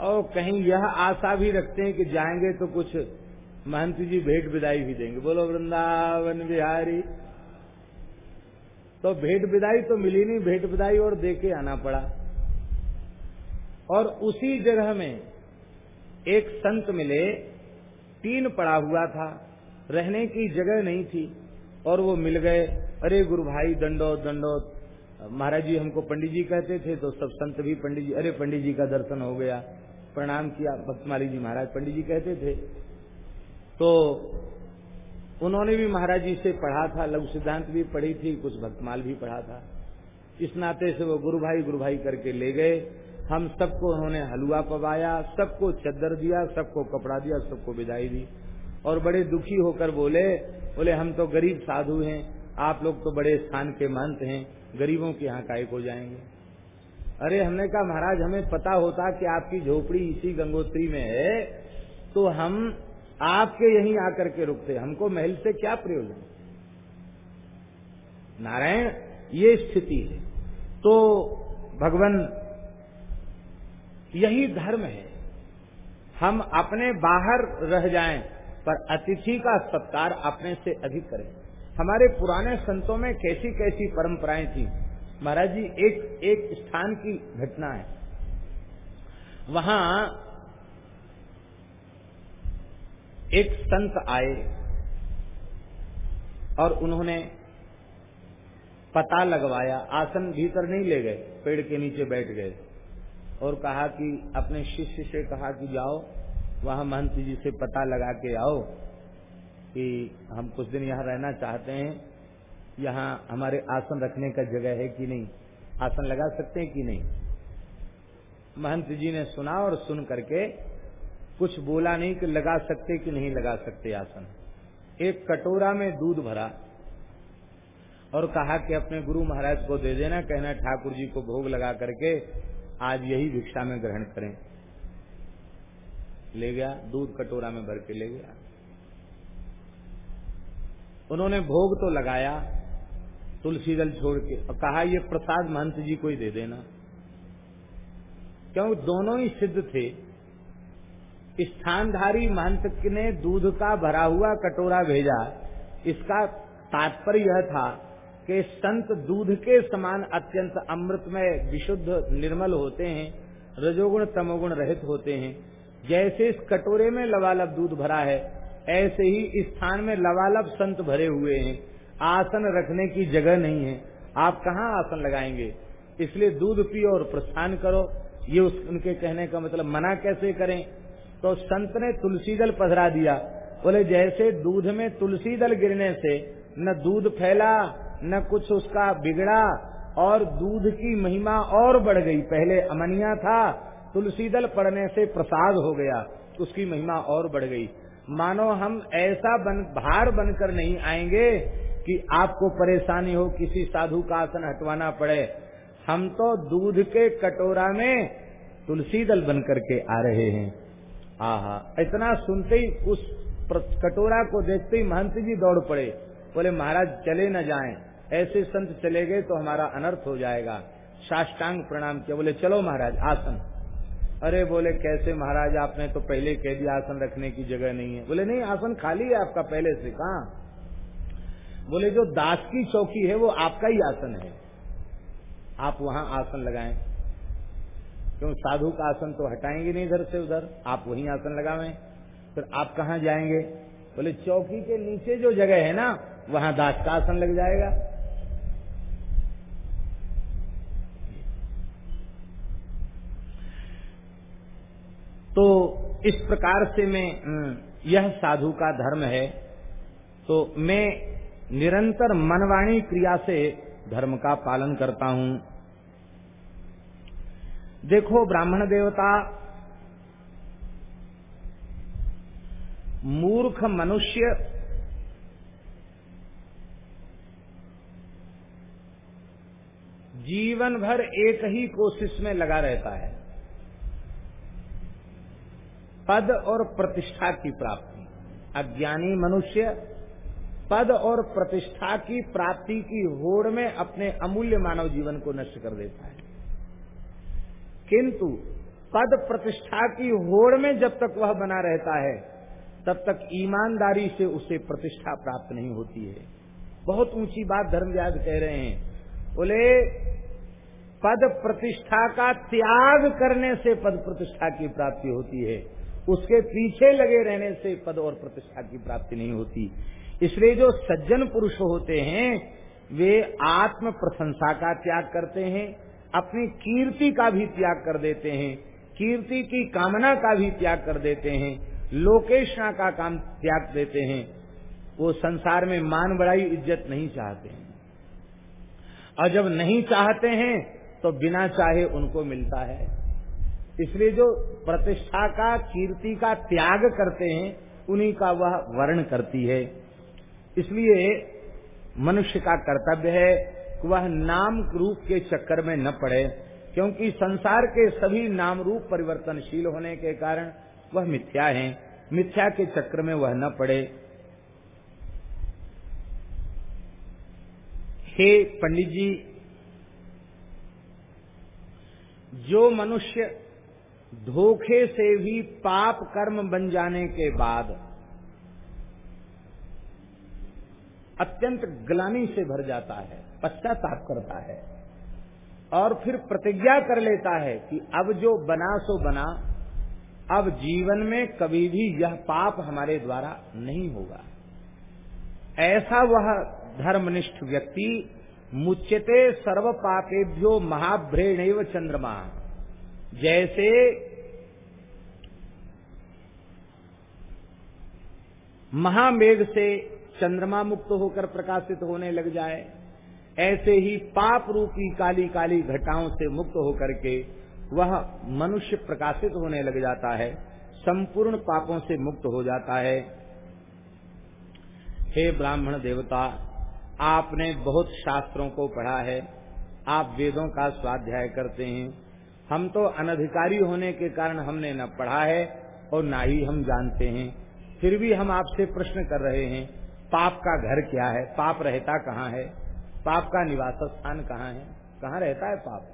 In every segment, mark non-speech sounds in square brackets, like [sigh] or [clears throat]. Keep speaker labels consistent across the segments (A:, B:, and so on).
A: और कहीं यह आशा भी रखते हैं कि जाएँगे तो कुछ महंत जी भेंट विदाई भी देंगे। बोलो, वृंदावन बिहारी। तो भेंट विदाई तो मिली नहीं, भेंट विदाई और दे के आना पड़ा। और उसी जगह में एक संत मिले, तीन पड़ा हुआ था, रहने की जगह नहीं थी, और वो मिल गए। अरे गुरु भाई, दंडो दंडो, महाराज जी हमको पंडित जी कहते थे तो सब संत भी पंडित जी, अरे पंडित जी का दर्शन हो गया। प्रणाम किया, भक्तमाली जी महाराज पंडित जी कहते थे। तो उन्होंने भी महाराज जी से पढ़ा था, लघु सिद्धांत भी पढ़ी थी, कुछ भक्तमाल भी पढ़ा था। इस नाते से वो गुरु भाई गुरु भाई करके ले गए। हम सबको उन्होंने हलवा पवाया, सबको चद्दर दिया, सबको कपड़ा दिया, सबको विदाई दी। और बड़े दुखी होकर बोले बोले, हम तो गरीब साधु हैं, आप लोग तो बड़े स्थान के मंत हैं, गरीबों के यहाँ काय हो जाएँगे। अरे, हमने कहा, महाराज, हमें पता होता कि आपकी झोपड़ी इसी गंगोत्री में है तो हम आपके यहीं आकर के रुकते, हमको महल से क्या प्रयोजन? नारायण, ये स्थिति है। तो भगवान, यही धर्म है। हम अपने बाहर रह जाएँ, पर अतिथि का सत्कार अपने से अधिक करें। हमारे पुराने संतों में कैसी कैसी परंपराएँ थी। महाराज जी, एक एक स्थान की घटना है। वहाँ एक संत आए और उन्होंने पता लगवाया, आसन भीतर नहीं ले गए, पेड़ के नीचे बैठ गए और कहा कि, अपने शिष्य से कहा कि जाओ, वहाँ महंत जी से पता लगा के आओ कि हम कुछ दिन यहाँ रहना चाहते हैं, यहाँ हमारे आसन रखने का जगह है कि नहीं, आसन लगा सकते हैं कि नहीं? महंत जी ने सुना और सुन करके कुछ बोला नहीं कि लगा सकते कि नहीं लगा सकते आसन। एक कटोरा में दूध भरा और कहा कि अपने गुरु महाराज को दे देना, कहना, ठाकुर जी को भोग लगा करके आज यही भिक्षा में ग्रहण करें। ले गया, दूध कटोरा में भर के ले गया। उन्होंने भोग तो लगाया, तुलसी दल छोड़ के, और कहा, ये प्रसाद महंत जी को ही दे देना। क्यों? दोनों ही सिद्ध थे। स्थानधारी महंत ने दूध का भरा हुआ कटोरा भेजा। इसका तात्पर्य यह था कि संत दूध के समान अत्यंत अमृत में विशुद्ध निर्मल होते हैं, रजोगुण तमोगुण रहित होते हैं। जैसे इस कटोरे में लवालब दूध भरा है, ऐसे ही स्थान में लवालब संत भरे हुए हैं। आसन रखने की जगह नहीं है। आप कहाँ आसन लगाएँगे? इसलिए दूध पियो और प्रस्थान करो। ये उनके कहने का मतलब मना कैसे करें? तो संत ने तुलसी दल पधरा दिया। बोले, जैसे दूध में तुलसी दल गिरने से न दूध फैला, न कुछ उसका बिगड़ा, और दूध की महिमा और बढ़ गई। पहले अमनिया था, तुलसी दल पड़ने से प्रसाद हो गया, उसकी महिमा और बढ़ गई। मानो हम ऐसा बन, भार बनकर नहीं आएँगे कि आपको परेशानी हो, किसी साधु का आसन हटवाना पड़े। हम तो दूध के कटोरा में तुलसी दल बन करके आ रहे हैं। आहा इतना सुनते ही, उस कटोरा को देखते ही महंत जी दौड़ पड़े। बोले, महाराज, चले न जाएँ। ऐसे संत चले गए तो हमारा अनर्थ हो जाएगा। साष्टांग प्रणाम किया। बोले, चलो महाराज, आसन। अरे बोले, कैसे महाराज, आपने तो पहले कह दिया आसन रखने की जगह नहीं है। बोले, नहीं, आसन खाली है आपका, पहले से, कहा? बोले, जो दास की चौकी है, वो आपका ही आसन है। आप वहाँ आसन लगाएँ। क्यों साधु का आसन तो हटाएँगे नहीं इधर से उधर, आप वही आसन लगावे। फिर आप कहाँ जाएँगे? बोले, चौकी के नीचे जो जगह है ना, वहाँ दास का आसन लग जाएगा। तो इस प्रकार से मैं यह साधु का धर्म है। तो मैं निरंतर मनवाणी क्रिया से धर्म का पालन करता हूँ। देखो ब्राह्मण देवता, मूर्ख मनुष्य, जीवन भर एक ही कोशिश में लगा रहता है। पद और प्रतिष्ठा की प्राप्ति। अज्ञानी मनुष्य पद और प्रतिष्ठा की प्राप्ति की होड़ में अपने अमूल्य मानव जीवन को नष्ट कर देता है। किंतु पद प्रतिष्ठा की होड़ में जब तक वह बना रहता है, तब तक ईमानदारी से उसे प्रतिष्ठा प्राप्त नहीं होती है। बहुत ऊँची बात धर्मव्याज कह रहे हैं। बोले, पद प्रतिष्ठा का त्याग करने से पद प्रतिष्ठा की प्राप्ति होती है। उसके पीछे लगे रहने से पद और प्रतिष्ठा की प्राप्ति नहीं होती। इसलिए जो सज्जन पुरुष होते हैं, वे आत्म प्रशंसा का त्याग करते हैं अपनी कीर्ति का भी त्याग कर देते हैं, कीर्ति की कामना का भी त्याग कर देते हैं, लोकेशना का काम त्याग देते हैं। वो संसार में मान बड़ाई इज़्ज़त नहीं चाहते हैं। और जब नहीं चाहते हैं तो बिना चाहे उनको मिलता है। इसलिए जो प्रतिष्ठा का, कीर्ति का त्याग करते हैं, उन्हीं का वह वर्ण करती है। इसलिए मनुष्य का कर्तव्य है वह नाम रूप के चक्कर में न पड़े, क्योंकि संसार के सभी नाम रूप परिवर्तनशील होने के कारण वह मिथ्या है। मिथ्या के चक्र में वह न पड़े। हे पंडित जी जो मनुष्य धोखे से भी पाप कर्म बन जाने के बाद अत्यंत ग्लानी से भर जाता है पश्चाताप करता है। और फिर प्रतिज्ञा कर लेता है कि अब जो बना, सो बना। अब जीवन में कभी भी यह पाप हमारे द्वारा नहीं होगा। ऐसा वह धर्मनिष्ठ व्यक्ति मुच्यते सर्व पापेभ्यो महाभ्रेण चंद्रमा। जैसे महामेघ से चंद्रमा मुक्त होकर प्रकाशित होने लग जाए ऐसे ही पाप रूपी काली काली घटाओं से मुक्त होकर के वह मनुष्य प्रकाशित होने लग जाता है, संपूर्ण पापों से मुक्त हो जाता है। हे ब्राह्मण देवता, आपने बहुत शास्त्रों को पढ़ा है, आप वेदों का स्वाध्याय करते हैं। हम तो अनधिकारी होने के कारण हमने न पढ़ा है और न ही हम जानते हैं। फिर भी हम आपसे प्रश्न कर रहे हैं, पाप का घर क्या है, पाप रहता कहाँ है? पाप का निवास स्थान कहाँ है? कहाँ रहता है पाप?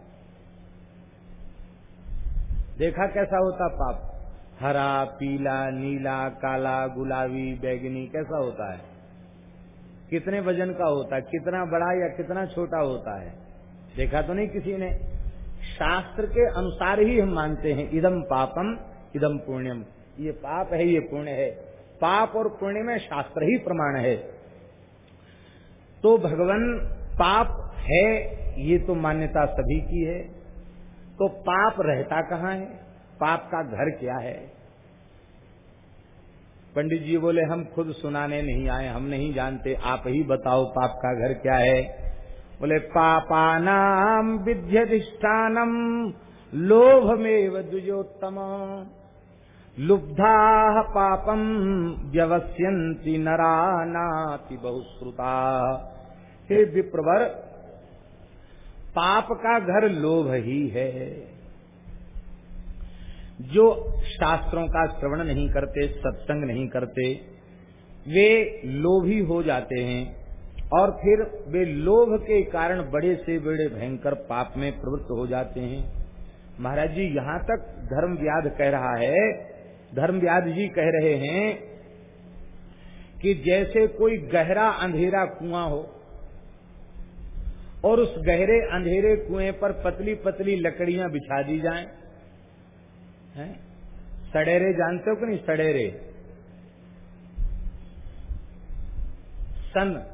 A: देखा कैसा होता पाप? हरा, पीला, नीला, काला, गुलाबी, बैगनी कैसा होता है? कितने वज़न का होता है? कितना बड़ा या कितना छोटा होता है? देखा तो नहीं किसी ने? शास्त्र के अनुसार ही हम मानते हैं, इदम पापम, इदम पुण्यम। ये पाप है, ये पुण्य है। पाप और पुण्य में शास्त्र ही प्रमाण है। तो भगवान पाप है, ये तो मान्यता सभी की है। तो पाप रहता कहाँ है? पाप का घर क्या है? पंडित जी बोले, हम खुद सुनाने नहीं आए, हम नहीं जानते, आप ही बताओ पाप का घर क्या है? बोले, पापानाम विध्यधिष्ठानम लोभमेव द्विजोत्तम, लुब्धा पापम व्यवस्यंती नरा नाति बहुश्रुता। हे विप्रवर, पाप का घर लोभ ही है। जो शास्त्रों का श्रवण नहीं करते, सत्संग नहीं करते, वे लोभी हो जाते हैं और फिर वे लोभ के कारण बड़े से बड़े भयंकर पाप में प्रवृत्त हो जाते हैं। महाराज जी, यहाँ तक धर्म व्याध कह रहा है, धर्म व्याध जी कह रहे हैं कि जैसे कोई गहरा अंधेरा कुआँ हो और उस गहरे अंधेरे कुएँ पर पतली पतली लकड़ियाँ बिछा दी जाएँ। हैं? सडेरे जानते हो कि नहीं? सडेरे। सन।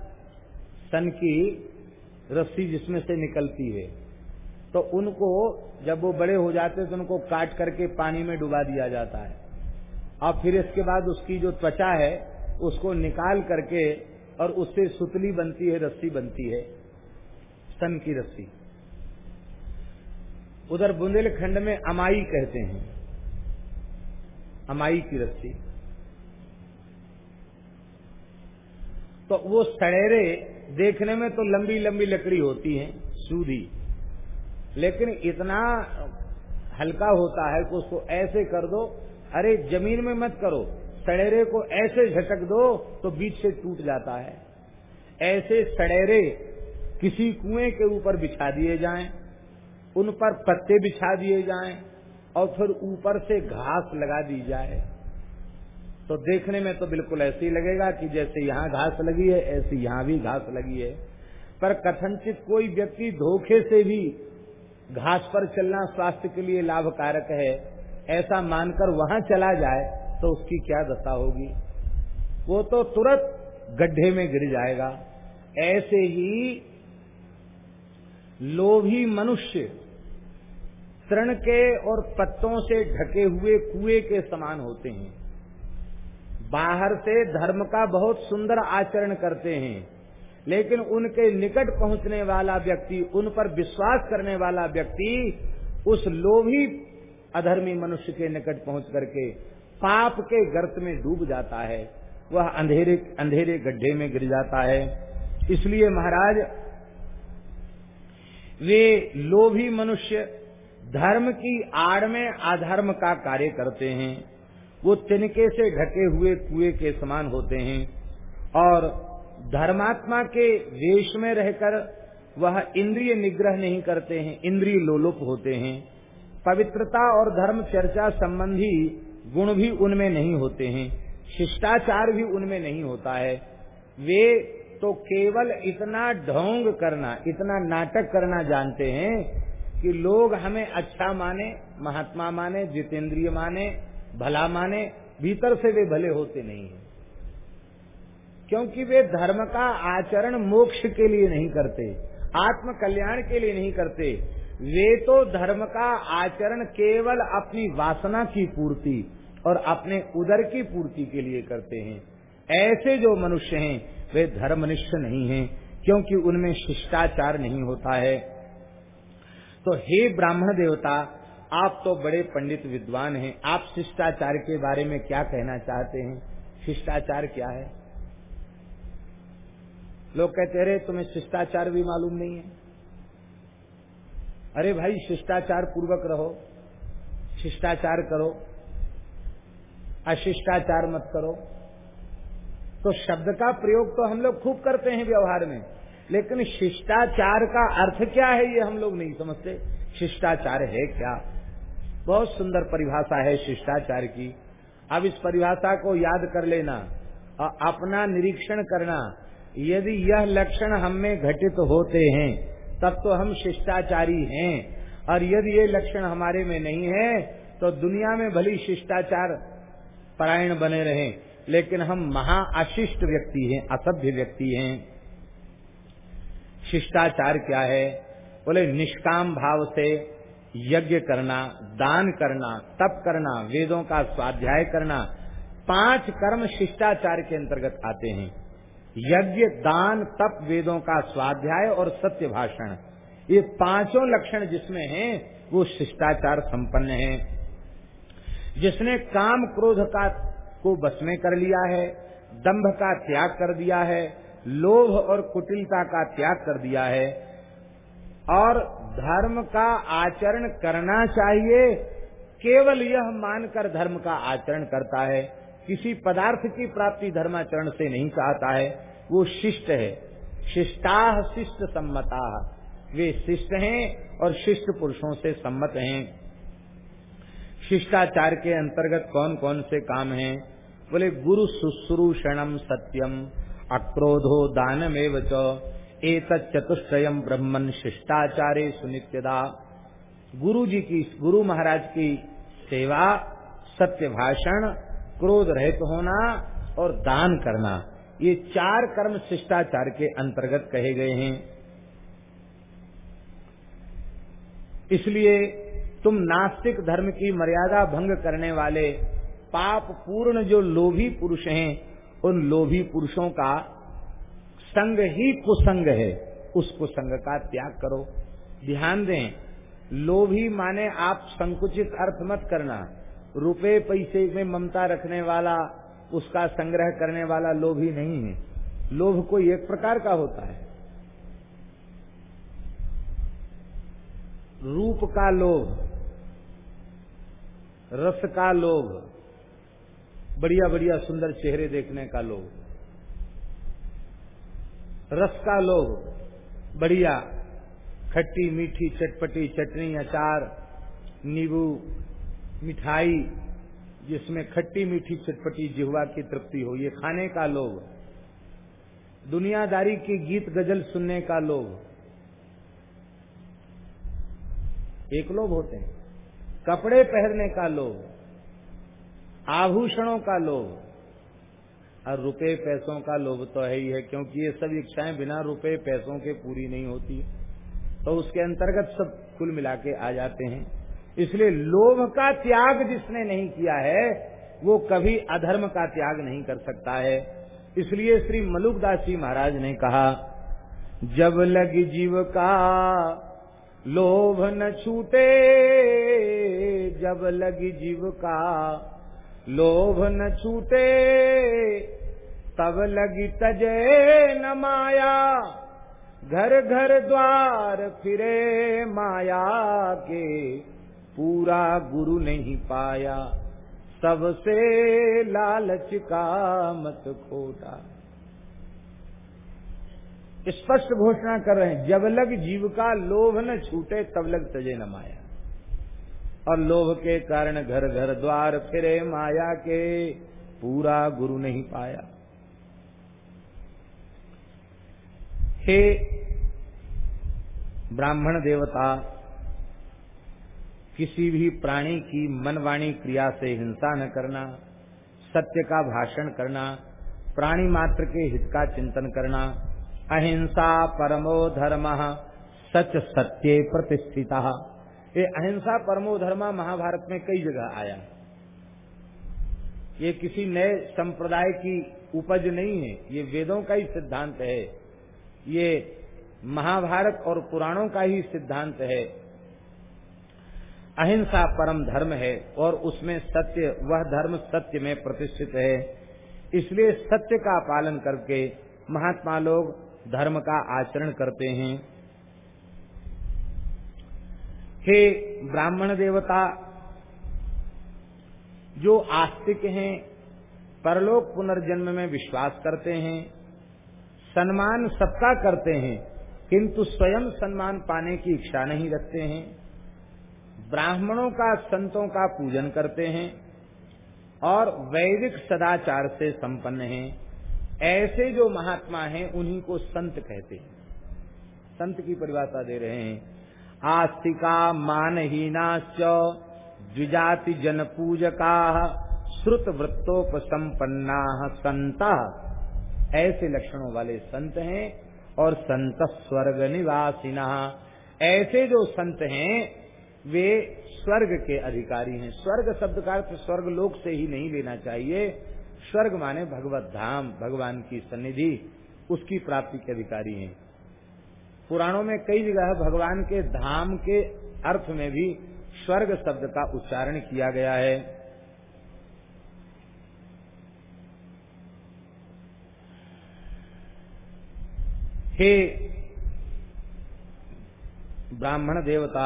A: सन की रस्सी जिसमें से निकलती है। तो उनको, जब वो बड़े हो जाते तो उनको काट करके पानी में डुबा दिया जाता है। और फिर इसके बाद उसकी जो त्वचा है, उसको निकाल करके और उससे सुतली बनती है, रस्सी बनती है। स्तन की रस्सी। उधर बुंदेलखंड में अमाई कहते हैं। अमाई की रस्सी। तो वो सड़ेरे देखने में तो लंबी लंबी लकड़ी होती है सूधी लेकिन इतना हल्का होता है कि उसको ऐसे कर दो, अरे ज़मीन में मत करो, सड़ेरे को ऐसे झटक दो तो बीच से टूट जाता है। ऐसे सड़ेरे किसी कुएँ के ऊपर बिछा दिए जाएँ, उन पर पत्ते बिछा दिए जाएँ और फिर ऊपर से घास लगा दी जाए। तो देखने में तो बिल्कुल ऐसे ही लगेगा कि जैसे यहाँ घास लगी है ऐसी यहाँ भी घास लगी है। पर कथनचित कोई व्यक्ति धोखे से भी घास पर चलना स्वास्थ्य के लिए लाभकारक है ऐसा मानकर वहाँ चला जाए तो उसकी क्या दशा होगी? वो तो तुरंत गड्ढे में गिर जाएगा। ऐसे ही लोभी मनुष्य तृण के और पत्तों से ढके हुए कुएँ के समान होते हैं। बाहर से धर्म का बहुत सुंदर आचरण करते हैं, लेकिन उनके निकट पहुँचने वाला व्यक्ति, उन पर विश्वास करने वाला व्यक्ति उस लोभी अधर्मी मनुष्य के निकट पहुँच करके पाप के गर्त में डूब जाता है। वह अंधेरे अंधेरे गड्ढे में गिर जाता है। इसलिए महाराज वे लोभी मनुष्य धर्म की आड़ में अधर्म का कार्य करते हैं। वो तिनके से ढके हुए कुएँ के समान होते हैं और धर्मात्मा के वेश में रहकर वह इंद्रिय निग्रह नहीं करते हैं, इंद्रिय लोलुप होते हैं। पवित्रता और धर्म चर्चा संबंधी गुण भी उनमें नहीं होते हैं, शिष्टाचार भी उनमें नहीं होता है। वे तो केवल इतना ढोंग करना, इतना नाटक करना जानते हैं कि लोग हमें अच्छा माने, महात्मा माने, जितेंद्रिय माने, भला माने, भीतर से वे भले होते नहीं हैं। क्योंकि वे धर्म का आचरण मोक्ष के लिए नहीं करते, आत्म कल्याण के लिए नहीं करते। वे तो धर्म का आचरण केवल अपनी वासना की पूर्ति और अपने उदर की पूर्ति के लिए करते हैं। ऐसे जो मनुष्य हैं, वे धर्मनिष्ठ नहीं हैं, क्योंकि उनमें शिष्टाचार नहीं होता है। तो हे ब्राह्मण देवता, आप तो बड़े पंडित विद्वान हैं। आप शिष्टाचार के बारे में क्या कहना चाहते हैं? शिष्टाचार क्या है? लोग कहते रहे तुम्हें शिष्टाचार भी मालूम नहीं है। अरे भाई, शिष्टाचार पूर्वक रहो। शिष्टाचार करो। अशिष्टाचार मत करो। तो शब्द का प्रयोग तो हम लोग खूब करते हैं व्यवहार में। लेकिन शिष्टाचार का अर्थ क्या है, ये हम लोग नहीं समझते। शिष्टाचार है क्या? बहुत सुंदर परिभाषा है शिष्टाचार की। अब इस परिभाषा को याद कर लेना और अपना निरीक्षण करना। यदि यह लक्षण हम में घटित होते हैं, तब तो हम शिष्टाचारी हैं। और यदि ये लक्षण हमारे में नहीं है तो दुनिया में भली शिष्टाचार परायण बने रहे। लेकिन हम महाअशिष्ट व्यक्ति हैं, असभ्य व्यक्ति हैं। शिष्टाचार क्या है? बोले, निष्काम भाव से यज्ञ करना, दान करना, तप करना, वेदों का स्वाध्याय करना, पाँच कर्म शिष्टाचार के अंतर्गत आते हैं। यज्ञ, दान, तप, वेदों का स्वाध्याय और सत्य भाषण। ये पाँचों लक्षण जिसमें हैं, वो शिष्टाचार संपन्न है। जिसने काम क्रोध का को बस में कर लिया है, दंभ का त्याग कर दिया है, लोभ और कुटिलता का त्याग कर दिया है। और धर्म का आचरण करना चाहिए, केवल यह मानकर धर्म का आचरण करता है। किसी पदार्थ की प्राप्ति धर्माचरण से नहीं चाहता है, वो शिष्ट है। शिष्टा शिष्ट सम्मता। वे शिष्ट हैं और शिष्ट पुरुषों से सम्मत हैं। शिष्टाचार के अंतर्गत कौन कौन से काम हैं? बोले, गुरु शुश्रूषणम सत्यम, अक्रोधो दानमेव च। एक चतुष्टयम ब्रह्मन शिष्टाचारे सुनित्यदा। गुरु जी की, गुरु महाराज की सेवा, सत्य भाषण, क्रोध रहित होना और दान करना, ये चार कर्म शिष्टाचार के अंतर्गत कहे गए हैं। इसलिए तुम नास्तिक धर्म की मर्यादा भंग करने वाले पाप पूर्ण जो लोभी पुरुष हैं, उन लोभी पुरुषों का संग ही कुसंग है। उस कुसंग का त्याग करो। ध्यान दें, लोभी माने आप संकुचित अर्थ मत करना। रुपए पैसे में ममता रखने वाला, उसका संग्रह करने वाला लोभी नहीं है। लोभ कोई एक प्रकार का होता है। रूप का लोभ, रस का लोभ बढ़िया बढ़िया सुंदर चेहरे देखने का लोभ रस का लोभ बढ़िया। खट्टी, मीठी, चटपटी, चटनी, अचार, नींबू, मिठाई, जिसमें खट्टी, मीठी, चटपटी, जिहवा की तृप्ति हो, ये खाने का लोभ दुनियादारी की गीत गज़ल सुनने का लोभ एक लोभ होते हैं। कपड़े पहनने का लोभ आभूषणों का लोभ। और रुपए पैसों का लोभ तो है ही है, क्योंकि ये सब इच्छाएँ बिना रुपए पैसों के पूरी नहीं होती। तो उसके अंतर्गत सब कुल मिला के आ जाते हैं। इसलिए लोभ का त्याग जिसने नहीं किया है, वो कभी अधर्म का त्याग नहीं कर सकता है। इसलिए श्री मलुकदास जी महाराज ने कहा, जब लग जीव का लोभ न छूटे, जब लग जीव का लोभ न छूटे, तब लगी तजे न माया। घर घर द्वार फिरे माया के, पूरा गुरु नहीं पाया। सबसे लालच का मत खोटा। स्पष्ट घोषणा कर रहे हैं, जब लग जीव का लोभ न छूटे, तब लग तजे न माया। और लोभ के कारण घर घर द्वार फिरे माया के। पूरा गुरु नहीं पाया। हे ब्राह्मण देवता, किसी भी प्राणी की मनवाणी क्रिया से हिंसा न करना, सत्य का भाषण करना, प्राणी मात्र के हित का चिंतन करना, अहिंसा परमो धर्म सच सत्य प्रतिष्ठिता। ये अहिंसा परमो धर्मा महाभारत में कई जगह आया। ये किसी नए संप्रदाय की उपज नहीं है, ये वेदों का ही सिद्धांत है, ये महाभारत और पुराणों का ही सिद्धांत है। अहिंसा परम धर्म है और उसमें सत्य, वह धर्म सत्य में प्रतिष्ठित है। इसलिए सत्य का पालन करके महात्मा लोग धर्म का आचरण करते हैं। हे ब्राह्मण देवता, जो आस्तिक हैं, परलोक पुनर्जन्म में विश्वास करते हैं, सम्मान सबका करते हैं, किंतु स्वयं सम्मान पाने की इच्छा नहीं रखते हैं, ब्राह्मणों का, संतों का पूजन करते हैं, और वैदिक सदाचार से संपन्न हैं, ऐसे जो महात्मा हैं, उन्हीं को संत कहते हैं। संत की परिभाषा दे रहे हैं। आस्तिका मानहीनाश्च द्विजाति जन पूजका श्रुत वृत्तोपसंपन्ना संत। ऐसे लक्षणों वाले संत हैं और संत स्वर्ग निवासिना ऐसे जो संत हैं, वे स्वर्ग के अधिकारी हैं। स्वर्ग शब्द का अर्थ स्वर्ग लोक से ही नहीं लेना चाहिए। स्वर्ग माने भगवत धाम, भगवान की सन्निधि, उसकी प्राप्ति के अधिकारी हैं। पुराणों में कई जगह भगवान के धाम के अर्थ में भी स्वर्ग शब्द का उच्चारण किया गया है। हे ब्राह्मण देवता,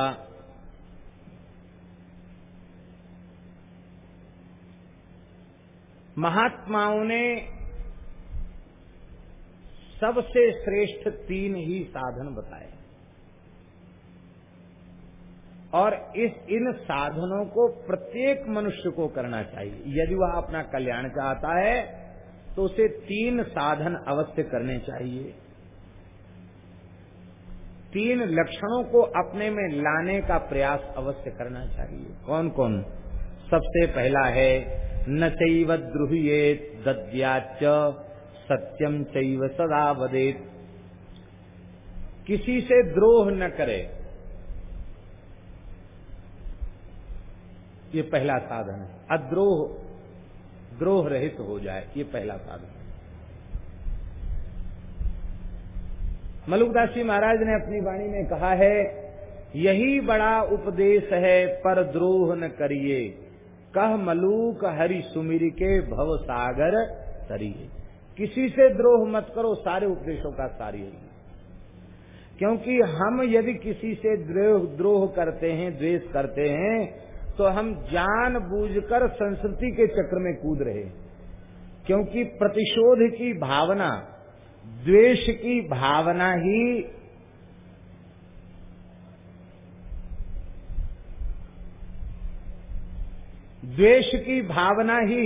A: महात्माओं ने सबसे श्रेष्ठ तीन ही साधन बताए। और इस, इन साधनों को प्रत्येक मनुष्य को करना चाहिए। यदि वह अपना कल्याण चाहता है तो उसे तीन साधन अवश्य करने चाहिए। तीन लक्षणों को अपने में लाने का प्रयास अवश्य करना चाहिए। कौन कौन सबसे पहला है, न चैव द्रुहियेत दद्याच सत्यम चैव सदा वदेत। किसी से द्रोह न करे। ये पहला साधन है। अद्रोह, द्रोह रहित हो जाए, ये पहला साधन है। मलुकदास जी महाराज ने अपनी वाणी में कहा है, यही बड़ा उपदेश है, पर द्रोह न करिए। कह मलूक हरि सुमिर के भव सागर तरिए। किसी से द्रोह मत करो, सारे उपदेशों का सारी है। क्योंकि हम यदि किसी से द्रोह द्रोह करते हैं, द्वेष करते हैं तो हम जान बूझकर संस्कृति के चक्र में कूद रहे क्योंकि प्रतिशोध की भावना, द्वेष की भावना ही द्वेष की भावना ही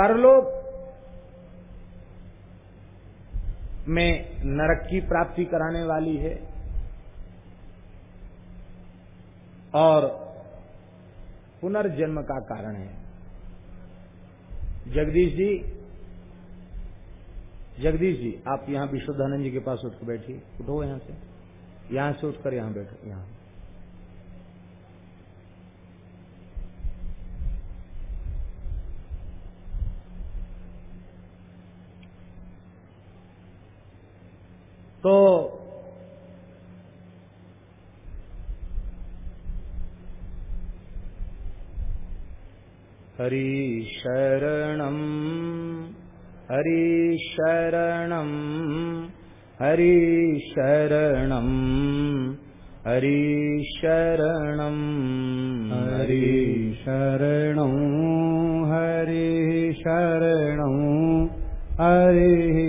A: परलोक में नरक की प्राप्ति कराने वाली है और पुनर्जन्म का कारण है। जगदीश जी जगदीश जी, आप यहाँ विशुद्धानंद जी के पास उठ बैठिए। उठो यहाँ से। यहाँ से उठकर यहाँ बैठो। यहाँ। तो हरि शरणम हरि शरणम हरि शरणम हरि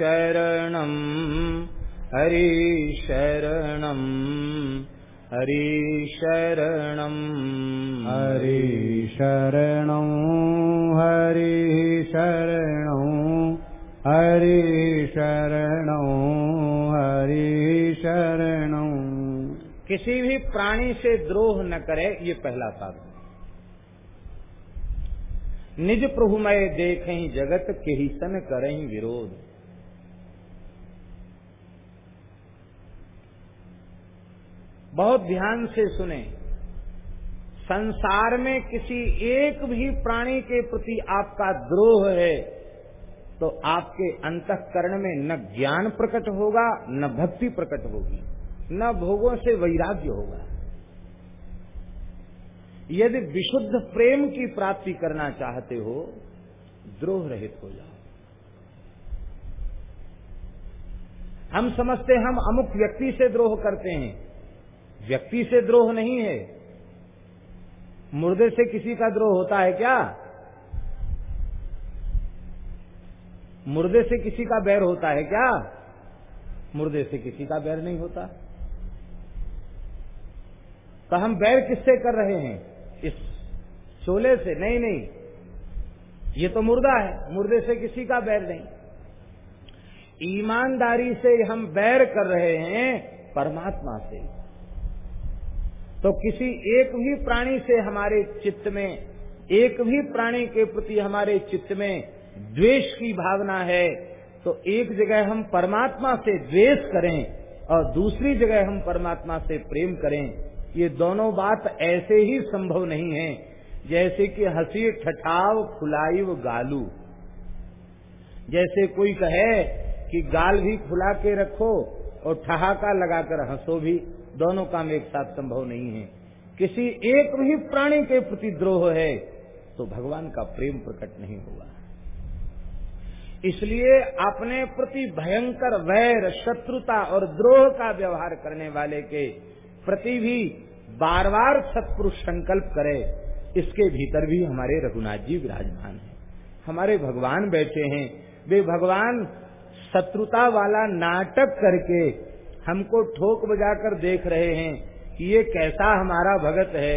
B: शरणं। हरि शरणं। हरि शरणं।
A: हरि
B: शरणं। हरि शरणं। हरि शरणं। हरि शरणं।
A: किसी भी प्राणी से द्रोह न करे ये पहला साधन निज प्रभुमय देखें जगत के ही सन करें विरोध। बहुत ध्यान से सुने। संसार में किसी एक भी प्राणी के प्रति आपका द्रोह है तो आपके अंतकरण में न ज्ञान प्रकट होगा, न भक्ति प्रकट होगी, न भोगों से वैराग्य होगा। यदि विशुद्ध प्रेम की प्राप्ति करना चाहते हो, द्रोह रहित हो जाओ। हम समझते हम अमुक व्यक्ति से द्रोह करते हैं। व्यक्ति से द्रोह नहीं है। मुर्दे से किसी का द्रोह होता है क्या? मुर्दे से किसी का बैर होता है क्या? मुर्दे से किसी का बैर नहीं होता। तो हम बैर किससे कर रहे हैं? इस शोले से। नहीं नहीं। ये तो मुर्दा है। मुर्दे से किसी का बैर नहीं। ईमानदारी से हम बैर कर रहे हैं परमात्मा से। तो किसी एक भी प्राणी से हमारे चित्त में, एक भी प्राणी के प्रति हमारे चित्त में द्वेष की भावना है तो एक जगह हम परमात्मा से द्वेष करें और दूसरी जगह हम परमात्मा से प्रेम करें। ये दोनों बात ऐसे ही संभव नहीं है, जैसे कि हँसी ठठाव फुलाई व गालू। जैसे कोई कहे कि गाल भी फुला के रखो और ठहाका लगाकर हंसो भी। दोनों काम एक साथ संभव नहीं है। किसी एक भी प्राणी के प्रति द्रोह है तो भगवान का प्रेम प्रकट नहीं होगा इसलिए अपने प्रति भयंकर वैर, शत्रुता और द्रोह का व्यवहार करने वाले के प्रति भी बार बार सत्पुरुष संकल्प करे, इसके भीतर भी हमारे रघुनाथ जी विराजमान हैं। हमारे भगवान बैठे हैं, वे भगवान शत्रुता वाला नाटक करके हमको ठोक बजाकर देख रहे हैं कि ये कैसा हमारा भगत है।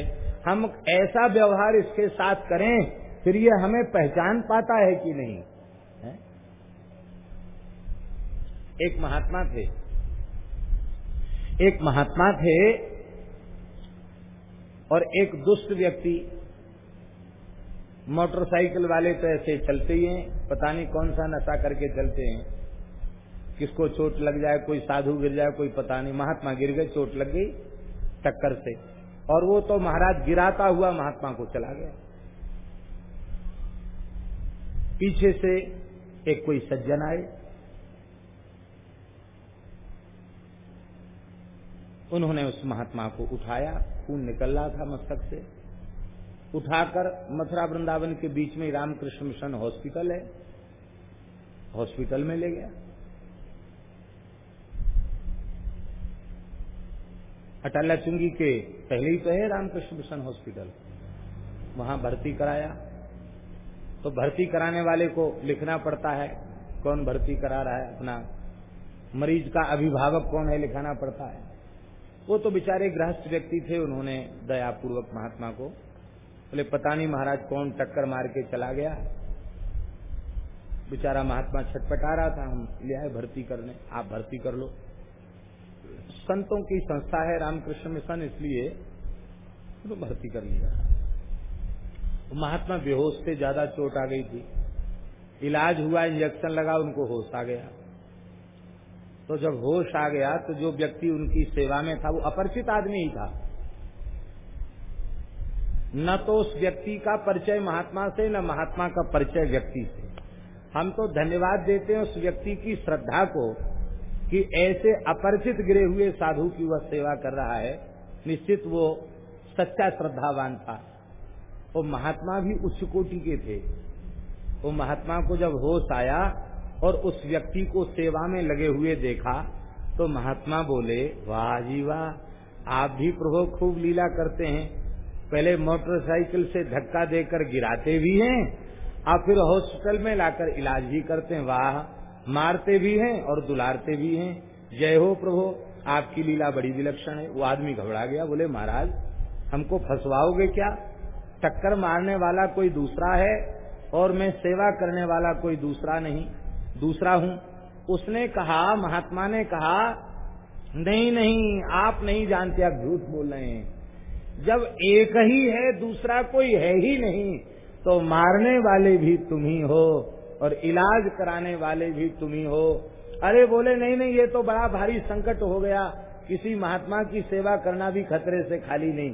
A: हम ऐसा व्यवहार इसके साथ करें, फिर ये हमें पहचान पाता है कि नहीं। है? एक महात्मा थे। एक महात्मा थे और एक दुष्ट व्यक्ति। मोटरसाइकिल वाले तो ऐसे चलते ही हैं, पता नहीं कौन सा नशा करके चलते हैं। किसको चोट लग जाए, कोई साधु गिर जाए, कोई पता नहीं। महात्मा गिर गए, चोट लग गई टक्कर से। और वो तो महाराज गिराता हुआ महात्मा को चला गया। पीछे से एक कोई सज्जन आए। उन्होंने उस महात्मा को उठाया, खून निकल रहा था मस्तक से। उठाकर मथुरा वृंदावन के बीच में रामकृष्ण मिशन हॉस्पिटल है। हॉस्पिटल में ले गया। अटल्ला चुंगी के पहले ही तो है रामकृष्ण मिशन हॉस्पिटल। वहाँ भर्ती कराया। तो भर्ती कराने वाले को लिखना पड़ता है, कौन भर्ती करा रहा है, अपना मरीज़ का अभिभावक कौन है लिखाना पड़ता है। वो तो बेचारे गृहस्थ व्यक्ति थे, उन्होंने दयापूर्वक महात्मा को, बोले, पता नहीं महाराज कौन टक्कर मार के चला गया? बेचारा महात्मा छटपटा रहा था, हम ले आए भर्ती करने, आप भर्ती कर लो। संतों की संस्था है, रामकृष्ण मिशन, इसलिए तो भर्ती कर लिया। तो महात्मा बेहोश से ज़्यादा चोट आ गई थी। इलाज हुआ, इंजेक्शन लगा, उनको होश आ गया। तो जब होश आ गया तो जो व्यक्ति उनकी सेवा में था, वो अपरिचित आदमी ही था। न तो उस व्यक्ति का परिचय महात्मा से, न महात्मा का परिचय व्यक्ति से। हम तो धन्यवाद देते हैं उस व्यक्ति की श्रद्धा को कि ऐसे अपरिचित गिरे हुए साधु की वह सेवा कर रहा है, निश्चित वो सच्चा श्रद्धावान था। वो महात्मा भी उच्च कोटि के थे। वो महात्मा को जब होश आया और उस व्यक्ति को सेवा में लगे हुए देखा तो महात्मा बोले, वाह जी वाह, आप भी प्रभु खूब लीला करते हैं। पहले मोटरसाइकिल से धक्का देकर गिराते भी हैं और फिर हॉस्पिटल में लाकर इलाज भी करते हैं। वाह मारते भी हैं और दुलारते भी हैं। जय हो प्रभु, आपकी लीला बड़ी विलक्षण है। वो आदमी घबरा गया, बोले, महाराज, हमको फंसवाओगे क्या? टक्कर मारने वाला कोई दूसरा है और मैं सेवा करने वाला कोई दूसरा नहीं, दूसरा हूँ। उसने कहा, महात्मा ने कहा, नहीं नहीं, आप नहीं जानते, आप झूठ बोल रहे हैं। जब एक ही है, दूसरा कोई है ही नहीं तो मारने वाले भी तुम ही हो। और इलाज कराने वाले भी तुम ही हो। अरे बोले, नहीं नहीं, ये तो बड़ा भारी संकट हो गया। किसी महात्मा की सेवा करना भी खतरे से खाली नहीं।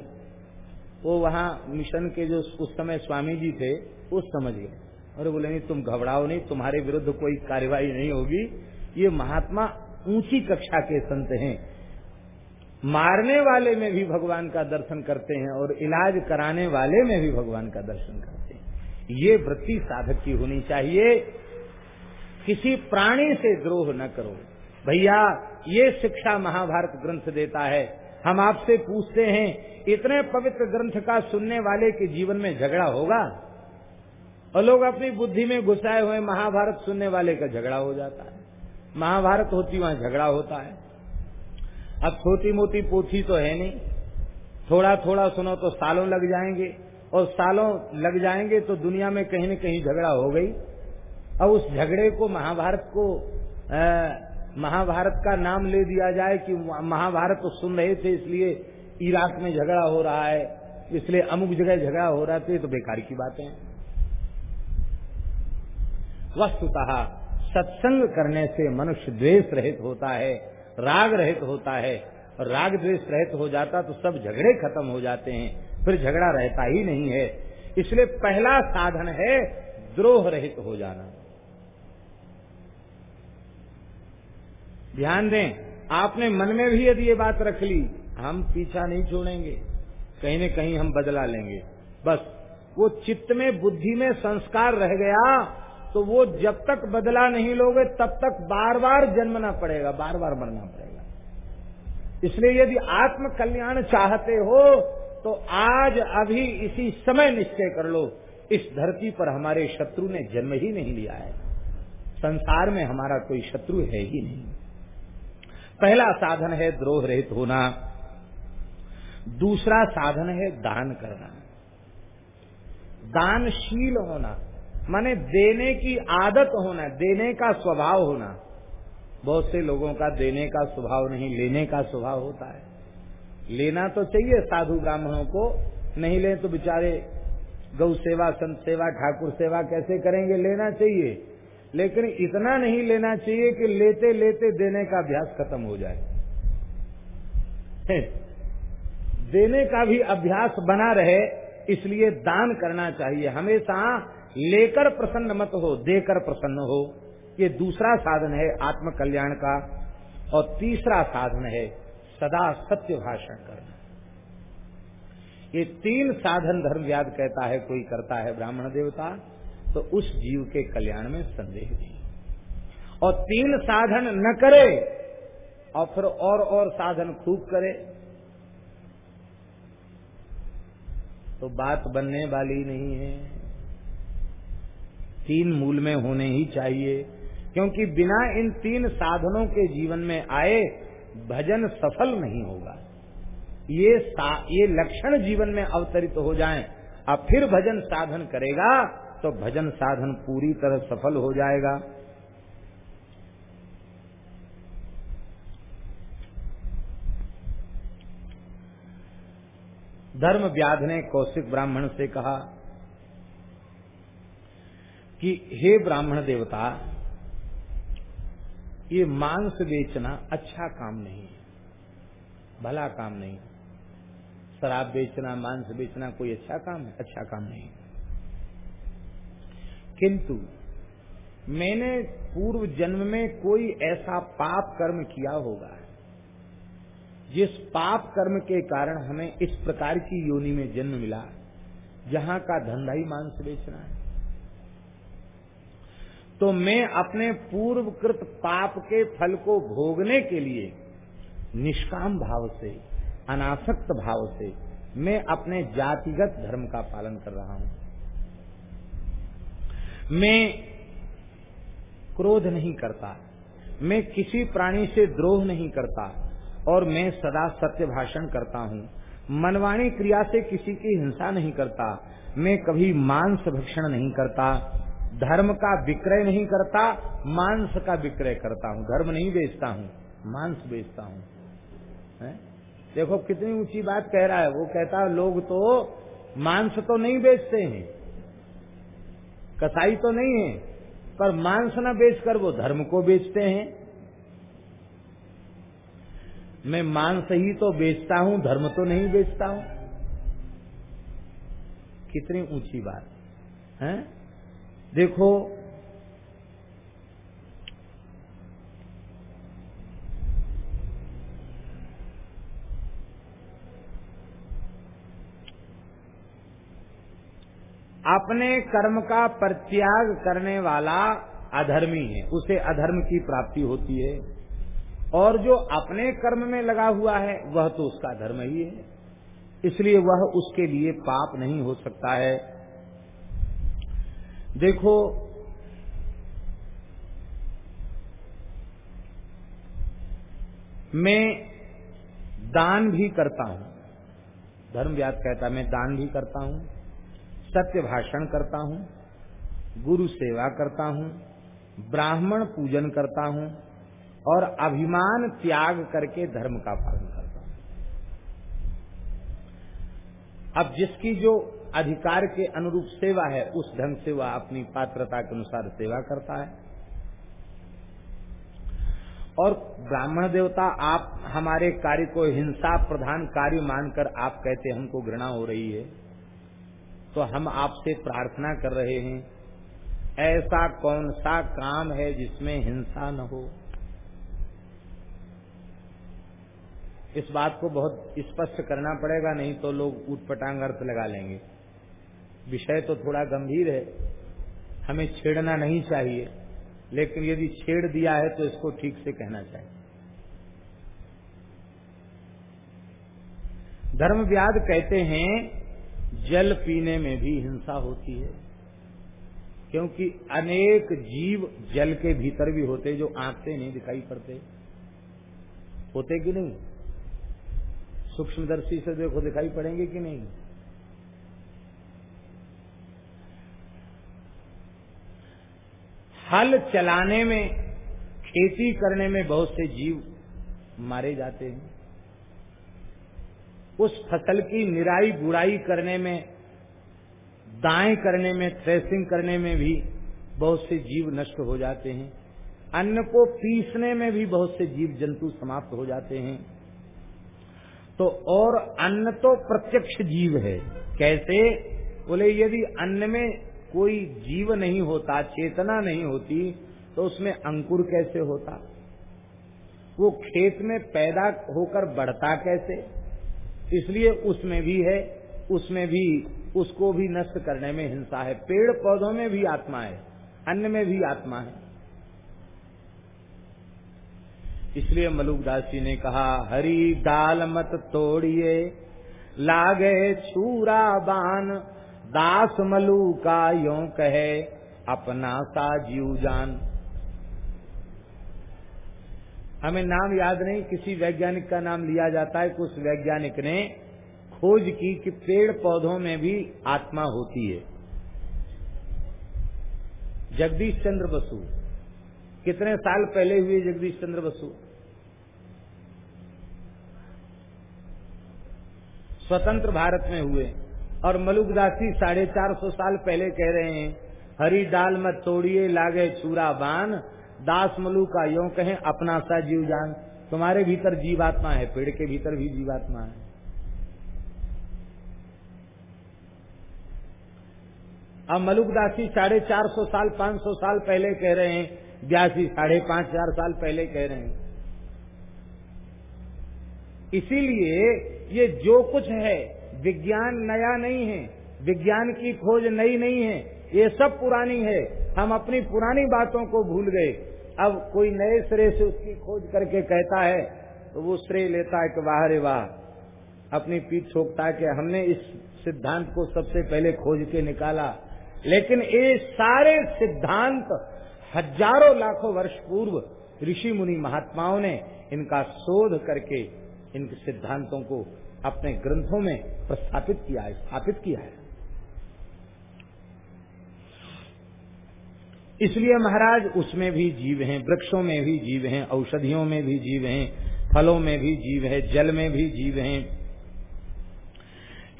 A: वो वहाँ मिशन के जो उस समय स्वामी जी थे उस समझ गए। अरे बोले, नहीं, तुम घबराओ नहीं, तुम्हारे विरुद्ध कोई कार्यवाही नहीं होगी। ये महात्मा ऊँची कक्षा के संत हैं। मारने वाले में भी भगवान का दर्शन करते हैं और इलाज कराने वाले में भी भगवान का दर्शन करते हैं। ये वृत्ति साधक की होनी चाहिए। किसी प्राणी से द्रोह न करो। भैया, ये शिक्षा महाभारत ग्रंथ देता है। हम आपसे पूछते हैं, इतने पवित्र ग्रंथ का सुनने वाले के जीवन में झगड़ा होगा? और लोग अपनी बुद्धि में घुसाए हुए महाभारत सुनने वाले का झगड़ा हो जाता है। महाभारत होती, वहाँ झगड़ा होता है। अब छोटी मोटी पोथी तो है नहीं। थोड़ा थोड़ा सुनो तो सालों लग जाएँगे। और सालों लग जाएँगे तो दुनिया में कहीं न कहीं झगड़ा हो गई। अब उस झगड़े को महाभारत को महाभारत का नाम ले दिया जाए कि महाभारत तो सुन रहे थे, इसलिए इराक में झगड़ा हो रहा है, इसलिए अमुक जगह झगड़ा हो रहा थे तो बेकार की बातें वस्तुतः सत्संग करने से मनुष्य द्वेष रहित होता है, राग रहित होता है। राग द्वेष रहित हो जाता तो सब झगड़े खत्म हो जाते हैं। फिर झगड़ा रहता ही नहीं है। इसलिए पहला साधन है द्रोह रहित हो जाना। ध्यान दें, आपने मन में भी यदि ये बात रख ली, हम पीछा नहीं छोड़ेंगे। कहीं न कहीं हम बदला लेंगे। बस, वो चित्त में, बुद्धि में संस्कार रह गया तो वो जब तक बदला नहीं लोगे, तब तक बार बार जन्मना पड़ेगा बार बार मरना पड़ेगा। इसलिए यदि आत्म कल्याण चाहते हो तो आज, अभी, इसी समय निश्चय कर लो, इस धरती पर हमारे शत्रु ने जन्म ही नहीं लिया है। संसार में हमारा कोई शत्रु है ही नहीं। पहला साधन है द्रोह रहित होना। दूसरा साधन है दान करना। दानशील होना, माने देने की आदत होना, देने का स्वभाव होना। बहुत से लोगों का देने का स्वभाव नहीं, लेने का स्वभाव होता है। लेना तो चाहिए साधु ब्राह्मणों को, नहीं ले तो बेचारे गौ सेवा, संत सेवा, ठाकुर सेवा कैसे करेंगे? लेना चाहिए। लेकिन इतना नहीं लेना चाहिए कि लेते लेते देने का अभ्यास खत्म हो जाए। [laughs] देने का भी अभ्यास बना रहे, इसलिए दान करना चाहिए। हमेशा लेकर प्रसन्न मत हो, देकर प्रसन्न हो। ये दूसरा साधन है आत्म कल्याण का, और तीसरा साधन है सदा सत्य भाषण करना। ये तीन साधन धर्म याद कहता है, कोई करता है ब्राह्मण देवता तो उस जीव के कल्याण में संदेह नहीं। और तीन साधन न करे, और फिर और और साधन खूब करे तो बात बनने वाली नहीं है। तीन मूल में होने ही चाहिए, क्योंकि बिना इन तीन साधनों के जीवन में आए भजन सफल नहीं होगा। ये ये लक्षण जीवन में अवतरित हो जाएँ, अब फिर भजन साधन करेगा तो भजन साधन पूरी तरह सफल हो जाएगा। धर्म व्याध ने कौशिक ब्राह्मण से कहा कि, हे ब्राह्मण देवता ये मांस बेचना अच्छा काम नहीं है। भला काम नहीं। शराब बेचना, मांस बेचना कोई अच्छा काम है? अच्छा काम नहीं। किंतु मैंने पूर्व जन्म में कोई ऐसा पाप कर्म किया होगा जिस पाप कर्म के कारण हमें इस प्रकार की योनि में जन्म मिला, जहाँ का धंधा ही मांस बेचना है। तो मैं अपने पूर्वकृत पाप के फल को भोगने के लिए निष्काम भाव से, अनासक्त भाव से मैं अपने जातिगत धर्म का पालन कर रहा हूँ। मैं क्रोध नहीं करता, मैं किसी प्राणी से द्रोह नहीं करता और मैं सदा सत्य भाषण करता हूँ। मनवाणी क्रिया से किसी की हिंसा नहीं करता, मैं कभी मांस भक्षण नहीं करता। धर्म का विक्रय नहीं करता, मांस का विक्रय करता हूँ। धर्म नहीं बेचता हूँ, मांस बेचता हूँ। देखो कितनी ऊँची बात कह रहा है। वो कहता है, लोग तो मांस तो नहीं बेचते हैं, कसाई तो नहीं है, पर मांस न बेचकर वो धर्म को बेचते हैं। मैं मांस ही तो बेचता हूँ, धर्म तो नहीं बेचता हूँ। कितनी ऊँची बात। है? देखो, अपने कर्म का परित्याग करने वाला अधर्मी है, उसे अधर्म की प्राप्ति होती है। और जो अपने कर्म में लगा हुआ है, वह तो उसका धर्म ही है। इसलिए वह उसके लिए पाप नहीं हो सकता है। देखो, मैं दान भी करता हूँ। धर्म व्यास कहता मैं दान भी करता हूँ, सत्य भाषण करता हूँ, गुरु सेवा करता हूँ, ब्राह्मण पूजन करता हूँ और अभिमान त्याग करके धर्म का पालन करता हूँ। अब जिसकी जो अधिकार के अनुरूप सेवा है, उस ढंग से वह अपनी पात्रता के अनुसार सेवा करता है। और ब्राह्मण देवता, आप हमारे कार्य को हिंसा प्रधान कार्य मानकर आप कहते हमको घृणा हो रही है। तो हम आपसे प्रार्थना कर रहे हैं, ऐसा कौन सा काम है जिसमें हिंसा न हो? इस बात को बहुत स्पष्ट करना पड़ेगा, नहीं तो लोग उठपटांग अर्थ लगा लेंगे। विषय तो थोड़ा गंभीर है, हमें छेड़ना नहीं चाहिए, लेकिन यदि छेड़ दिया है तो इसको ठीक से कहना चाहिए। धर्म व्याद कहते हैं, जल पीने में भी हिंसा होती है, क्योंकि अनेक जीव जल के भीतर भी होते, जो आंखते नहीं, दिखाई पड़ते। होते कि नहीं? सूक्ष्मदर्शी से देखो, दिखाई पड़ेंगे कि नहीं? हल चलाने में, खेती करने में बहुत से जीव मारे जाते हैं। उस फ़सल की निराई बुराई करने में, दाएँ करने में थ्रेसिंग करने में भी बहुत से जीव नष्ट हो जाते हैं। अन्न को पीसने में भी बहुत से जीव जंतु समाप्त हो जाते हैं। तो और अन्न तो प्रत्यक्ष जीव है। कैसे? बोले, यदि अन्न में कोई जीव नहीं होता, चेतना नहीं होती तो उसमें अंकुर कैसे होता? वो खेत में पैदा होकर बढ़ता कैसे? इसलिए उसमें भी है, उसमें भी, उसको भी नष्ट करने में हिंसा है। पेड़ पौधों में भी आत्मा है अन्न में भी आत्मा है। इसलिए मलुकदास जी ने कहा, हरी दाल मत तोड़िए, लागे छूरा बान दास मलू का यो कहे, अपना सा जीव जान। हमें नाम याद नहीं, किसी वैज्ञानिक का नाम लिया जाता है कि उस वैज्ञानिक ने खोज की कि पेड़ पौधों में भी आत्मा होती है। जगदीश चंद्र बसु। कितने साल पहले हुए जगदीश चंद्र बसु? स्वतंत्र भारत में हुए। और मलुकदासी साढ़े चार सौ साल पहले कह रहे हैं, हरी डाल मत तोड़िए, लागे चूरा बान, दास मलू का यो कहें, अपना सा जीव जान। तुम्हारे भीतर जीवात्मा है, पेड़ के भीतर भी जीवात्मा है। अब मलुकदासी साढ़े चार सौ साल, पाँच सौ साल पहले कह रहे हैं, ब्यासी साढ़े पाँच हज़ार साल पहले कह रहे हैं। इसीलिए ये जो कुछ है विज्ञान नया नहीं है, विज्ञान की खोज नई नहीं है, ये सब पुरानी है। हम अपनी पुरानी बातों को भूल गए। अब कोई नए श्रेय से उसकी खोज करके कहता है तो वो श्रेय लेता है कि वाह वाह, अपनी पीठ छोकता है कि हमने इस सिद्धांत को सबसे पहले खोज के निकाला। लेकिन ये सारे सिद्धांत हज़ारों लाखों वर्ष पूर्व ऋषि मुनि महात्माओं ने इनका शोध करके इन सिद्धांतों को अपने ग्रंथों में प्रस्थापित किया है, स्थापित किया है। इसलिए महाराज, उसमें भी जीव हैं, वृक्षों में भी जीव हैं, औषधियों में भी जीव हैं, फलों में भी जीव है, जल में भी जीव हैं।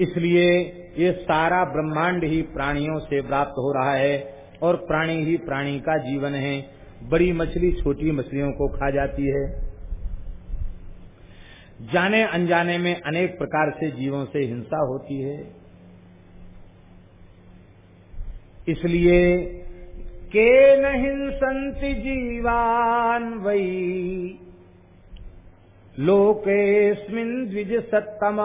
A: इसलिए ये सारा ब्रह्मांड ही प्राणियों से प्राप्त हो रहा है और प्राणी ही प्राणी का जीवन है। बड़ी मछली छोटी मछलियों को खा जाती है। जाने अनजाने में अनेक प्रकार से जीवों से हिंसा होती है। इसलिए के न हिंसन्ति जीवान वही लोकेस्मिन् द्विज सत्तम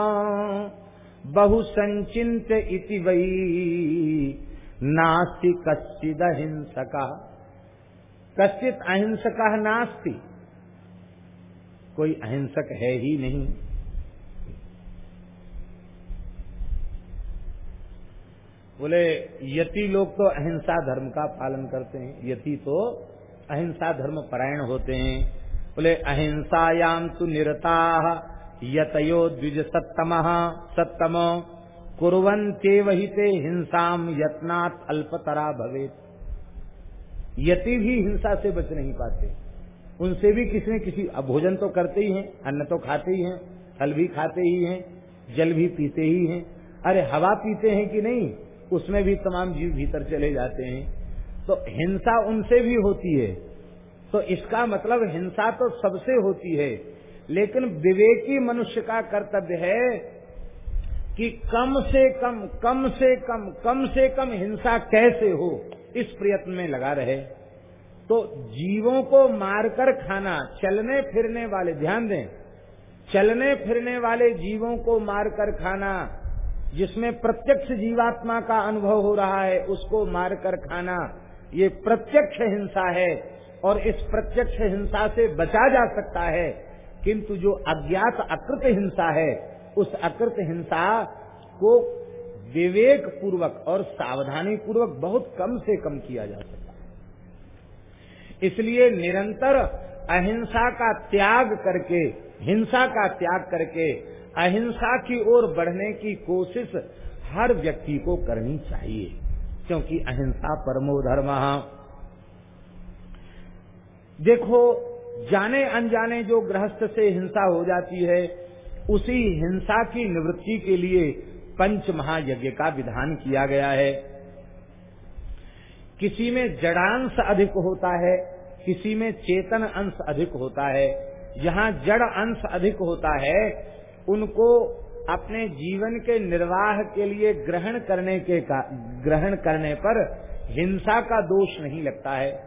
A: बहु संचिंत इति वही नास्ति कश्चिद अहिंसक कश्चित अहिंसक नास्ति। कोई अहिंसक है ही नहीं। बोले, यति लोग तो अहिंसा धर्म का पालन करते हैं, यति तो अहिंसा धर्म परायण होते हैं। बोले अहिंसायाम तो निरता, यतयो द्विज सत्तम सत्तम कुरंते वही ते हिंसाम यत्नात् अल्पतरा भवे यति भी हिंसा से बच नहीं पाते। उनसे भी किसी न किसी भोजन तो करते ही हैं, अन्न तो खाते ही हैं, फल भी खाते ही हैं, जल भी पीते ही हैं। अरे हवा पीते हैं कि नहीं, उसमें भी तमाम जीव भीतर चले जाते हैं। तो हिंसा उनसे भी होती है। तो इसका मतलब हिंसा तो सबसे होती है। लेकिन विवेकी मनुष्य का कर्तव्य है कि कम से कम कम से कम कम से कम हिंसा कैसे हो, इस प्रयत्न में लगा रहे। तो जीवों को मारकर खाना, चलने फिरने वाले, ध्यान दें, चलने फिरने वाले जीवों को मारकर खाना, जिसमें प्रत्यक्ष जीवात्मा का अनुभव हो रहा है, उसको मारकर खाना, ये प्रत्यक्ष हिंसा है, और इस प्रत्यक्ष हिंसा से बचा जा सकता है, किंतु जो अज्ञात अकृत हिंसा है, उस अकृत हिंसा को विवेक पूर्वक और सावधानी पूर्वक बहुत कम से कम किया जा सकता है। इसलिए निरंतर अहिंसा का त्याग करके, हिंसा का त्याग करके, अहिंसा की ओर बढ़ने की कोशिश हर व्यक्ति को करनी चाहिए, क्योंकि अहिंसा परमो धर्म। देखो, जाने अनजाने जो गृहस्थ से हिंसा हो जाती है, उसी हिंसा की निवृत्ति के लिए पंच महायज्ञ का विधान किया गया है। किसी में जड़ांश अधिक होता है, किसी में चेतन अंश अधिक होता है। जहाँ जड़ अंश अधिक होता है, उनको अपने जीवन के निर्वाह के लिए ग्रहण करने के ग्रहण करने पर हिंसा का दोष नहीं लगता है।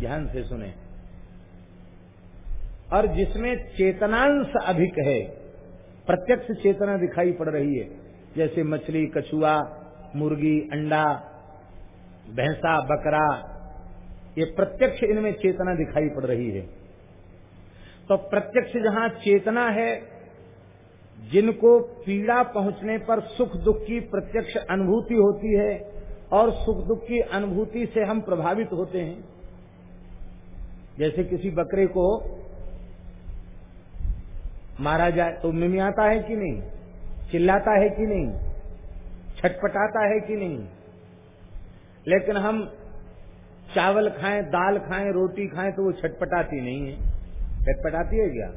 A: ध्यान से सुने। और जिसमें चेतनांश अधिक है, प्रत्यक्ष चेतना दिखाई पड़ रही है, जैसे मछली, कछुआ, मुर्गी, अंडा भैंसा, बकरा, ये प्रत्यक्ष इनमें चेतना दिखाई पड़ रही है। तो प्रत्यक्ष जहाँ चेतना है, जिनको पीड़ा पहुँचने पर सुख दुख की प्रत्यक्ष अनुभूति होती है, और सुख दुख की अनुभूति से हम प्रभावित होते हैं। जैसे किसी बकरे को मारा जाए तो मिमियाता है कि नहीं? चिल्लाता है कि नहीं? छटपटाता है कि नहीं? लेकिन हम चावल खाएँ, दाल खाएँ, रोटी खाएँ तो वो छटपटाती नहीं है। छटपटाती है क्या?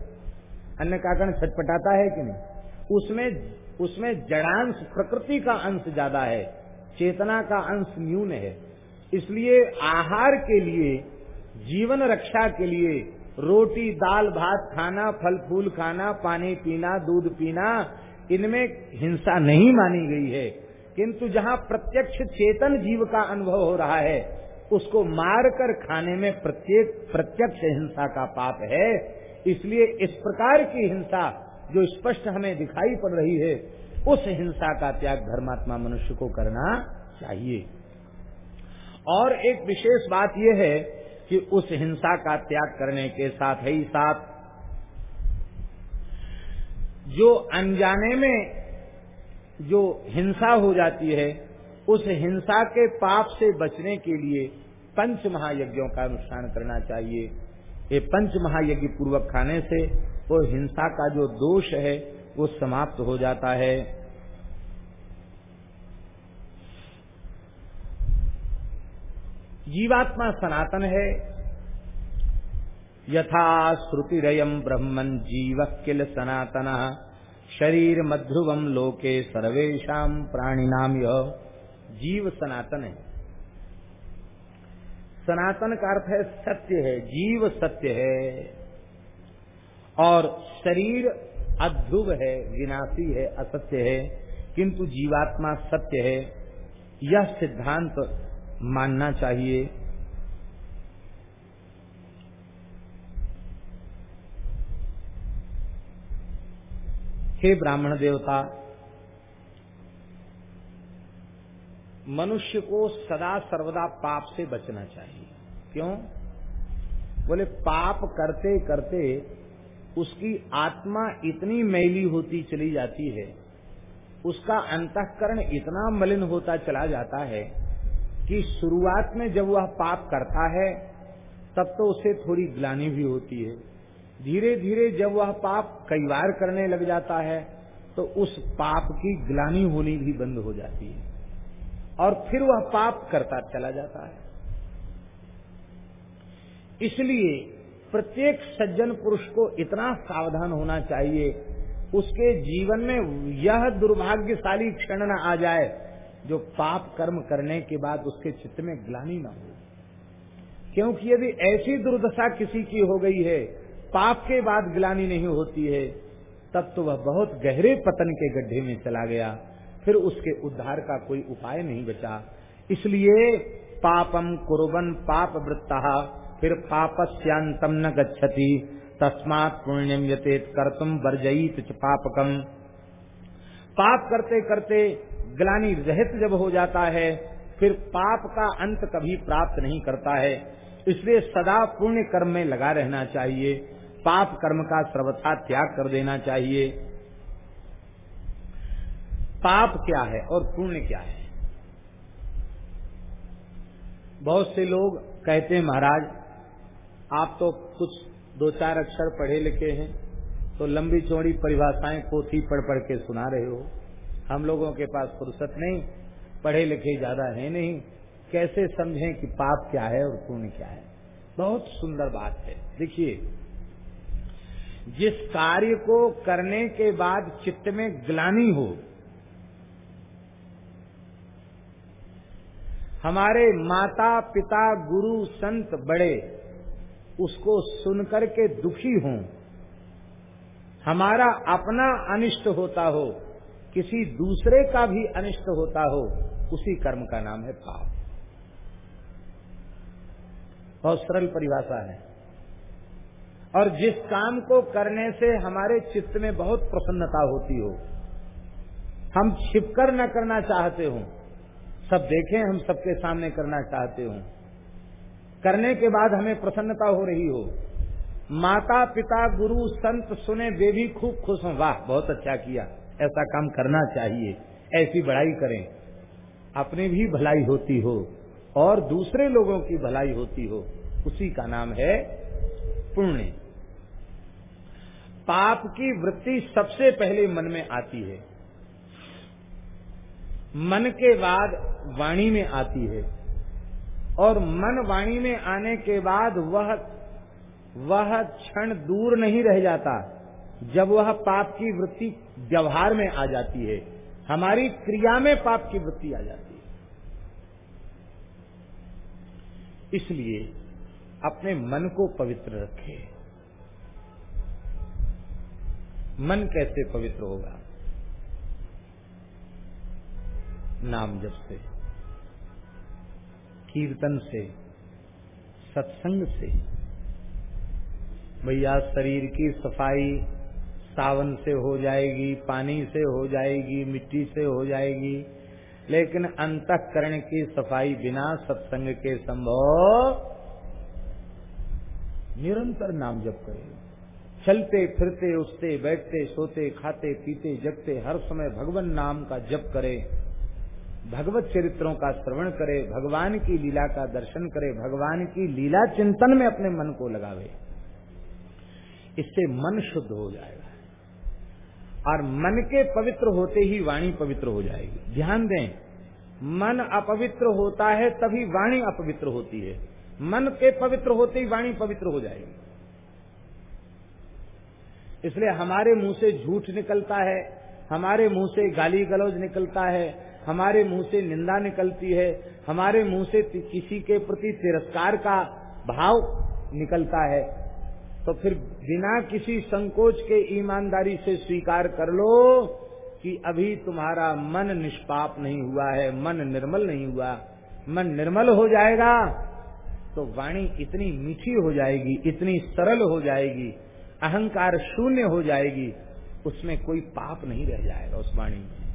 A: अन्य काकण छटपटाता है कि नहीं? उसमें उसमें जड़ांश प्रकृति का अंश ज़्यादा है, चेतना का अंश न्यून है। इसलिए आहार के लिए, जीवन रक्षा के लिए, रोटी, दाल, भात खाना, फल, फूल खाना, पानी पीना, दूध पीना, इनमें हिंसा नहीं मानी गई है। किंतु जहाँ प्रत्यक्ष चेतन जीव का अनुभव हो रहा है, उसको मार कर खाने में प्रत्येक, प्रत्यक्ष हिंसा का पाप है। इसलिए इस प्रकार की हिंसा जो स्पष्ट हमें दिखाई पड़ रही है, उस हिंसा का त्याग धर्मात्मा मनुष्य को करना चाहिए। और एक विशेष बात यह है कि उस हिंसा का त्याग करने के साथ ही साथ, जो अनजाने में जो हिंसा हो जाती है, उस हिंसा के पाप से बचने के लिए पंच महायज्ञों का अनुष्ठान करना चाहिए। ये पंच महायज्ञ पूर्वक खाने से वो हिंसा का जो दोष है, वो समाप्त हो जाता है। जीवात्मा सनातन है। यथा श्रुतिरयम ब्रह्मन जीव किल सनातन। शरीर मध्रुवम लोके सर्वेशा प्राणिनाम यह जीव सनातन है। सनातन का अर्थ है सत्य है, जीव सत्य है। और शरीर अध्रुव है, विनाशी है, असत्य है, किंतु जीवात्मा सत्य है। यह सिद्धांत मानना चाहिए। हे ब्राह्मण देवता, मनुष्य को सदा सर्वदा पाप से बचना चाहिए। क्यों? बोले, पाप करते करते उसकी आत्मा इतनी मैली होती चली जाती है, उसका अंतकरण इतना मलिन होता चला जाता है कि शुरुआत में जब वह पाप करता है, तब तो उसे थोड़ी ग्लानी भी होती है। धीरे धीरे जब वह पाप कई बार करने लग जाता है तो उस पाप की ग्लानी होनी भी बंद हो जाती है। और फिर वह पाप करता चला जाता है। इसलिए प्रत्येक सज्जन पुरुष को इतना सावधान होना चाहिए, उसके जीवन में यह दुर्भाग्यशाली क्षण न आ जाए, जो पाप कर्म करने के बाद उसके चित्त में ग्लानी न हो। क्योंकि यदि ऐसी दुर्दशा किसी की हो गई है पाप के बाद ग्लानी नहीं होती है, तब तो वह बहुत गहरे पतन के गड्ढे में चला गया। फिर उसके उद्धार का कोई उपाय नहीं बचा। इसलिए पापम कुरबन पाप वृत्ता फिर पापस्यांतम न गच्छति। तस्मात पुण्यम यतेत कर तुम बर्जयित पापकम। पाप करते करते ग्लानी रहित जब हो जाता है, फिर पाप का अंत कभी प्राप्त नहीं करता है। इसलिए सदा पुण्य कर्म में लगा रहना चाहिए। पाप कर्म का सर्वथा त्याग कर देना चाहिए। पाप क्या है और पुण्य क्या है? बहुत से लोग कहते हैं, महाराज, आप तो कुछ दो चार अक्षर पढ़े लिखे हैं तो लंबी चौड़ी परिभाषाएँ पोथी पढ़ पढ़ के सुना रहे हो। हम लोगों के पास फुर्सत नहीं, पढ़े लिखे ज़्यादा है नहीं। कैसे समझें कि पाप क्या है और पुण्य क्या है? बहुत सुंदर बात है। देखिए जिस कार्य को करने के बाद चित्त में ग्लानी हो, हमारे माता पिता गुरु, संत बड़े उसको सुनकर के दुखी हों। हमारा अपना अनिष्ट होता हो, किसी दूसरे का भी अनिष्ट होता हो, उसी कर्म का नाम है पाप। बहुत सरल परिभाषा है। और जिस काम को करने से हमारे चित्त में बहुत प्रसन्नता होती हो, हम छिपकर न करना चाहते हो, सब देखें, हम सबके सामने करना चाहते हो। करने के बाद हमें प्रसन्नता हो रही हो। माता पिता गुरु, संत सुने, वे भी खूब खुश हों। वाह, बहुत अच्छा किया। ऐसा काम करना चाहिए, ऐसी बढ़ाई करें। अपनी भी भलाई होती हो और दूसरे लोगों की भलाई होती हो। उसी का नाम है पुण्य। पाप की वृत्ति सबसे पहले मन में आती है। मन के बाद वाणी में आती है। और मन वाणी में आने के बाद वह वह क्षण दूर नहीं रह जाता, जब वह पाप की वृत्ति व्यवहार में आ जाती है। हमारी क्रिया में पाप की वृत्ति आ जाती है। इसलिए अपने मन को पवित्र रखे। मन कैसे पवित्र होगा? नाम जप से, कीर्तन से, सत्संग से। भैया, शरीर की सफ़ाई सावन से हो जाएगी, पानी से हो जाएगी, मिट्टी से हो जाएगी, लेकिन अंतकरण की सफ़ाई बिना सत्संग के संभव। निरंतर नाम जप करें। चलते, फिरते उठते बैठते, सोते, खाते, पीते, जगते, हर समय भगवान नाम का जप करे, भगवत चरित्रों का श्रवण करे, भगवान की लीला का दर्शन करे, भगवान की लीला चिंतन में अपने मन को लगावे। इससे मन शुद्ध हो जाएगा। और मन के पवित्र होते ही वाणी पवित्र हो जाएगी। ध्यान दें, मन अपवित्र होता है तभी वाणी अपवित्र होती है। मन के पवित्र होते ही वाणी पवित्र हो जाएगी। इसलिए हमारे मुँह से झूठ निकलता है, हमारे मुँह से गाली गलौज निकलता है, हमारे मुँह से निंदा निकलती है, हमारे मुँह से किसी के प्रति तिरस्कार का भाव निकलता है। तो फिर बिना किसी संकोच के ईमानदारी से स्वीकार कर लो कि अभी तुम्हारा मन निष्पाप नहीं हुआ है, मन निर्मल नहीं हुआ। मन निर्मल हो जाएगा तो वाणी इतनी मीठी हो जाएगी, इतनी सरल हो जाएगी अहंकार शून्य हो जाएगी, उसमें कोई पाप नहीं रह जाएगा उस वाणी में।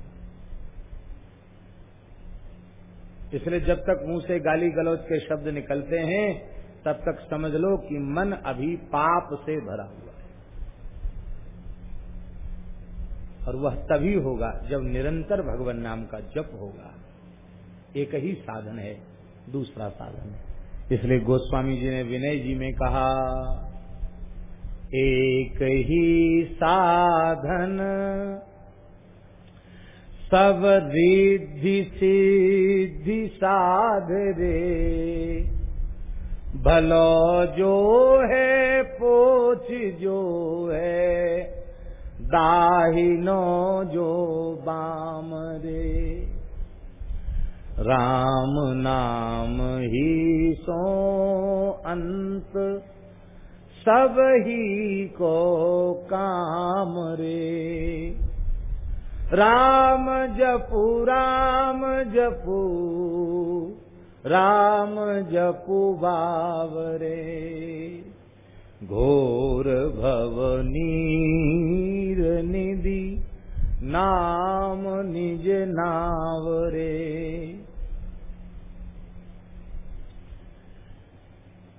A: इसलिए जब तक मुँह से गाली गलौज के शब्द निकलते हैं, तब तक समझ लो कि मन अभी पाप से भरा हुआ है। और वह तभी होगा जब निरंतर भगवान नाम का जप होगा। एक ही साधन है, दूसरा साधन है। इसलिए गोस्वामी जी ने विनय जी में कहा एक ही साधन, सब रिद्धि सिद्धि साध रे। भलो जो है, पोछ जो है, दाहिनो जो बाम रे। राम नाम ही सो अंत सब ही को काम रे। राम जपू राम जपू, राम जपु बावरे। घोर भवनीर निधि, नाम निज नावरे।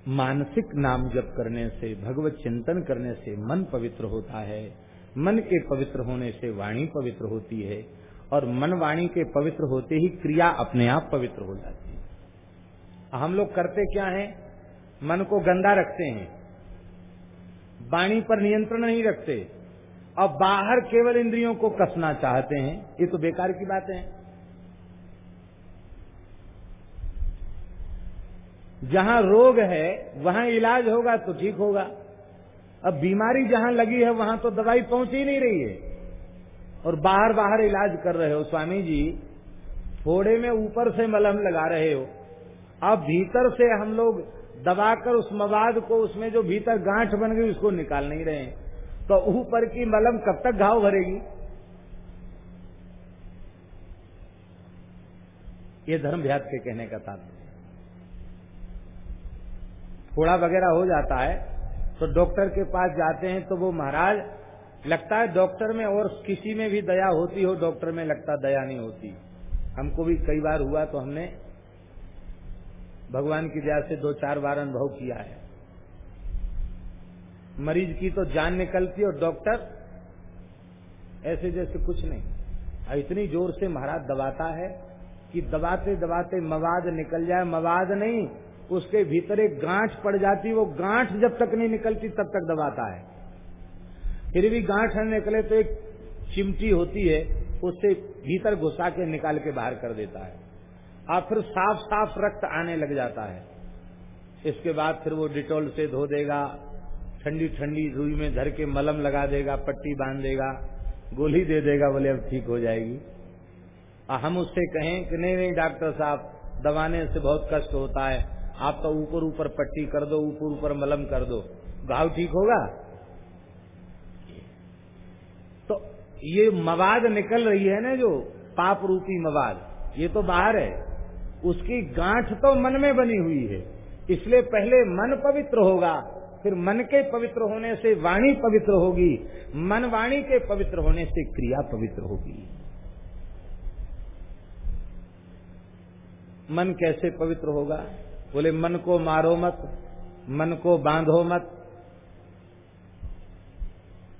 A: मानसिक नाम जप करने से, भगवत चिंतन करने से मन पवित्र होता है। मन के पवित्र होने से वाणी पवित्र होती है और मन वाणी के पवित्र होते ही क्रिया अपने आप पवित्र हो जाती है। हम लोग करते क्या है? मन को गंदा रखते हैं। वाणी पर नियंत्रण नहीं रखते। और बाहर केवल इंद्रियों को कसना चाहते हैं, ये तो बेकार की बात है। जहाँ रोग है, वहाँ इलाज होगा तो ठीक होगा। अब बीमारी जहाँ लगी है, वहाँ तो दवाई पहुँच ही नहीं रही है। और बाहर बाहर इलाज कर रहे हो, स्वामी जी, फोड़े में ऊपर से मलहम लगा रहे हो। अब भीतर से हम लोग दबाकर उस मवाद को, उसमें जो भीतर गांठ बन गई, उसको निकाल नहीं रहे तो ऊपर की मलम कब तक घाव भरेगी? ये धर्म व्याध के कहने का तात्पर्य। फोड़ा वगैरह हो जाता है तो डॉक्टर के पास जाते हैं तो वो महाराज, लगता है डॉक्टर में और किसी में भी दया होती हो, डॉक्टर में लगता दया नहीं होती। हमको भी कई बार हुआ तो हमने भगवान की दया से दो चार बार अनुभव किया है। मरीज़ की तो जान निकलती और डॉक्टर ऐसे जैसे कुछ नहीं। इतनी ज़ोर से महाराज दबाता है कि दबाते दबाते मवाद निकल जाए। मवाद नहीं उसके भीतर एक गांठ पड़ जाती, वो गांठ जब तक नहीं निकलती, तब तक दबाता है। फिर भी गांठ न निकले तो एक चिमटी होती है, उससे भीतर घुसा के निकाल के बाहर कर देता है। और फिर साफ़ साफ़ रक्त आने लग जाता है। इसके बाद फिर वो डिटोल से धो देगा ठंडी ठंडी रुई में धर के मलम लगा देगा, पट्टी बाँध देगा, गोली दे देगा, बोले अब ठीक हो जाएगी। और हम उससे कहें कि नहीं नहीं, डॉक्टर साहब, दबाने से बहुत कष्ट होता है। आप तो ऊपर ऊपर पट्टी कर दो, ऊपर ऊपर मलम कर दो। घाव ठीक होगा? तो ये मवाद निकल रही है ना जो पाप रूपी मवाद, ये तो बाहर है। उसकी गांठ तो मन में बनी हुई है। इसलिए पहले मन पवित्र होगा, फिर मन के पवित्र होने से वाणी पवित्र होगी, मन वाणी के पवित्र होने से क्रिया पवित्र होगी। मन कैसे पवित्र होगा? बोले, मन को मारो मत, मन को बांधो मत।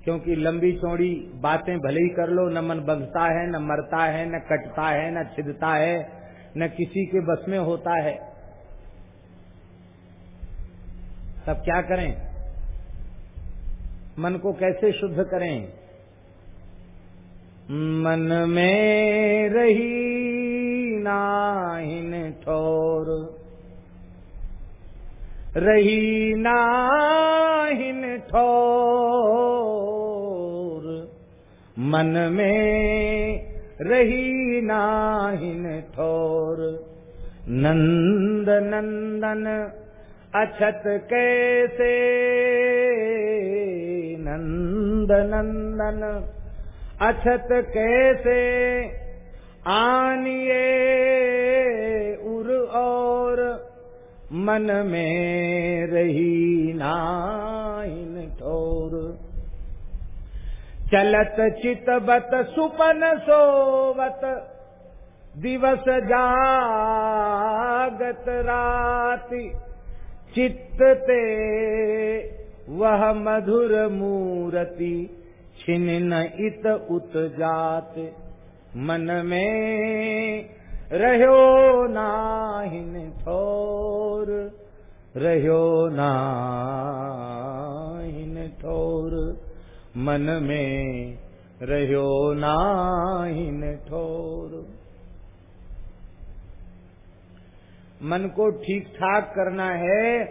A: क्योंकि लंबी चौड़ी बातें भले ही कर लो, न मन बंधता है, न मरता है, न कटता है, न छिदता है, न किसी के बस में होता है। तब क्या करें? मन को कैसे शुद्ध करें? मन में रही नाहिन ठोर। रही नाहिन ठोर मन में रही नाहिन ठोर नंद नंदन अछत कैसे? नंद नंदन अछत कैसे? आनिए उर और मन में रही नाइन ठोर। चलत चितबत सुपन सोवत, दिवस जागत राति। चित्ते वह मधुर मूर्ति, छिन्न इत उत जात। मन में रहो नाहिन ठोर रहो नाहिन ठोर मन में रहो नाहिन ठोर मन को ठीक ठाक करना है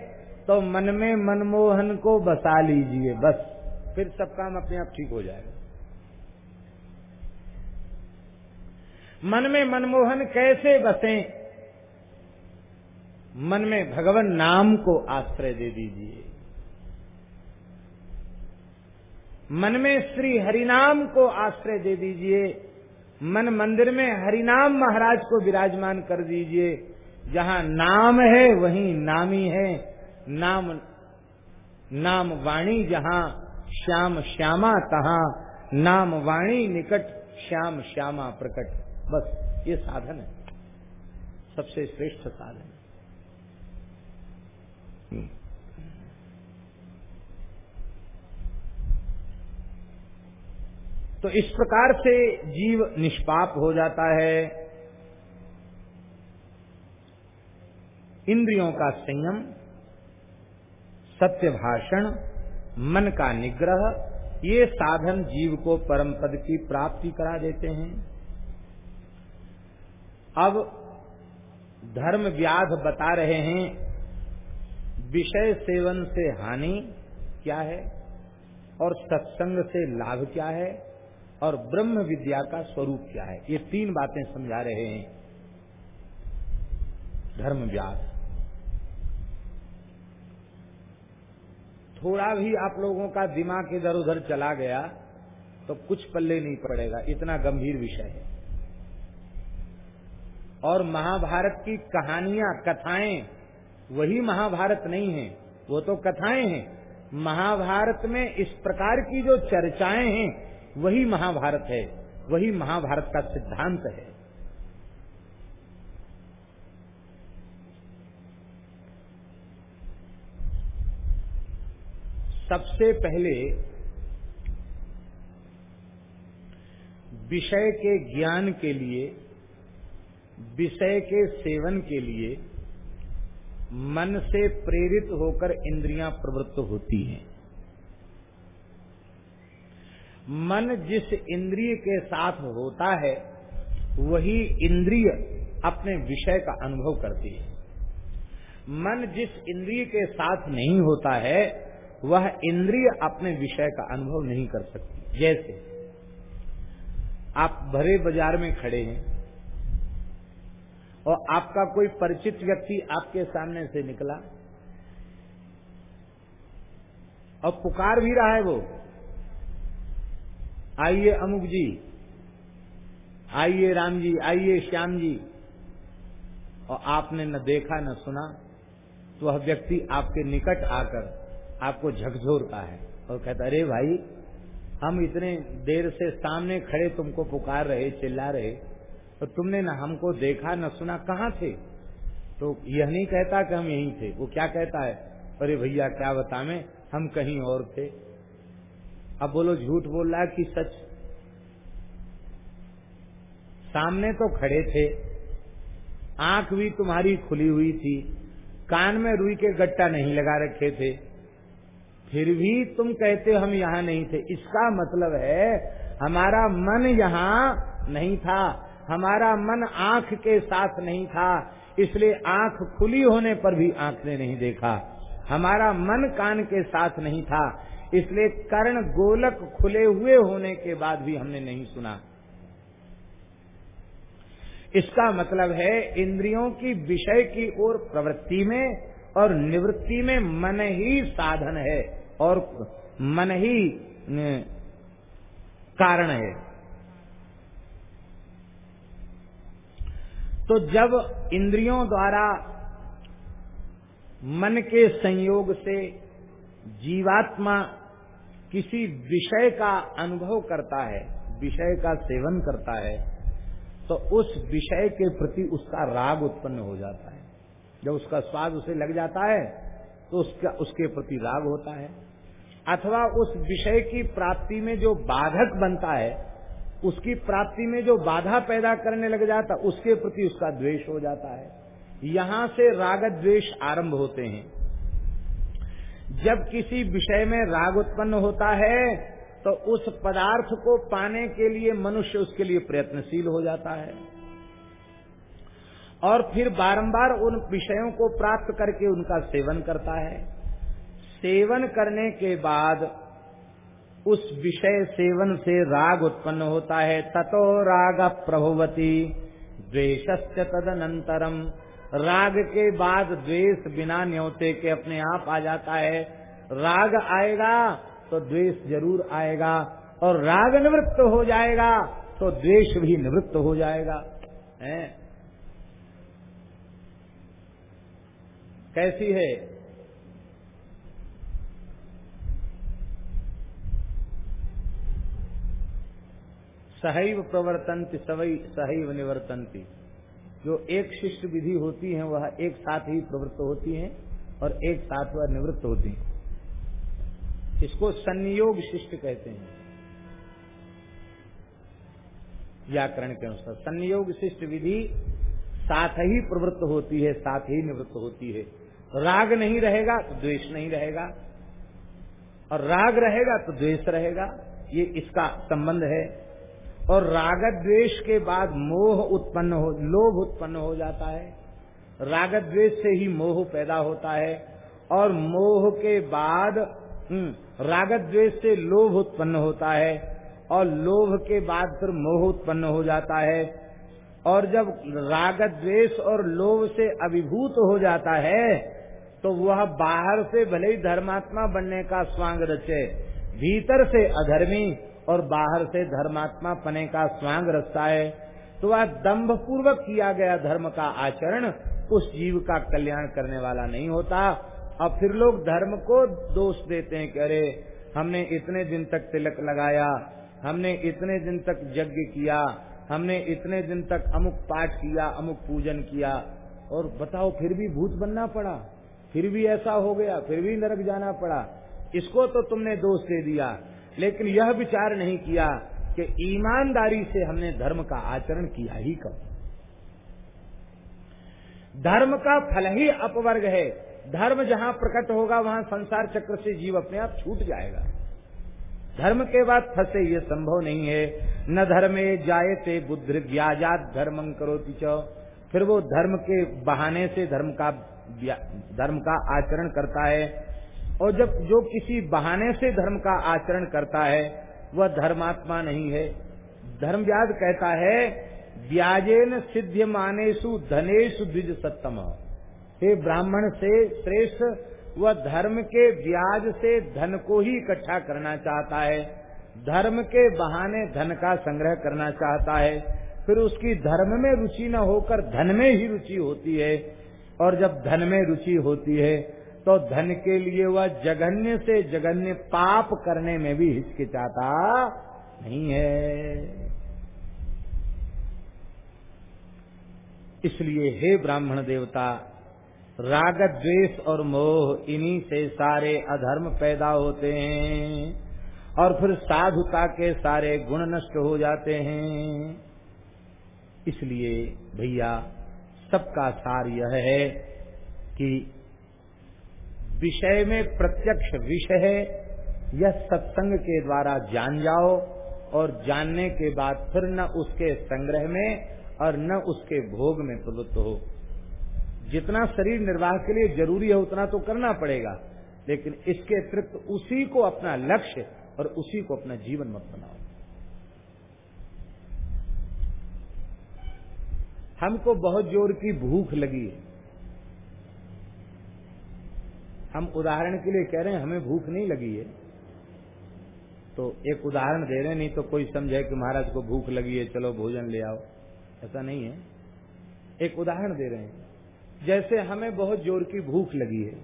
A: तो मन में मनमोहन को बसा लीजिए, बस। फिर सब काम अपने आप ठीक हो जाएगा। मन में मनमोहन कैसे बसे? मन में भगवान नाम को आश्रय दे दीजिए। मन में श्री हरिनाम को आश्रय दे दीजिए। मन मंदिर में हरिनाम महाराज को विराजमान कर दीजिए। जहाँ नाम है, वहीं नामी है। नाम नाम वाणी जहाँ श्याम श्यामा तहा। नाम वाणी निकट श्याम श्यामा प्रकट। बस ये साधन है। सबसे श्रेष्ठ साधन तो इस प्रकार से जीव निष्पाप हो जाता है। इंद्रियों का संयम सत्य भाषण मन का निग्रह ये साधन जीव को परम पद की प्राप्ति करा देते हैं। अब धर्म व्यास बता रहे हैं, विषय सेवन से हानि क्या है, और सत्संग से लाभ क्या है, और ब्रह्म विद्या का स्वरूप क्या है? ये तीन बातें समझा रहे हैं। धर्म व्यास थोड़ा भी आप लोगों का दिमाग इधर उधर चला गया तो कुछ पल्ले नहीं पड़ेगा। इतना गंभीर विषय है। और महाभारत की कहानियाँ, कथाएँ, वही महाभारत नहीं है, वो तो कथाएँ हैं। महाभारत में इस प्रकार की जो चर्चाएँ हैं, वही महाभारत है, वही महाभारत का सिद्धांत है। सबसे पहले विषय के ज्ञान के लिए विषय के सेवन के लिए मन से प्रेरित होकर इंद्रियाँ प्रवृत्त होती हैं। मन जिस इंद्रिय के साथ होता है, वही इंद्रिय अपने विषय का अनुभव करती है। मन जिस इंद्रिय के साथ नहीं होता है, वह इंद्रिय अपने विषय का अनुभव नहीं कर सकती। जैसे आप भरे बाज़ार में खड़े हैं और आपका कोई परिचित व्यक्ति आपके सामने से निकला। और पुकार भी रहा है वो। आइए अमुक जी, आइए राम जी, आइए श्याम जी। और आपने न देखा न सुना तो वह व्यक्ति आपके निकट आकर आपको झकझोरता है और कहता, अरे भाई, हम इतने देर से सामने खड़े तुमको पुकार रहे, चिल्ला रहे तो तुमने न हमको देखा, न सुना, कहाँ थे? तो यह नहीं कहता कि हम यहीं थे। वो क्या कहता है? अरे भैया, क्या बता में? हम कहीं और थे। अब बोलो, झूठ बोल रहा कि सच? सामने तो खड़े थे। आँख भी तुम्हारी खुली हुई थी। कान में रुई के गट्टा नहीं लगा रखे थे। फिर भी तुम कहते हम यहाँ नहीं थे। इसका मतलब है, हमारा मन यहाँ नहीं था। हमारा मन आँख के साथ नहीं था, इसलिए आँख खुली होने पर भी आँख ने नहीं देखा। हमारा मन कान के साथ नहीं था, इसलिए कर्ण गोलक खुले हुए होने के बाद भी हमने नहीं सुना। इसका मतलब है, इंद्रियों की विषय की ओर प्रवृत्ति में और निवृत्ति में मन ही साधन है और मन ही कारण है। तो जब इंद्रियों द्वारा मन के संयोग से जीवात्मा किसी विषय का अनुभव करता है, विषय का सेवन करता है तो उस विषय के प्रति उसका राग उत्पन्न हो जाता है। जब उसका स्वाद उसे लग जाता है तो उसका, उसके प्रति राग होता है। अथवा उस विषय की प्राप्ति में जो बाधक बनता है उसकी प्राप्ति में जो बाधा पैदा करने लग जाता, उसके प्रति उसका द्वेष हो जाता है। यहाँ से राग द्वेष आरंभ होते हैं। जब किसी विषय में राग उत्पन्न होता है तो उस पदार्थ को पाने के लिए मनुष्य उसके लिए प्रयत्नशील हो जाता है। और फिर बारंबार उन विषयों को प्राप्त करके उनका सेवन करता है। सेवन करने के बाद उस विषय सेवन से राग उत्पन्न होता है, ततो राग प्रभुवती द्वेशस्य तदनंतरम। राग के बाद द्वेष बिना न्योते के अपने आप आ जाता है। राग आएगा तो द्वेष ज़रूर आएगा, और राग निवृत्त हो जाएगा तो द्वेष भी निवृत्त हो जाएगा। है? कैसी है? सहैव प्रवर्तंती सवई सहैव निवर्तंती जो एक शिष्ट विधि होती है, वह एक साथ ही प्रवृत्त होती है और एक साथ वह निवृत्त होती है। इसको संयोग शिष्ट कहते हैं। व्याकरण के अनुसार संयोग शिष्ट विधि साथ ही प्रवृत्त होती है, साथ ही निवृत्त होती है। राग नहीं रहेगा तो द्वेष नहीं रहेगा। और राग रहेगा तो द्वेष रहेगा। ये इसका संबंध है। और राग द्वेष के बाद मोह उत्पन्न हो लोभ उत्पन्न हो जाता है। राग द्वेष से ही मोह पैदा होता है और मोह के बाद हम्म, राग द्वेष से लोभ उत्पन्न होता है और लोभ के बाद फिर मोह उत्पन्न हो जाता है। और जब राग द्वेष और लोभ से अभिभूत हो जाता है तो वह बाहर से भले ही धर्मात्मा बनने का स्वांग रचे भीतर से अधर्मी और बाहर से धर्मात्मा पने का स्वांग रखता है तो वह दम्भ पूर्वक किया गया धर्म का आचरण उस जीव का कल्याण करने वाला नहीं होता। और फिर लोग धर्म को दोष देते हैं कि अरे, हमने इतने दिन तक तिलक लगाया, हमने इतने दिन तक यज्ञ किया, हमने इतने दिन तक अमुक पाठ किया, अमुक पूजन किया, और बताओ फिर भी भूत बनना पड़ा, फिर भी ऐसा हो गया, फिर भी नरक जाना पड़ा। इसको तो तुमने दोष दे दिया। लेकिन यह विचार नहीं किया कि ईमानदारी से हमने धर्म का आचरण किया ही कब? धर्म का फल ही अपवर्ग है। धर्म जहाँ प्रकट होगा, वहाँ संसार चक्र से जीव अपने आप छूट जाएगा। धर्म के बाद फंसे ये संभव नहीं है। न धर्मे जाए ते बुद्ध व्याजात धर्म करो फिर वो धर्म के बहाने से धर्म का धर्म का आचरण करता है। और जब जो किसी बहाने से धर्म का आचरण करता है, वह धर्मात्मा नहीं है। धर्म व्याज कहता है ब्याजेन सिद्ध मानेशु धनेशु द्विज सत्तम हे ब्राह्मण से श्रेष्ठ, वह धर्म के ब्याज से धन को ही इकट्ठा करना चाहता है। धर्म के बहाने धन का संग्रह करना चाहता है। फिर उसकी धर्म में रुचि न होकर धन में ही रुचि होती है। और जब धन में रुचि होती है तो धन के लिए वह जघन्य से जघन्य पाप करने में भी हिचकिचाता नहीं है। इसलिए हे ब्राह्मण देवता, राग, द्वेष और मोह इन्हीं से सारे अधर्म पैदा होते हैं और फिर साधुता के सारे गुण नष्ट हो जाते हैं। इसलिए भैया, सबका सार यह है कि विषय में प्रत्यक्ष विषय है, यह सत्संग के द्वारा जान जाओ और जानने के बाद फिर न उसके संग्रह में और न उसके भोग में प्रवृत्त हो। जितना शरीर निर्वाह के लिए ज़रूरी है, उतना तो करना पड़ेगा, लेकिन इसके अतिरिक्त उसी को अपना लक्ष्य और उसी को अपना जीवन मत बनाओ। हमको बहुत ज़ोर की भूख लगी है। हम उदाहरण के लिए कह रहे हैं, हमें भूख नहीं लगी है। तो एक उदाहरण दे रहे नहीं तो कोई समझे कि महाराज को भूख लगी है, चलो भोजन ले आओ। ऐसा नहीं है। एक उदाहरण दे रहे हैं, जैसे हमें बहुत ज़ोर की भूख लगी है।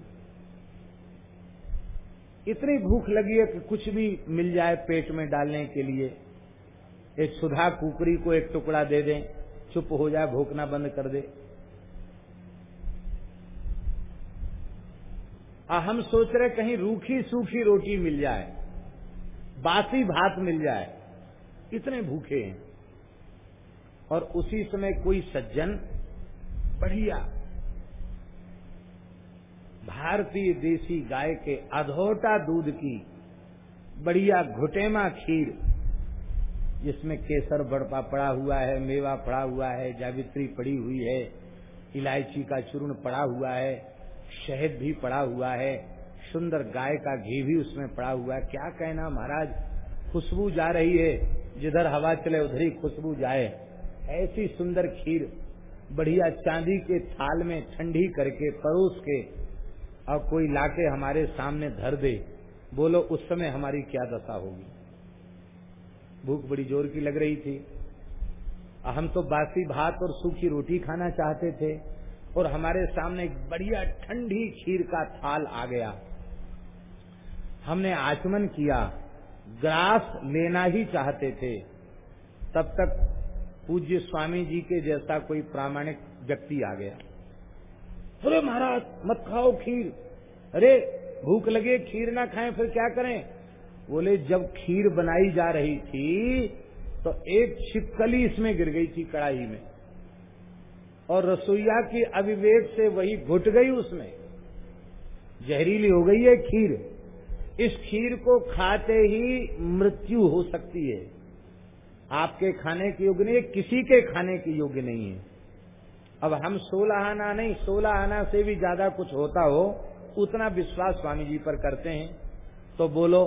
A: इतनी भूख लगी है कि कुछ भी मिल जाए पेट में डालने के लिए, एक सुधा कुकरी को एक टुकड़ा दे दें, चुप हो जाए भूखना बंद कर दे। और हम सोच रहे कहीं रूखी सूखी रोटी मिल जाए, बासी भात मिल जाए। इतने भूखे हैं। और उसी समय कोई सज्जन बढ़िया भारतीय देसी गाय के अधोटा दूध की बढ़िया घुटेमा खीर, जिसमें केसर बड़पा पड़ा हुआ है, मेवा पड़ा हुआ है, जावित्री पड़ी हुई है, इलायची का चूर्ण पड़ा हुआ है शहद भी पड़ा हुआ है, सुंदर गाय का घी भी उसमें पड़ा हुआ है। क्या कहना महाराज? खुशबू जा रही है, जिधर हवा चले उधर ही खुशबू जाए। ऐसी सुंदर खीर, बढ़िया चांदी के थाल में ठंडी करके, परोस के, और कोई लाके हमारे सामने धर दे। बोलो, उस समय हमारी क्या दशा होगी? भूख बड़ी ज़ोर की लग रही थी। हम तो बासी भात और सूखी रोटी खाना चाहते थे। और हमारे सामने एक बढ़िया ठंडी खीर का थाल आ गया। हमने आचमन किया। ग्रास लेना ही चाहते थे। तब तक पूज्य स्वामी जी के जैसा कोई प्रामाणिक व्यक्ति आ गया। अरे महाराज, मत खाओ खीर। अरे, भूख लगे, खीर ना खाएँ, फिर क्या करें? बोले, जब खीर बनाई जा रही थी तो एक छिपकली इसमें गिर गई थी कढ़ाई में। और रसोईया की अविवेक से वही घुट गई उसमें जहरीली हो गई है खीर। इस खीर को खाते ही मृत्यु हो सकती है। आपके खाने के योग्य नहीं, किसी के खाने के योग्य नहीं है। अब हम सोलह आना नहीं, सोलह आना से भी ज़्यादा कुछ होता हो, उतना विश्वास स्वामी जी पर करते हैं। तो बोलो,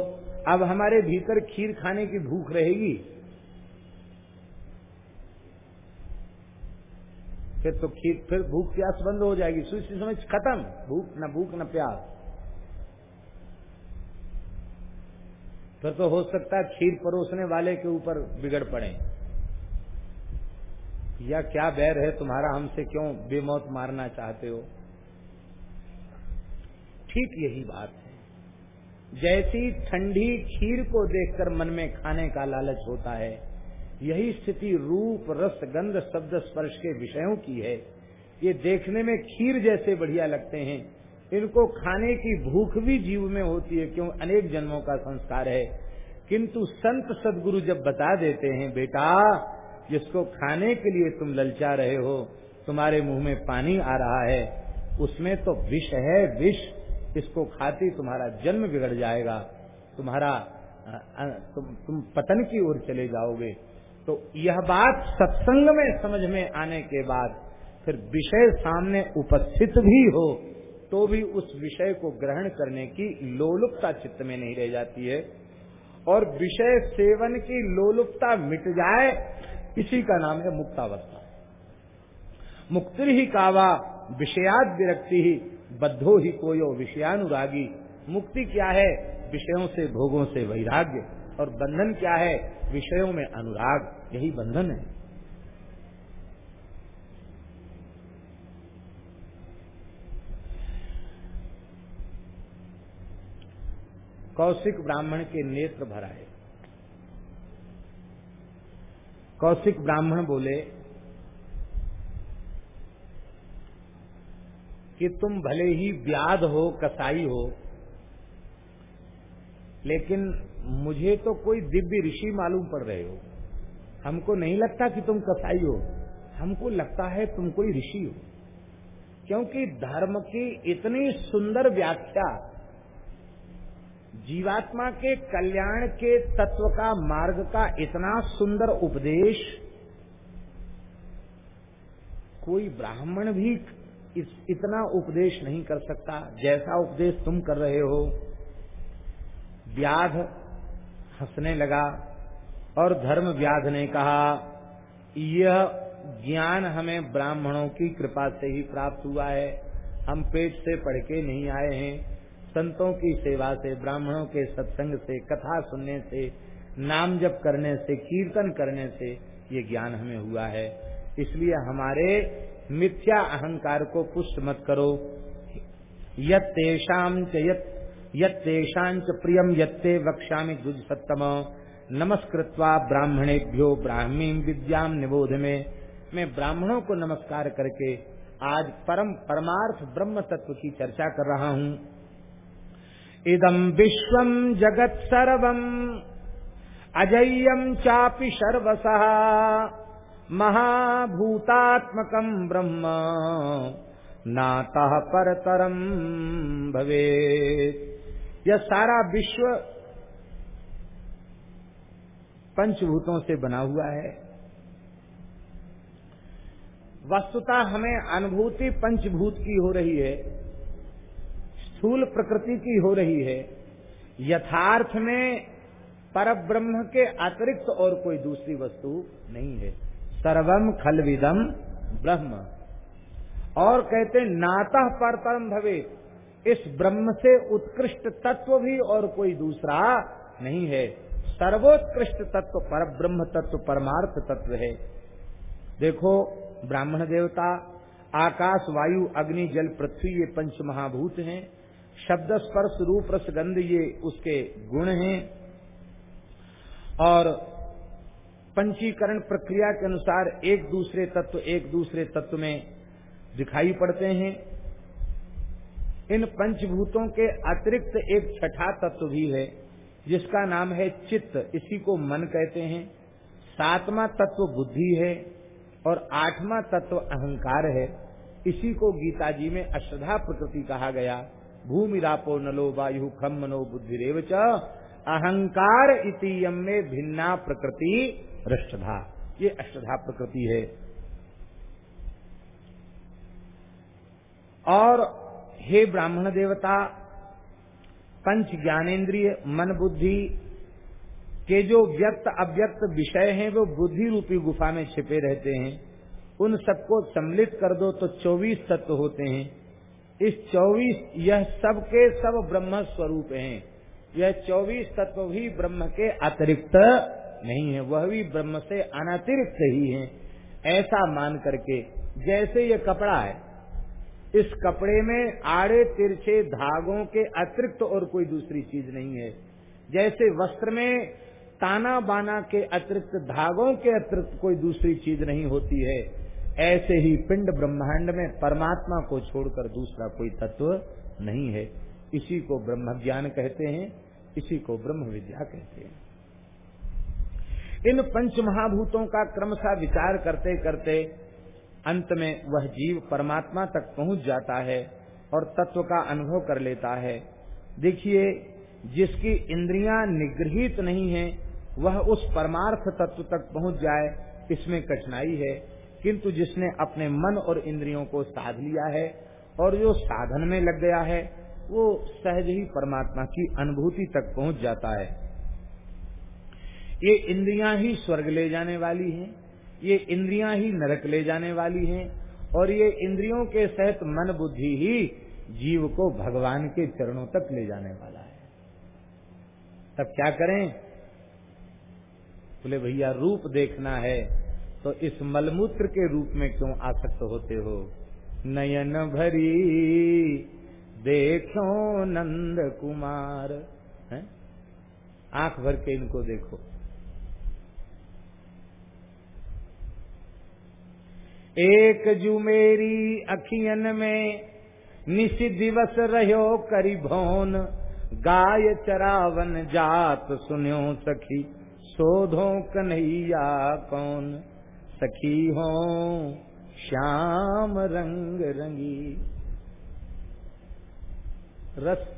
A: अब हमारे भीतर खीर खाने की भूख रहेगी। फिर तो खीर, फिर भूख प्यास बंद हो जाएगी। सूची समझ, खत्म। भूख, न भूख, न प्यास। फिर तो हो सकता है खीर परोसने वाले के ऊपर बिगड़ पड़े। या क्या बैर है तुम्हारा हमसे क्यों बेमौत मारना चाहते हो? ठीक यही बात है। जैसी ठंडी खीर को देखकर मन में खाने का लालच होता है यही स्थिति रूप, रस, गंध, शब्द, स्पर्श के विषयों की है। ये देखने में खीर जैसे बढ़िया लगते हैं। इनको खाने की भूख भी जीव में होती है, क्यों? अनेक जन्मों का संस्कार है। किंतु संत सदगुरु जब बता देते हैं, बेटा, जिसको खाने के लिए तुम ललचा रहे हो, तुम्हारे मुँह में पानी आ रहा है, उसमें तो विष है, विष। इसको खाती तुम्हारा जन्म बिगड़ जाएगा। तुम्हारा तुम तुम पतन की ओर चले जाओगे। तो यह बात सत्संग में समझ में आने के बाद फिर विषय सामने उपस्थित भी हो तो भी उस विषय को ग्रहण करने की लोलुपता चित्त में नहीं रह जाती है। और विषय सेवन की लोलुपता मिट जाए, इसी का नाम है मुक्तावस्था। मुक्ति ही कावा, विषयाद विरक्ति ही, बद्धो ही कोयो विषयानुरागी। मुक्ति क्या है? विषयों से, भोगों से वैराग्य। और बंधन क्या है? विषयों में अनुराग। यही बंधन है। कौशिक ब्राह्मण के नेत्र भराए। कौशिक ब्राह्मण बोले, कि तुम भले ही व्याध हो, कसाई हो, लेकिन मुझे तो कोई दिव्य ऋषि मालूम पड़ रहे हो। हमको नहीं लगता कि तुम कसाई हो। हमको लगता है तुम कोई ऋषि हो। क्योंकि धर्म की इतनी सुंदर व्याख्या जीवात्मा के कल्याण के तत्व का मार्ग का इतना सुंदर उपदेश कोई ब्राह्मण भी इस, इतना उपदेश नहीं कर सकता जैसा उपदेश तुम कर रहे हो। व्याध हंसने लगा और धर्म व्याध ने कहा, यह ज्ञान हमें ब्राह्मणों की कृपा से ही प्राप्त हुआ है। हम पेट से पढ़ के नहीं आए हैं। संतों की सेवा से, ब्राह्मणों के सत्संग से, कथा सुनने से, नाम जप करने से, कीर्तन करने से ये ज्ञान हमें हुआ है। इसलिए हमारे मिथ्या अहंकार को पुष्ट मत करो। यत तेषाम च यत यत्तेषांच प्रियम यत्ते वक्ष्यामि द्विज सत्तम नमस्कृत्वा ब्राह्मणेभ्यो ब्राह्मी विद्याम निबोध में मैं ब्राह्मणों को नमस्कार करके आज परम परमार्थ ब्रह्म तत्व की चर्चा कर रहा हूँ। इदम विश्व जगत सर्वम अजय्यम चापि सर्वसा महाभूतात्मकम ब्रह्म, नाता परतरम भवेत। यह सारा विश्व पंचभूतों से बना हुआ है। वस्तुता हमें अनुभूति पंचभूत की हो रही है, स्थूल प्रकृति की हो रही है। यथार्थ में पर ब्रह्म के अतिरिक्त और कोई दूसरी वस्तु नहीं है। सर्वम खलविदम ब्रह्म। और कहते नाता परतम भवे इस ब्रह्म से उत्कृष्ट तत्व भी और कोई दूसरा नहीं है। सर्वोत्कृष्ट तत्व पर ब्रह्म तत्व परमार्थ तत्व है। देखो, ब्राह्मण देवता, आकाश, वायु, अग्नि, जल, पृथ्वी, ये पंच महाभूत हैं। शब्द, स्पर्श, रूप, रस, गंध, ये उसके गुण हैं। और पंचीकरण प्रक्रिया के अनुसार एक दूसरे तत्व एक दूसरे तत्व में दिखाई पड़ते हैं। इन पंचभूतों के अतिरिक्त एक छठा तत्व भी है, जिसका नाम है चित्त। इसी को मन कहते हैं। सातवां तत्व बुद्धि है और आठवां तत्व अहंकार है। इसी को गीता जी में अश्रद्धा प्रकृति कहा गया। भूमि रापो नलो वायु खम मनो बुद्धि रेवच अहंकार इतियम में भिन्ना प्रकृति रष्टधा। ये अष्टधा प्रकृति है। और हे ब्राह्मण देवता, पंच ज्ञानेन्द्रिय, मन बुद्धि, के जो व्यक्त अव्यक्त विषय हैं, वो बुद्धि रूपी गुफा में छिपे रहते हैं। उन सबको सम्मिलित कर दो तो चौबीस तत्व होते हैं। इस चौबीस, यह सब के सब ब्रह्म स्वरूप हैं। यह चौबीस तत्व भी ब्रह्म के अतिरिक्त नहीं है, वह भी ब्रह्म से अनतिरिक्त ही है। ऐसा मान करके, जैसे ये कपड़ा है इस कपड़े में आड़े तिरछे धागों के अतिरिक्त और कोई दूसरी चीज़ नहीं है। जैसे वस्त्र में ताना बाना के अतिरिक्त, धागों के अतिरिक्त कोई दूसरी चीज़ नहीं होती है। ऐसे ही पिंड ब्रह्मांड में परमात्मा को छोड़कर दूसरा कोई तत्व नहीं है। इसी को ब्रह्म ज्ञान कहते हैं, इसी को ब्रह्म विद्या कहते हैं। इन पंच महाभूतों का क्रमशः विचार करते करते अंत में वह जीव परमात्मा तक पहुँच जाता है और तत्व का अनुभव कर लेता है। देखिए, जिसकी इंद्रियाँ निगृहित नहीं है, वह उस परमार्थ तत्व तक पहुँच जाए, इसमें कठिनाई है। किंतु जिसने अपने मन और इंद्रियों को साध लिया है और जो साधन में लग गया है, वो सहज ही परमात्मा की अनुभूति तक पहुँच जाता है। ये इंद्रियाँ ही स्वर्ग ले जाने वाली हैं। ये इंद्रियाँ ही नरक ले जाने वाली हैं और ये इंद्रियों के सहित मन बुद्धि ही जीव को भगवान के चरणों तक ले जाने वाला है। तब क्या करें? बोले, भैया, रूप देखना है तो इस मलमूत्र के रूप में क्यों आसक्त होते हो? नयन भरी देखो नंद कुमार। आँख भर के इनको देखो। एक जू मेरी अखियन में निश दिवस रहो करी भौन। गाय चरावन जात सुनो सखी, शोधो कन्हैया कौन? सखी हो, श्याम रंग रंगी। रस,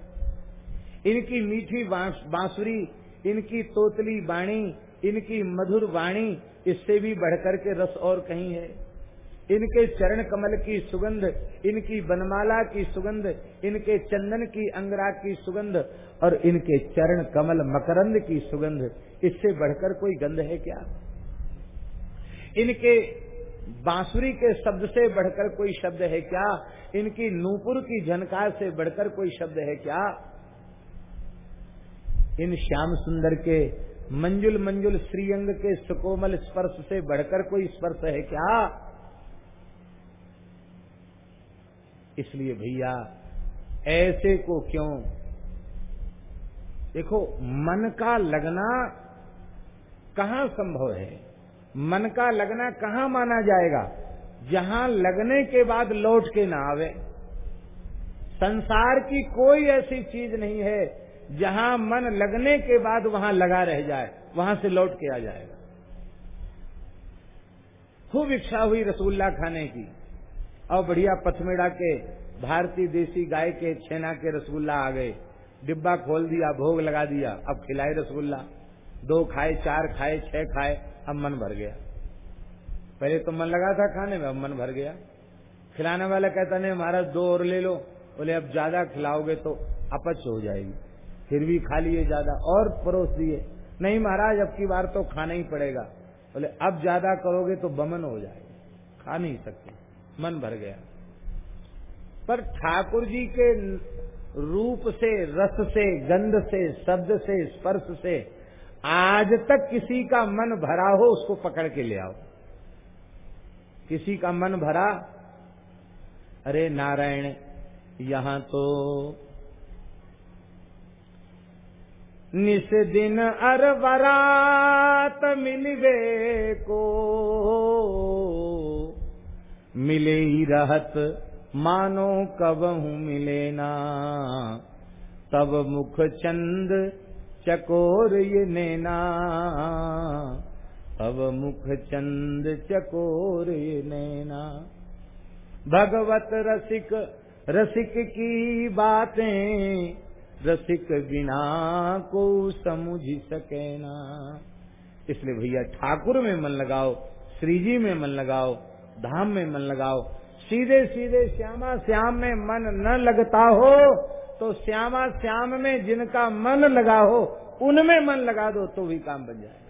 A: इनकी मीठी बांसुरी, इनकी तोतली बाणी, इनकी मधुर वाणी, इससे भी बढ़कर के रस और कहीं है। इनके चरण कमल की सुगंध, इनकी बनमाला की सुगंध, इनके चंदन की अंगरा की सुगंध और इनके चरण कमल मकरंद की सुगंध। इससे बढ़कर कोई गंध है क्या? इनके बांसुरी के शब्द से बढ़कर कोई शब्द है क्या? इनकी नूपुर की झनकार से बढ़कर कोई शब्द है क्या? इन श्याम सुंदर के मंजुल मंजुल श्रीअंग के सुकोमल स्पर्श से बढ़कर कोई स्पर्श है क्या? इसलिए भैया, ऐसे को क्यों? देखो, मन का लगना कहाँ संभव है? मन का लगना कहाँ माना जाएगा? जहाँ लगने के बाद लौट के ना आवे। संसार की कोई ऐसी चीज़ नहीं है जहाँ मन लगने के बाद वहाँ लगा रह जाए, वहाँ से लौट के आ जाएगा। खूब इच्छा हुई रसगुल्ला खाने की। और बढ़िया पथमेड़ा के भारतीय देसी गाय के छेना के रसगुल्ला आ गए। डिब्बा खोल दिया, भोग लगा दिया, अब खिलाए रसगुल्ला। दो खाए, चार खाए, छह खाए, अब मन भर गया। पहले तो मन लगा था खाने में, अब मन भर गया। खिलाने वाला कहता, नहीं महाराज, दो और ले लो। बोले, अब ज़्यादा खिलाओगे तो अपच हो जाएगी। फिर भी खा लिए ज़्यादा, और परोस दिए। नहीं महाराज, अब की बार तो खाना ही पड़ेगा। बोले, अब ज़्यादा करोगे तो बमन हो जाएगा। खा नहीं सकते। मन भर गया। पर ठाकुर जी के रूप से, रस से, गंध से, शब्द से, स्पर्श से, आज तक किसी का मन भरा हो, उसको पकड़ के ले आओ। किसी का मन भरा, अरे नारायण, यहाँ तो निस दिन अर बरात मिलवे को। मिले ही रहत, मानो कब हूँ मिले ना। तब मुख चंद चकोर ये नैना। अब मुख चंद चकोर ये नैना। भगवत रसिक रसिक की बातें, रसिक बिना को समझ सके ना। इसलिए भैया ठाकुर में मन लगाओ श्री जी में मन लगाओ धाम में मन लगाओ। सीधे सीधे श्यामा श्याम में मन न लगता हो तो श्यामा श्याम में जिनका मन लगा हो, उनमें मन लगा दो तो भी काम बन जाएगा।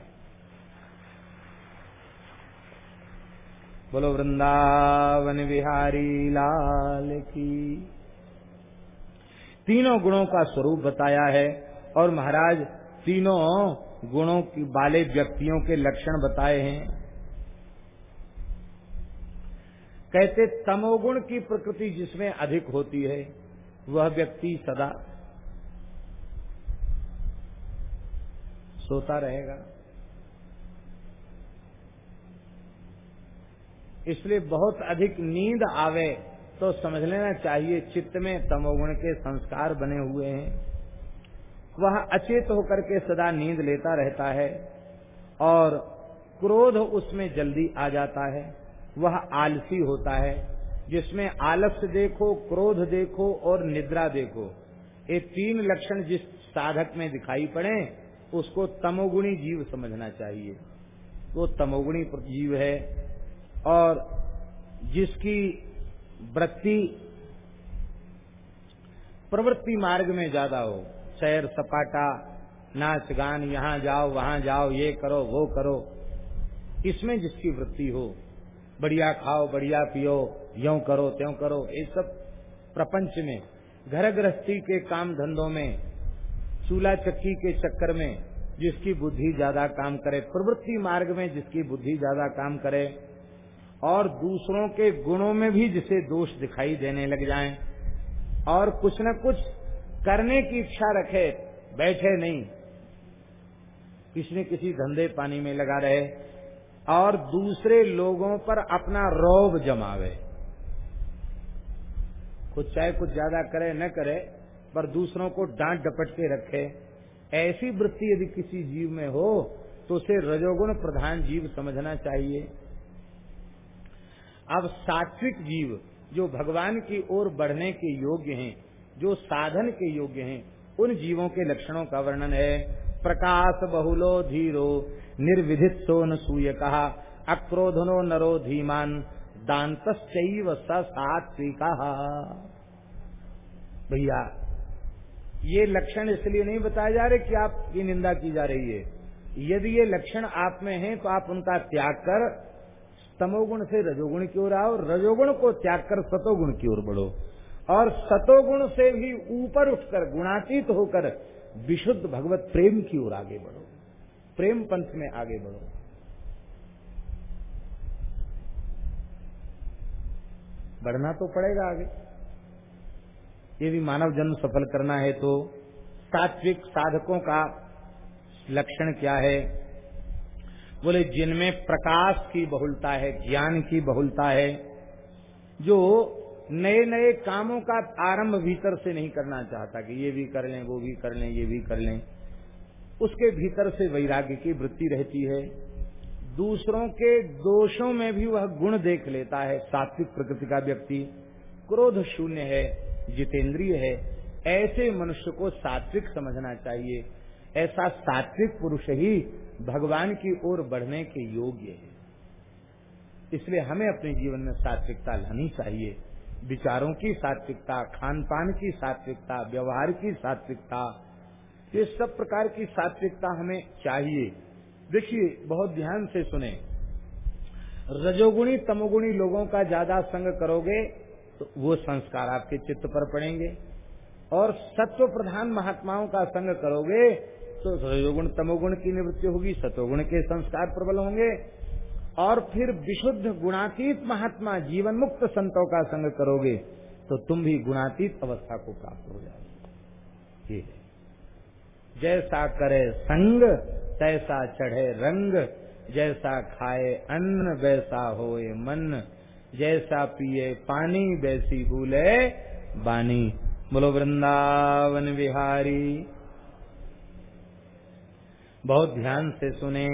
A: बोलो, वृंदावन बिहारी लाल की। तीनों गुणों का स्वरूप बताया है, और महाराज, तीनों गुणों की वाले व्यक्तियों के लक्षण बताए हैं। कहते तमोगुण की प्रकृति जिसमें अधिक होती है, वह व्यक्ति सदा सोता रहेगा। इसलिए बहुत अधिक नींद आवे तो समझ लेना चाहिए, चित्त में तमोगुण के संस्कार बने हुए हैं। वह अचेत होकर के सदा नींद लेता रहता है और क्रोध उसमें जल्दी आ जाता है। वह आलसी होता है, जिसमें आलस्य देखो, क्रोध देखो और निद्रा देखो। ये तीन लक्षण जिस साधक में दिखाई पड़े, उसको तमोगुणी जीव समझना चाहिए। वो तमोगुणी जीव है और जिसकी वृत्ति प्रवृत्ति मार्ग में ज़्यादा हो, सैर सपाटा, नाच गान, यहाँ जाओ, वहाँ जाओ, ये करो, वो करो, इसमें जिसकी वृत्ति हो बढ़िया खाओ, बढ़िया पियो, यो करो, त्यों करो। ये सब प्रपंच में घर गृहस्थी के काम धंधों में, चूल्हा चक्की के चक्कर में, जिसकी बुद्धि ज़्यादा काम करे, प्रवृत्ति मार्ग में जिसकी बुद्धि ज़्यादा काम करे, और दूसरों के गुणों में भी जिसे दोष दिखाई देने लग जाए, और कुछ न कुछ करने की इच्छा रखे, बैठे नहीं। किसी किसी धंधे पानी में लगा रहे और दूसरे लोगों पर अपना रौब जमावे। कुछ चाहे कुछ ज़्यादा करे, न करे, पर दूसरों को डांट डपट के रखे। ऐसी वृत्ति यदि किसी जीव में हो तो उसे रजोगुण प्रधान जीव समझना चाहिए। अब सात्विक जीव, जो भगवान की ओर बढ़ने के योग्य हैं, जो साधन के योग्य हैं, उन जीवों के लक्षणों का वर्णन है। प्रकाश बहुलो धीरो निर्विधित सोन सूय कहा अक्रोधनो नरो धीमान दांत सात्विका। भैया, ये लक्षण इसलिए नहीं बताए जा रहे कि आपकी निंदा की जा रही है। यदि ये लक्षण आप में हैं तो आप उनका त्याग कर तमोगुण से रजोगुण की ओर आओ, रजोगुण को त्याग कर सतोगुण की ओर बढ़ो। और सतोगुण से भी ऊपर उठकर, गुणातीत होकर, विशुद्ध भगवत प्रेम की ओर आगे बढ़ो। प्रेम पंथ में आगे बढ़ो। बढ़ना तो पड़ेगा आगे। यदि मानव जन्म सफल करना है तो सात्विक साधकों का लक्षण क्या है? बोले, जिनमें प्रकाश की बहुलता है, ज्ञान की बहुलता है, जो नए नए कामों का आरंभ भीतर से नहीं करना चाहता कि ये भी कर लें, वो भी कर लें, ये भी कर लें। उसके भीतर से वैराग्य की वृत्ति रहती है। दूसरों के दोषों में भी वह गुण देख लेता है। सात्विक प्रकृति का व्यक्ति क्रोध शून्य है, जितेंद्रिय है। ऐसे मनुष्य को सात्विक समझना चाहिए। ऐसा सात्विक पुरुष ही भगवान की ओर बढ़ने के योग्य है। इसलिए हमें अपने जीवन में सात्विकता लानी चाहिए। विचारों की सात्विकता खान पान की सात्विकता, व्यवहार की सात्विकता ये सब प्रकार की सात्विकता हमें चाहिए। देखिए, बहुत ध्यान से सुने। रजोगुणी, तमोगुणी लोगों का ज़्यादा संग करोगे तो वो संस्कार आपके चित्त पर पड़ेंगे। और सत्व प्रधान महात्माओं का संग करोगे तो रजोगुण, तमोगुण की निवृत्ति होगी, सत्वगुण के संस्कार प्रबल होंगे। और फिर विशुद्ध, गुणातीत महात्मा जीवन मुक्त संतों का संग करोगे तो तुम भी गुणातीत अवस्था को प्राप्त हो जाओगे। जैसा करे संग, तैसा चढ़े रंग, जैसा खाए अन्न, वैसा होए मन, जैसा पिए पानी, वैसी भूले बानी। बोलो, वृंदावन बिहारी। बहुत ध्यान से सुने।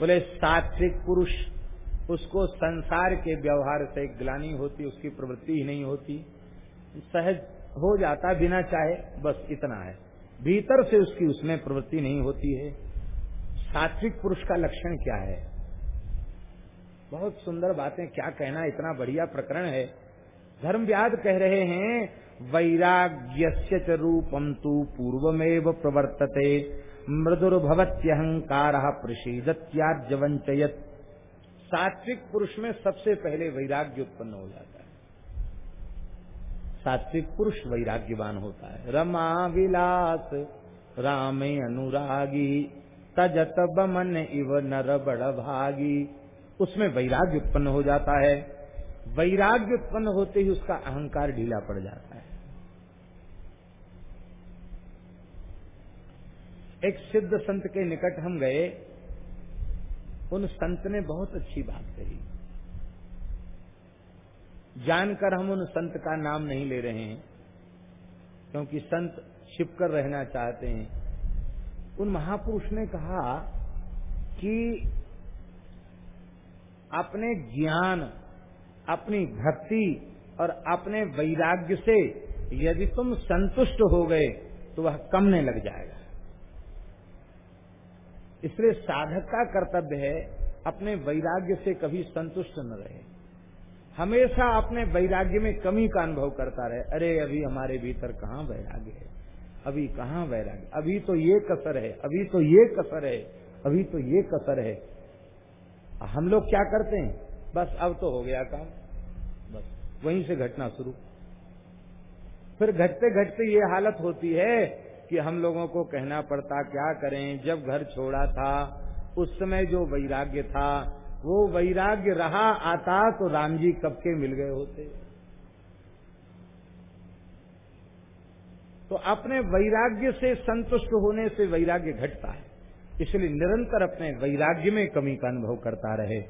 A: बोले, सात्विक पुरुष, उसको संसार के व्यवहार से ग्लानी होती, उसकी प्रवृत्ति ही नहीं होती। सहज हो जाता है, बिना चाहे, बस इतना है। भीतर से उसकी उसमें प्रवृत्ति नहीं होती है। सात्विक पुरुष का लक्षण क्या है? बहुत सुंदर बातें, क्या कहना, इतना बढ़िया प्रकरण है। धर्म व्याध कह रहे हैं वैराग्य च रूपम तू पूर्वमेव प्रवर्तते मृदुर्भवत्यहंकार प्रशीदत्यार्जवंचयत सात्विक पुरुष में सबसे पहले वैराग्य उत्पन्न हो जाता सात्विक पुरुष वैराग्यवान होता है। रमा विलास, रामे अनुरागी, तजत बमन इव नर बड़ भागी। उसमें वैराग्य उत्पन्न हो जाता है। वैराग्य उत्पन्न होते ही उसका अहंकार ढीला पड़ जाता है। एक सिद्ध संत के निकट हम गए। उन संत ने बहुत अच्छी बात कही। जानकर हम उन संत का नाम नहीं ले रहे हैं, क्योंकि संत छिपकर रहना चाहते हैं। उन महापुरुष ने कहा कि अपने ज्ञान, अपनी भक्ति और अपने वैराग्य से यदि तुम संतुष्ट हो गए तो वह कमने लग जाएगा। इसलिए साधक का कर्तव्य है अपने वैराग्य से कभी संतुष्ट न रहे। हमेशा अपने वैराग्य में कमी का अनुभव करता रहे। अरे, अभी हमारे भीतर कहाँ वैराग्य है? अभी कहाँ वैराग्य? अभी तो ये कसर है, अभी तो ये कसर है, अभी तो ये कसर है। हम लोग क्या करते हैं? बस अब तो हो गया काम। बस, वहीं से घटना शुरू। फिर घटते घटते ये हालत होती है कि हम लोगों को कहना पड़ता, क्या करें? जब घर छोड़ा था, उस समय जो वैराग्य था वो वैराग्य रहा, आता तो राम जी कब के मिल गए होते। तो अपने वैराग्य से संतुष्ट होने से वैराग्य घटता है। इसलिए निरंतर अपने वैराग्य में कमी का अनुभव करता रहे,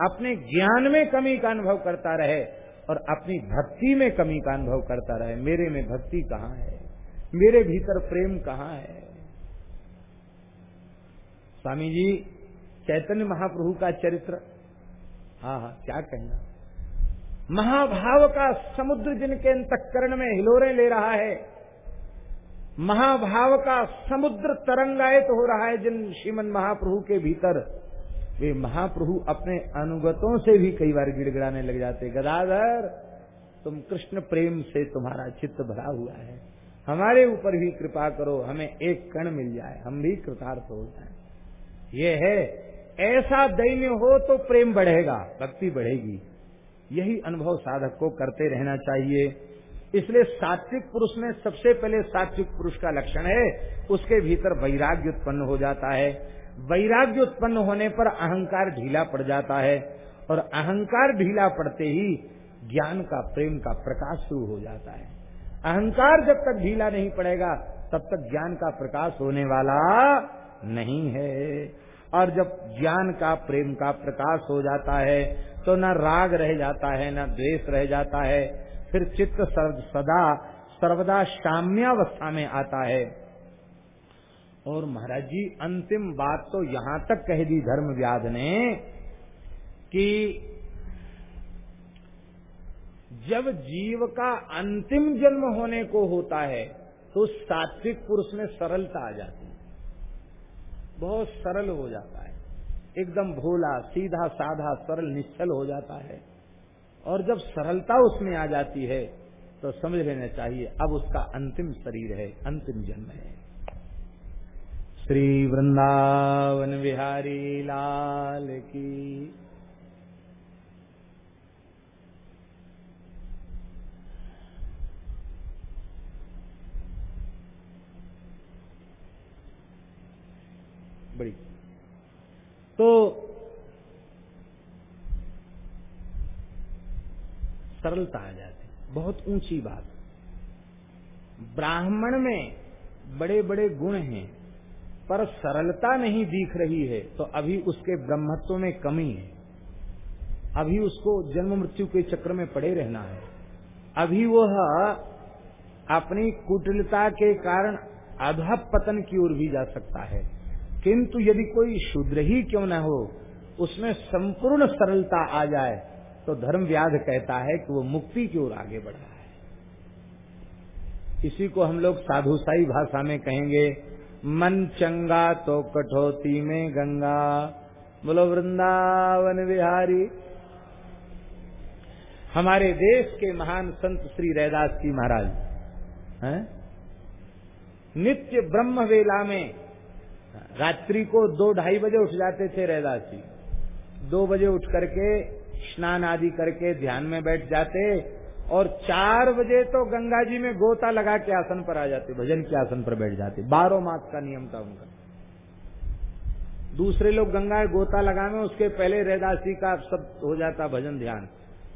A: अपने ज्ञान में कमी का अनुभव करता रहे और अपनी भक्ति में कमी का अनुभव करता रहे। मेरे में भक्ति कहाँ है? मेरे भीतर प्रेम कहाँ है? स्वामी जी चैतन्य महाप्रभु का चरित्र। हाँ हाँ क्या कहना। महाभाव का समुद्र जिनके अंतकरण में हिलोरे ले रहा है, महाभाव का समुद्र तरंगायत हो रहा है जिन श्रीमन महाप्रभु के भीतर, वे महाप्रभु अपने अनुगतों से भी कई बार गिड़गिड़ाने लग जाते गदाधर, तुम कृष्ण प्रेम से तुम्हारा चित्त भरा हुआ है। हमारे ऊपर भी कृपा करो, हमें एक कण मिल जाए, हम भी कृतार्थ हो जाए। ये है ऐसा दैन्य हो तो प्रेम बढ़ेगा, भक्ति बढ़ेगी। यही अनुभव साधक को करते रहना चाहिए। इसलिए सात्विक पुरुष में सबसे पहले सात्विक पुरुष का लक्षण है, उसके भीतर वैराग्य उत्पन्न हो जाता है। वैराग्य उत्पन्न होने पर अहंकार ढीला पड़ जाता है और अहंकार ढीला पड़ते ही ज्ञान का, प्रेम का प्रकाश शुरू हो जाता है। अहंकार जब तक ढीला नहीं पड़ेगा, तब तक ज्ञान का प्रकाश होने वाला नहीं है। और जब ज्ञान का, प्रेम का प्रकाश हो जाता है तो न राग रह जाता है, न द्वेष रह जाता है। फिर चित्त सदा, सर्वदा साम्यावस्था में आता है। और महाराज जी, अंतिम बात तो यहाँ तक कह दी धर्म व्याध ने कि जब जीव का अंतिम जन्म होने को होता है तो सात्विक पुरुष में सरलता आ जाती है। बहुत सरल हो जाता है। एकदम भोला, सीधा, साधा, सरल, निश्चल हो जाता है। और जब सरलता उसमें आ जाती है तो समझ लेना चाहिए, अब उसका अंतिम शरीर है, अंतिम जन्म है। श्री वृंदावन बिहारी लाल की बड़ी तो सरलता आ जाती। बहुत ऊँची बात। ब्राह्मण में बड़े बड़े गुण हैं, पर सरलता नहीं दिख रही है तो अभी उसके ब्रह्मत्व में कमी है। अभी उसको जन्म मृत्यु के चक्र में पड़े रहना है। अभी वह अपनी कुटिलता के कारण अधः पतन की ओर भी जा सकता है। किंतु यदि कोई शूद्र ही क्यों न हो, उसमें संपूर्ण सरलता आ जाए तो धर्म व्याध कहता है कि वो मुक्ति की ओर आगे बढ़ा है। इसी को हम लोग साधुसाई भाषा में कहेंगे, मन चंगा तो कठौती में गंगा। बोलो, वृंदावन बिहारी। हमारे देश के महान संत श्री रैदास जी महाराज, है? नित्य ब्रह्म वेला में रात्रि को दो ढाई बजे उठ जाते थे रैदास जी। दो बजे उठ करके स्नान आदि करके ध्यान में बैठ जाते और चार बजे तो गंगा जी में गोता लगा के आसन पर आ जाते, भजन के आसन पर बैठ जाते। बारह मास का नियम था उनका। दूसरे लोग गंगा गोता लगाने, उसके पहले रेदासी का सब हो जाता भजन ध्यान।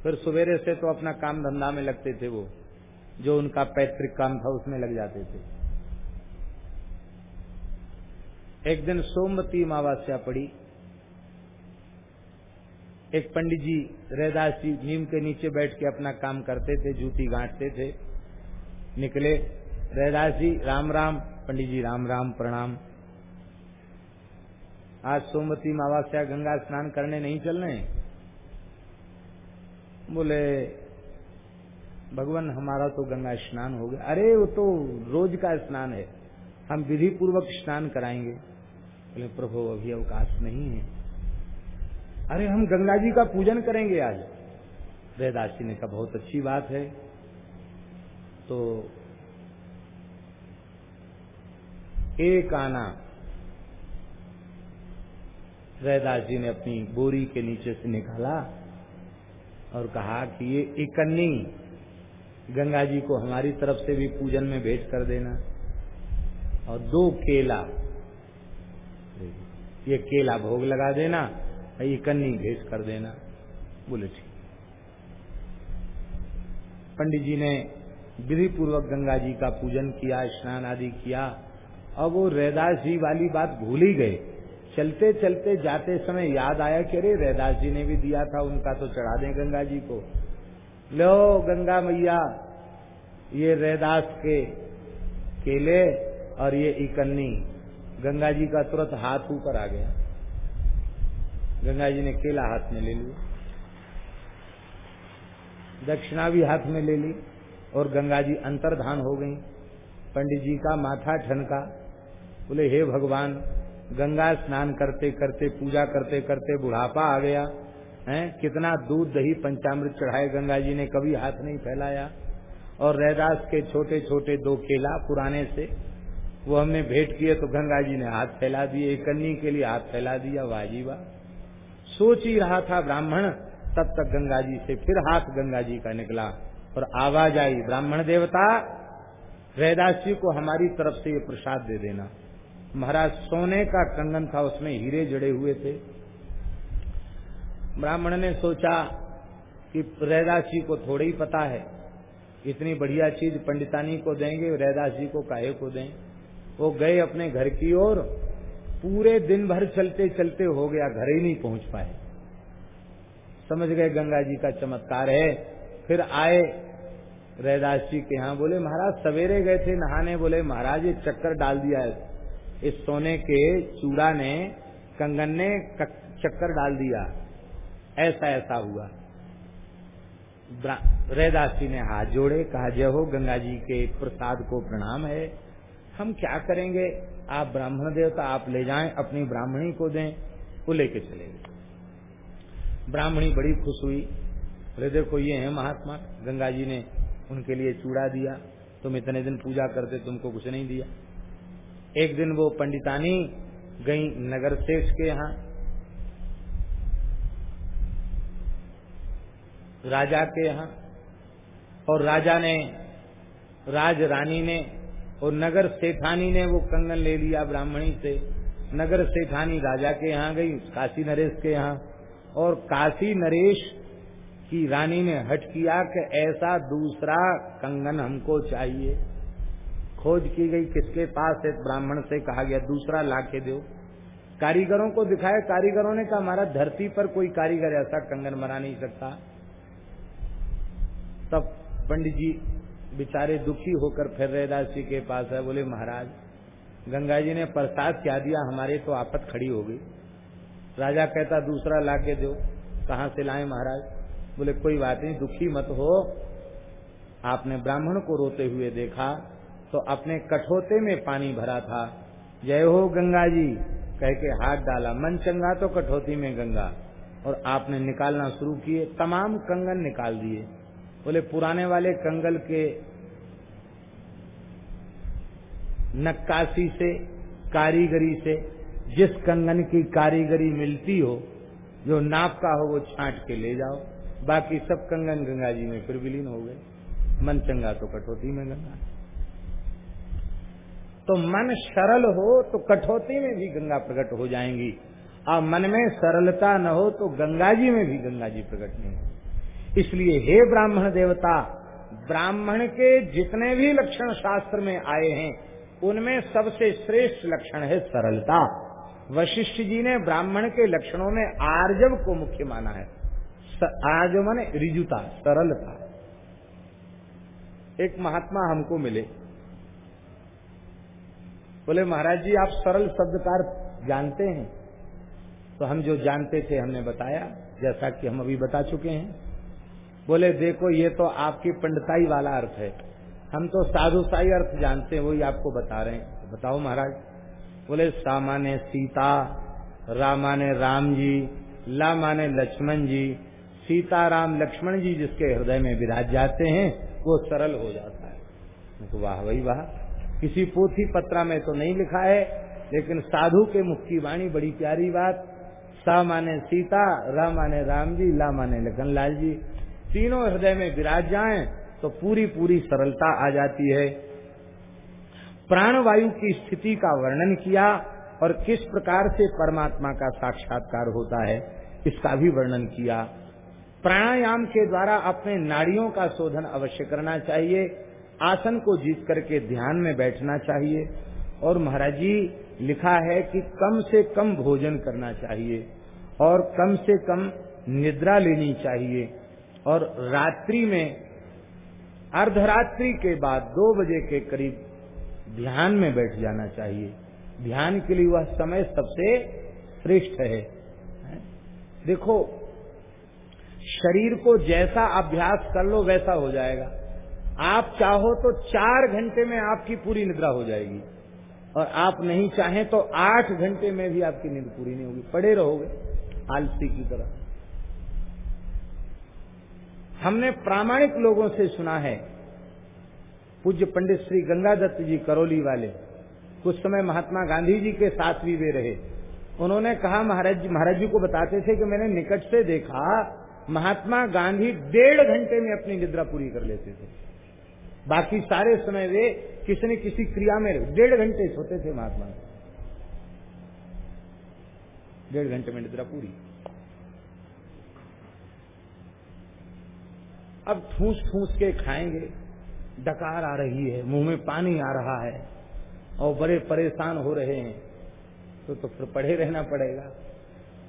A: फिर सवेरे से तो अपना काम धंधा में लगते थे वो, जो उनका पैतृक काम था, उसमें लग जाते थे। एक दिन सोमवती अमावस्या पड़ी। एक पंडित जी रैदास जी नीम के नीचे बैठ के अपना काम करते थे, जूती गांठते थे। निकले। रैदास जी, राम राम। पंडित जी, राम राम, प्रणाम। आज सोमवती अमावस्या, गंगा स्नान करने नहीं चल रहे बोले, भगवान, हमारा तो गंगा स्नान हो गया। अरे, वो तो रोज का स्नान है। हम विधि पूर्वक स्नान कराएँगे। बोले प्रभु, अभी अवकाश नहीं है। अरे, हम गंगा जी का पूजन करेंगे आज। वेदासी ने कहा, बहुत अच्छी बात है। तो एक आना। रैदास जी ने अपनी बोरी के नीचे से निकाला और कहा कि ये इकन्नी, गंगा जी को हमारी तरफ़ से भी पूजन में भेंट कर देना। और दो केला ये केला भोग लगा देना, ये कन्नी भेज कर देना। बोले, ठीक। पंडित जी ने विधि पूर्वक गंगा जी का पूजन किया, स्नान आदि किया। और वो रैदास जी वाली बात भूल ही गए। चलते चलते, जाते समय याद आया कि अरे रैदास जी ने भी दिया था, उनका तो चढ़ा दें गंगा जी को। लो गंगा मैया, ये रैदास के केले और ये इकन्नी गंगा जी का तुरंत हाथ ऊपर आ गया। गंगा जी ने केला हाथ में ले लिया। दक्षिणा भी हाथ में ले ली और गंगा जी अंतर्धान हो गई। पंडित जी का माथा ठनका। बोले, हे भगवान, गंगा स्नान करते करते, पूजा करते करते बुढ़ापा आ गया। है, कितना दूध दही पंचामृत चढ़ाए गंगा जी ने, कभी हाथ नहीं फैलाया। और रैदास के छोटे छोटे दो केला पुराने से वो हमने भेंट किए तो गंगा जी ने हाथ फैला दिए कन्नी के लिए हाथ फैला दिया वाजी वाह सोच ही रहा था ब्राह्मण, तब तक गंगा जी से फिर हाथ गंगा जी का निकला और आवाज़ आई, ब्राह्मण देवता रैदास जी को हमारी तरफ़ से ये प्रसाद दे देना। महाराज, सोने का कंगन था, उसमें हीरे जड़े हुए थे। ब्राह्मण ने सोचा कि रैदास जी को थोड़ा ही पता है, इतनी बढ़िया चीज़ पंडितानी को देंगे रैदास जी को काहे को दें? वो गए अपने घर की ओर, पूरे दिन भर चलते चलते हो गया, घर ही नहीं पहुँच पाए। समझ गए गंगा जी का चमत्कार है। फिर आए, रैदास जी के यहाँ बोले, महाराज, सवेरे गए थे नहाने, बोले, महाराज, ये चक्कर डाल दिया है। इस सोने के चूड़ा ने, कंगन ने चक्कर डाल दिया। ऐसा ऐसा हुआ। रैदास जी ने हाथ जोड़े, कहा, जय हो गंगा जी के प्रसाद को प्रणाम है। हम क्या करेंगे? आप ब्राह्मण देवता, आप ले जाएँ, अपनी ब्राह्मणी को दें, वो लेके चले गए। ब्राह्मणी बड़ी खुश हुई। बोले देखो, ये है महात्मा। गंगा जी ने उनके लिए चूड़ा दिया। तुम इतने दिन पूजा करते, तुमको कुछ नहीं दिया। एक दिन वो पंडितानी गई नगर सेठ के यहाँ। राजा के यहाँ। और राजा ने, राज रानी ने और नगर सेठानी ने वो कंगन ले लिया ब्राह्मणी से। नगर सेठानी राजा के यहाँ गई, काशी नरेश के यहाँ। और काशी नरेश की रानी ने हट किया कि ऐसा दूसरा कंगन हमको चाहिए। खोज की गई किसके पास एक ब्राह्मण से कहा गया, दूसरा ला के दो। कारीगरों को दिखाया, कारीगरों ने कहा हमारा धरती पर कोई कारीगर ऐसा कंगन बना नहीं सकता। तब पंडित जी बेचारे दुखी होकर फिर रैदास जी के पास है बोले, महाराज, गंगा जी ने प्रसाद क्या दिया? हमारे तो आपत खड़ी हो गई। राजा कहता, दूसरा ला के दो। कहाँ से लाए महाराज? बोले, कोई बात नहीं, दुखी मत हो। आपने ब्राह्मण को रोते हुए देखा तो अपने कठोते में पानी भरा था। जय हो गंगा जी। कह के हाथ डाला। मन चंगा तो कठोती में गंगा। और आपने निकालना शुरू किए, तमाम कंगन निकाल दिए। बोले, पुराने वाले कंगल के नक्काशी से, कारीगरी से, जिस कंगन की कारीगरी मिलती हो, जो नाप का हो, वो छांट के ले जाओ। बाकी सब कंगन गंगा जी में फिर विलीन हो गए। मन चंगा तो कठौती में गंगा। तो मन सरल हो तो कठौती में भी गंगा प्रकट हो जाएँगी। और मन में सरलता न हो तो गंगा जी में भी गंगा जी प्रकट नहीं हो। इसलिए हे ब्राह्मण देवता, ब्राह्मण के जितने भी लक्षण शास्त्र में आए हैं, उनमें सबसे श्रेष्ठ लक्षण है सरलता। वशिष्ठ जी ने ब्राह्मण के लक्षणों में आर्जव को मुख्य माना है। आर्जव माने रिजुता, सरलता। एक महात्मा हमको मिले। बोले, महाराज जी, आप सरल शब्द का जानते हैं? तो हम जो जानते थे, हमने बताया, जैसा कि हम अभी बता चुके हैं। बोले, देखो, ये तो आपकी पंडताई वाला अर्थ है। हम तो साधुसाई अर्थ जानते हैं, वही आपको बता रहे हैं। बताओ महाराज। बोले सा माने सीता रा माने राम जी ला माने लक्ष्मण जी सीता राम लक्ष्मण जी जिसके हृदय में विराज जाते हैं, वो सरल हो जाता है। तो वाह, वही वाह। किसी पोथी पत्रा में तो नहीं लिखा है, लेकिन साधु के मुख की वाणी बड़ी प्यारी बात। सा माने सीता रा माने राम जी ला माने लखन लाल जी तीनों हृदय में विराज जाए तो पूरी पूरी सरलता आ जाती है। प्राणवायु की स्थिति का वर्णन किया और किस प्रकार से परमात्मा का साक्षात्कार होता है, इसका भी वर्णन किया। प्राणायाम के द्वारा अपने नाड़ियों का शोधन अवश्य करना चाहिए, आसन को जीत करके ध्यान में बैठना चाहिए, और महाराज जी, लिखा है कि कम से कम भोजन करना चाहिए, और कम से कम निद्रा लेनी चाहिए। और रात्रि में, अर्धरात्रि के बाद दो बजे के करीब ध्यान में बैठ जाना चाहिए। ध्यान के लिए वह समय सबसे श्रेष्ठ है। देखो, शरीर को जैसा अभ्यास कर लो, वैसा हो जाएगा। आप चाहो तो चार घंटे में आपकी पूरी निद्रा हो जाएगी। और आप नहीं चाहें तो आठ घंटे में भी आपकी नींद पूरी नहीं होगी। पड़े रहोगे, आलसी की तरह। हमने प्रामाणिक लोगों से सुना है। पूज्य पंडित श्री गंगा दत्त जी करौली वाले, कुछ समय महात्मा गांधी जी के साथ भी वे रहे। उन्होंने कहा, महाराज जी महाराज जी को बताते थे कि मैंने निकट से देखा, महात्मा गांधी डेढ़ घंटे में अपनी निद्रा पूरी कर लेते थे। बाकी सारे समय वे किसी न किसी क्रिया में डेढ़ घंटे सोते थे महात्मा। डेढ़ घंटे में निद्रा पूरी। अब फूस फूस के खाएँगे। डकार आ रही है, मुँह में पानी आ रहा है और बड़े परेशान हो रहे हैं। तो तो फिर पढ़े रहना पड़ेगा।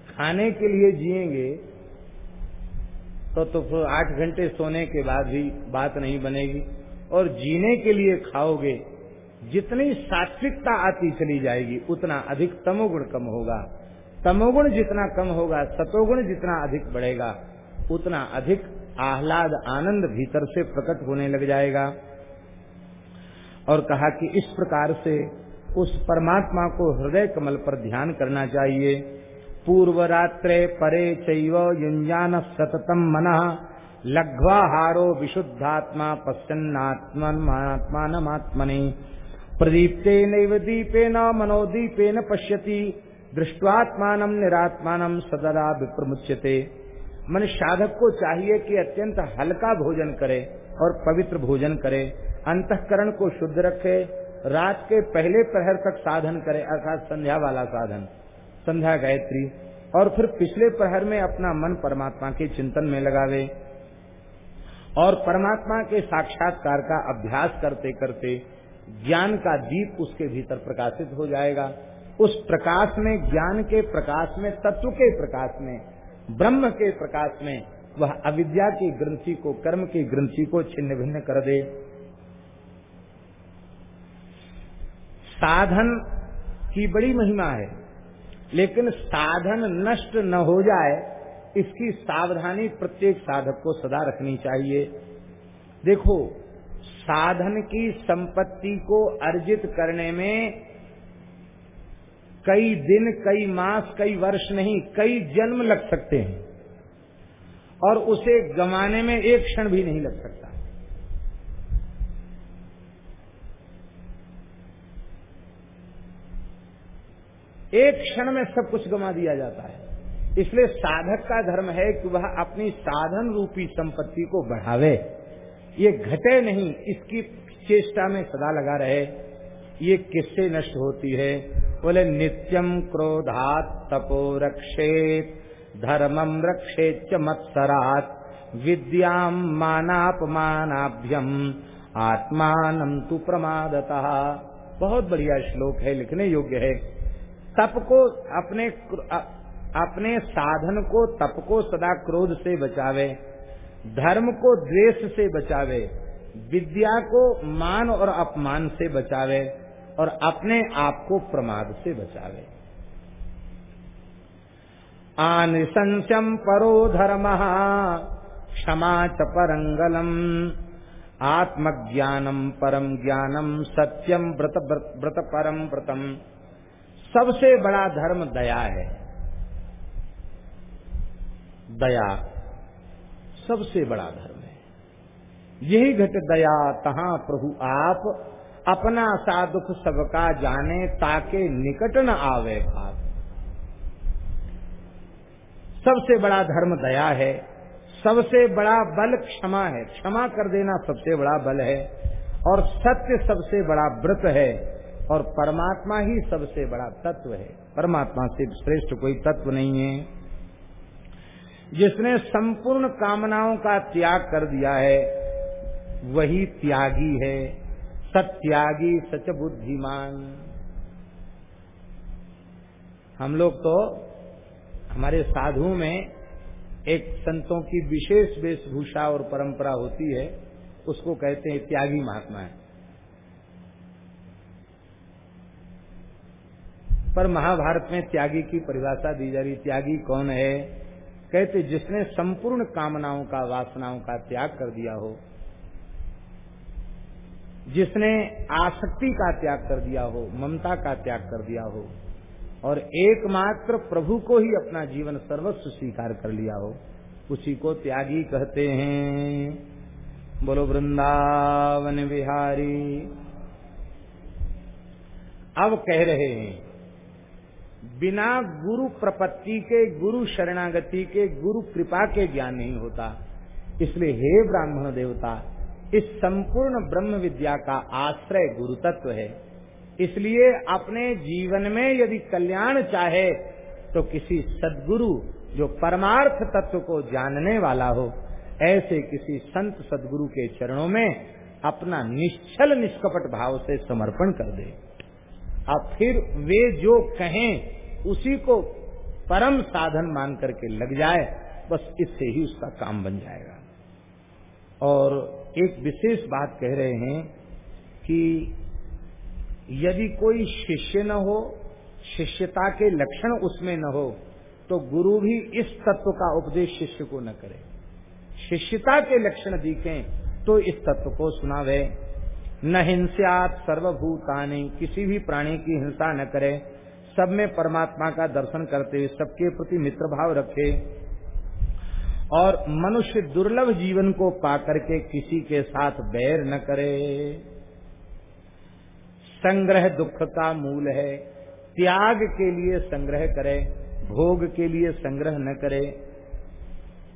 A: खाने के लिए जिएँगे तो तो फिर आठ घंटे सोने के बाद भी बात नहीं बनेगी। और जीने के लिए खाओगे, जितनी सात्विकता आती चली जाएगी, उतना अधिक तमोगुण कम होगा। तमोगुण जितना कम होगा, सतोगुण जितना अधिक बढ़ेगा, उतना अधिक आह्लाद आनंद भीतर से प्रकट होने लग जाएगा। और कहा कि इस प्रकार से उस परमात्मा को हृदय कमल पर ध्यान करना चाहिए। पूर्व रात्रे परे चैव युंजान सततम मन लघ्वाहारो विशुद्धात्मा पश्चन्नात्मन्मात्मानमात्मनि प्रदीप्ते नैव दीपेन मनोदीपेन पश्यति। दृष्टवात्मान निरात्मान सदरा विप्रमुच्यते। मन साधक को चाहिए कि अत्यंत हल्का भोजन करे और पवित्र भोजन करे, अंतकरण को शुद्ध रखे, रात के पहले प्रहर तक साधन करे, अर्थात संध्या वाला साधन, संध्या गायत्री, और फिर पिछले प्रहर में अपना मन परमात्मा के चिंतन में लगावे, और परमात्मा के साक्षात्कार का अभ्यास करते करते ज्ञान का दीप उसके भीतर प्रकाशित हो जाएगा। उस प्रकाश में, ज्ञान के प्रकाश में, तत्व के प्रकाश में ब्रह्म के प्रकाश में वह अविद्या की ग्रंथि को, कर्म की ग्रंथि को छिन्न भिन्न कर दे। साधन की बड़ी महिमा है, लेकिन साधन नष्ट न हो जाए, इसकी सावधानी प्रत्येक साधक को सदा रखनी चाहिए। देखो, साधन की संपत्ति को अर्जित करने में कई दिन, कई मास, कई वर्ष नहीं, कई जन्म लग सकते हैं। और उसे गमाने में एक क्षण भी नहीं लग सकता। एक क्षण में सब कुछ गमा दिया जाता है। इसलिए साधक का धर्म है कि वह अपनी साधन रूपी संपत्ति को बढ़ावे। ये घटे नहीं, इसकी चेष्टा में सदा लगा रहे। ये किससे नष्ट होती है? बोले नित्यम क्रोधात तपो रक्षेत धर्मम रक्षेत मत्सरात विद्याम मानापमानाभ्यम, आत्मान तु प्रमादता। बहुत बढ़िया श्लोक है, लिखने योग्य है। तप को अपने अपने साधन को तप को सदा क्रोध से बचावे, धर्म को द्वेष से बचावे, विद्या को मान और अपमान से बचावे और अपने आप को प्रमाद से बचावे। आनिशंस्यम परो धर्म, क्षमा च परंगलम, आत्मज्ञानम परम ज्ञानम, सत्यम व्रत व्रत परम व्रतम। सबसे बड़ा धर्म दया है। दया सबसे बड़ा धर्म है। यही घट दया, तहा प्रभु आप अपना सा दुख सबका जाने ताके निकट न आवे भाग सबसे बड़ा धर्म दया है, सबसे बड़ा बल क्षमा है। क्षमा कर देना सबसे बड़ा बल है, और सत्य सबसे बड़ा व्रत है, और परमात्मा ही सबसे बड़ा तत्व है। परमात्मा से श्रेष्ठ कोई तत्व नहीं है। जिसने संपूर्ण कामनाओं का त्याग कर दिया है, वही त्यागी है। सत्यागी सच बुद्धिमान। हम लोग तो हमारे साधु में एक संतों की विशेष वेशभूषा और परंपरा होती है, उसको कहते हैं त्यागी महात्मा है। पर महाभारत में त्यागी की परिभाषा दी जा रही, त्यागी कौन है? कहते जिसने संपूर्ण कामनाओं का, वासनाओं का त्याग कर दिया हो जिसने आसक्ति का त्याग कर दिया हो, ममता का त्याग कर दिया हो, और एकमात्र प्रभु को ही अपना जीवन सर्वस्व स्वीकार कर लिया हो, उसी को त्यागी कहते हैं। बोलो, वृंदावन बिहारी। अब कह रहे हैं, बिना गुरु प्रपत्ति के, गुरु शरणागति के, गुरु कृपा के ज्ञान नहीं होता। इसलिए हे ब्राह्मण देवता इस संपूर्ण ब्रह्म विद्या का आश्रय गुरु तत्व है। इसलिए अपने जीवन में यदि कल्याण चाहे तो किसी सदगुरु जो परमार्थ तत्व को जानने वाला हो, ऐसे किसी संत सदगुरु के चरणों में अपना निश्चल निष्कपट भाव से समर्पण कर दे। और फिर वे जो कहें, उसी को परम साधन मान करके लग जाए, बस इससे ही उसका काम बन जाएगा। और एक विशेष बात कह रहे हैं कि यदि कोई शिष्य न हो, शिष्यता के लक्षण उसमें न हो तो गुरु भी इस तत्व का उपदेश शिष्य को न करे। शिष्यता के लक्षण दिखें तो इस तत्व को सुनावे। न हिंसात सर्वभूतानी, किसी भी प्राणी की हिंसा न करे। सब में परमात्मा का दर्शन करते हुए सबके प्रति मित्र भाव रखे। और मनुष्य दुर्लभ जीवन को पाकर के किसी के साथ बैर न करे। संग्रह दुख का मूल है। त्याग के लिए संग्रह करे, भोग के लिए संग्रह न करे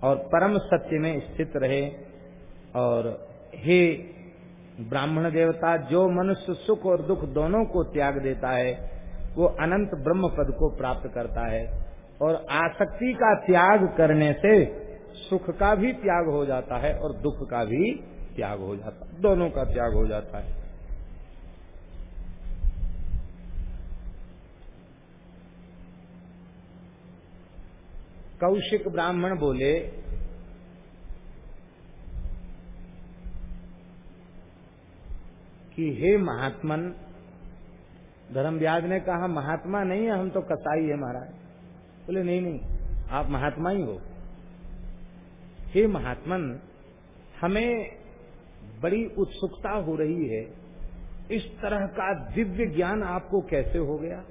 A: और परम सत्य में स्थित रहे। और हे ब्राह्मण देवता, जो मनुष्य सुख और दुख दोनों को त्याग देता है, वो अनंत ब्रह्म पद को प्राप्त करता है। और आसक्ति का त्याग करने से सुख का भी त्याग हो जाता है और दुख का भी त्याग हो जाता है। दोनों का त्याग हो जाता है। कौशिक ब्राह्मण बोले, कि हे महात्मन, धर्म व्याज ने कहा, महात्मा नहीं है, हम तो कसाई है महाराज। बोले, नहीं नहीं, आप महात्मा ही हो। हे महात्मन, हमें बड़ी उत्सुकता हो रही है। इस तरह का दिव्य ज्ञान आपको कैसे हो गया?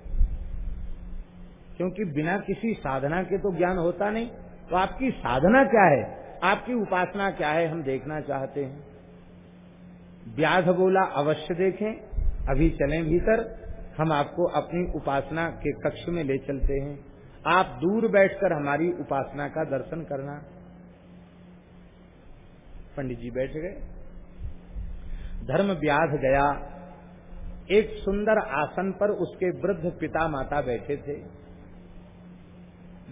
A: क्योंकि बिना किसी साधना के तो ज्ञान होता नहीं। तो आपकी साधना क्या है? आपकी उपासना क्या है? हम देखना चाहते हैं। व्याध बोला, अवश्य देखें। अभी चलें भीतर। हम आपको अपनी उपासना के कक्ष में ले चलते हैं। आप दूर बैठकर हमारी उपासना का दर्शन करना। पंडित जी बैठ गए। धर्म व्याध गया। एक सुंदर आसन पर उसके वृद्ध पिता माता बैठे थे।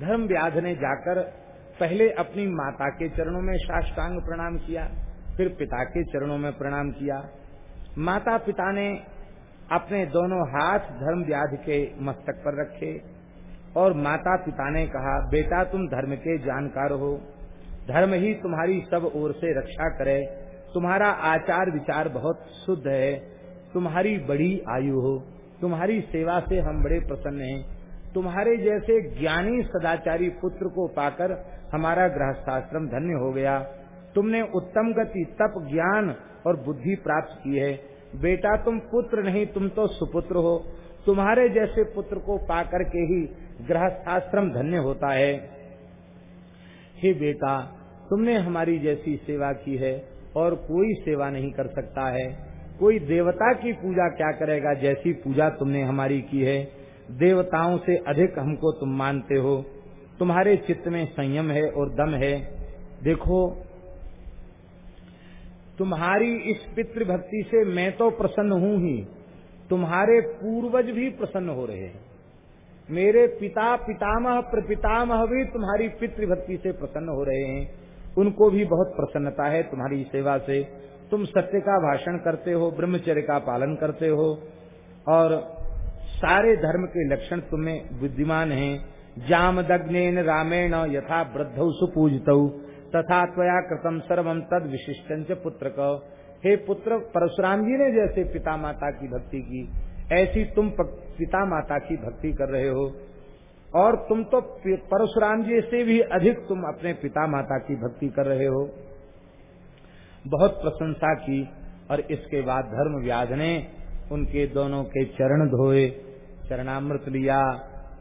A: धर्म व्याध ने जाकर पहले अपनी माता के चरणों में साष्टांग प्रणाम किया, फिर पिता के चरणों में प्रणाम किया। माता पिता ने अपने दोनों हाथ धर्म व्याध के मस्तक पर रखे और माता पिता ने कहा, बेटा, तुम धर्म के जानकार हो। धर्म ही तुम्हारी सब ओर से रक्षा करे। तुम्हारा आचार विचार बहुत शुद्ध है। तुम्हारी बड़ी आयु हो। तुम्हारी सेवा से हम बड़े प्रसन्न हैं। तुम्हारे जैसे ज्ञानी सदाचारी पुत्र को पाकर हमारा गृहस्थाश्रम धन्य हो गया। तुमने उत्तम गति, तप, ज्ञान और बुद्धि प्राप्त की है। बेटा, तुम पुत्र नहीं, तुम तो सुपुत्र हो। तुम्हारे जैसे पुत्र को पाकर के ही गृहस्थाश्रम धन्य होता है। हे बेटा तुमने हमारी जैसी सेवा की है और कोई सेवा नहीं कर सकता है। कोई देवता की पूजा क्या करेगा जैसी पूजा तुमने हमारी की है? देवताओं से अधिक हमको तुम मानते हो। तुम्हारे चित्त में संयम है और दम है। देखो, तुम्हारी इस पितृभक्ति से मैं तो प्रसन्न हूँ ही। तुम्हारे पूर्वज भी प्रसन्न हो रहे हैं। मेरे पिता पितामह प्रपितामह भी तुम्हारी पितृभक्ति से प्रसन्न हो रहे हैं। उनको भी बहुत प्रसन्नता है तुम्हारी सेवा से। तुम सत्य का भाषण करते हो, ब्रह्मचर्य का पालन करते हो, और सारे धर्म के लक्षण तुम्हें विद्यमान हैं। जामदग्न रामेण यथा वृद्ध सुपूजित, तथा त्वया कृतम सर्वम तद विशिष्ट पुत्र को हे पुत्र, परशुराम जी ने जैसे पिता माता की भक्ति की, ऐसी तुम पिता माता की भक्ति कर रहे हो। और तुम तो परशुराम जी से भी अधिक तुम अपने पिता माता की भक्ति कर रहे हो। बहुत प्रशंसा की और इसके बाद धर्म व्याध ने उनके दोनों के चरण धोए, चरणामृत लिया,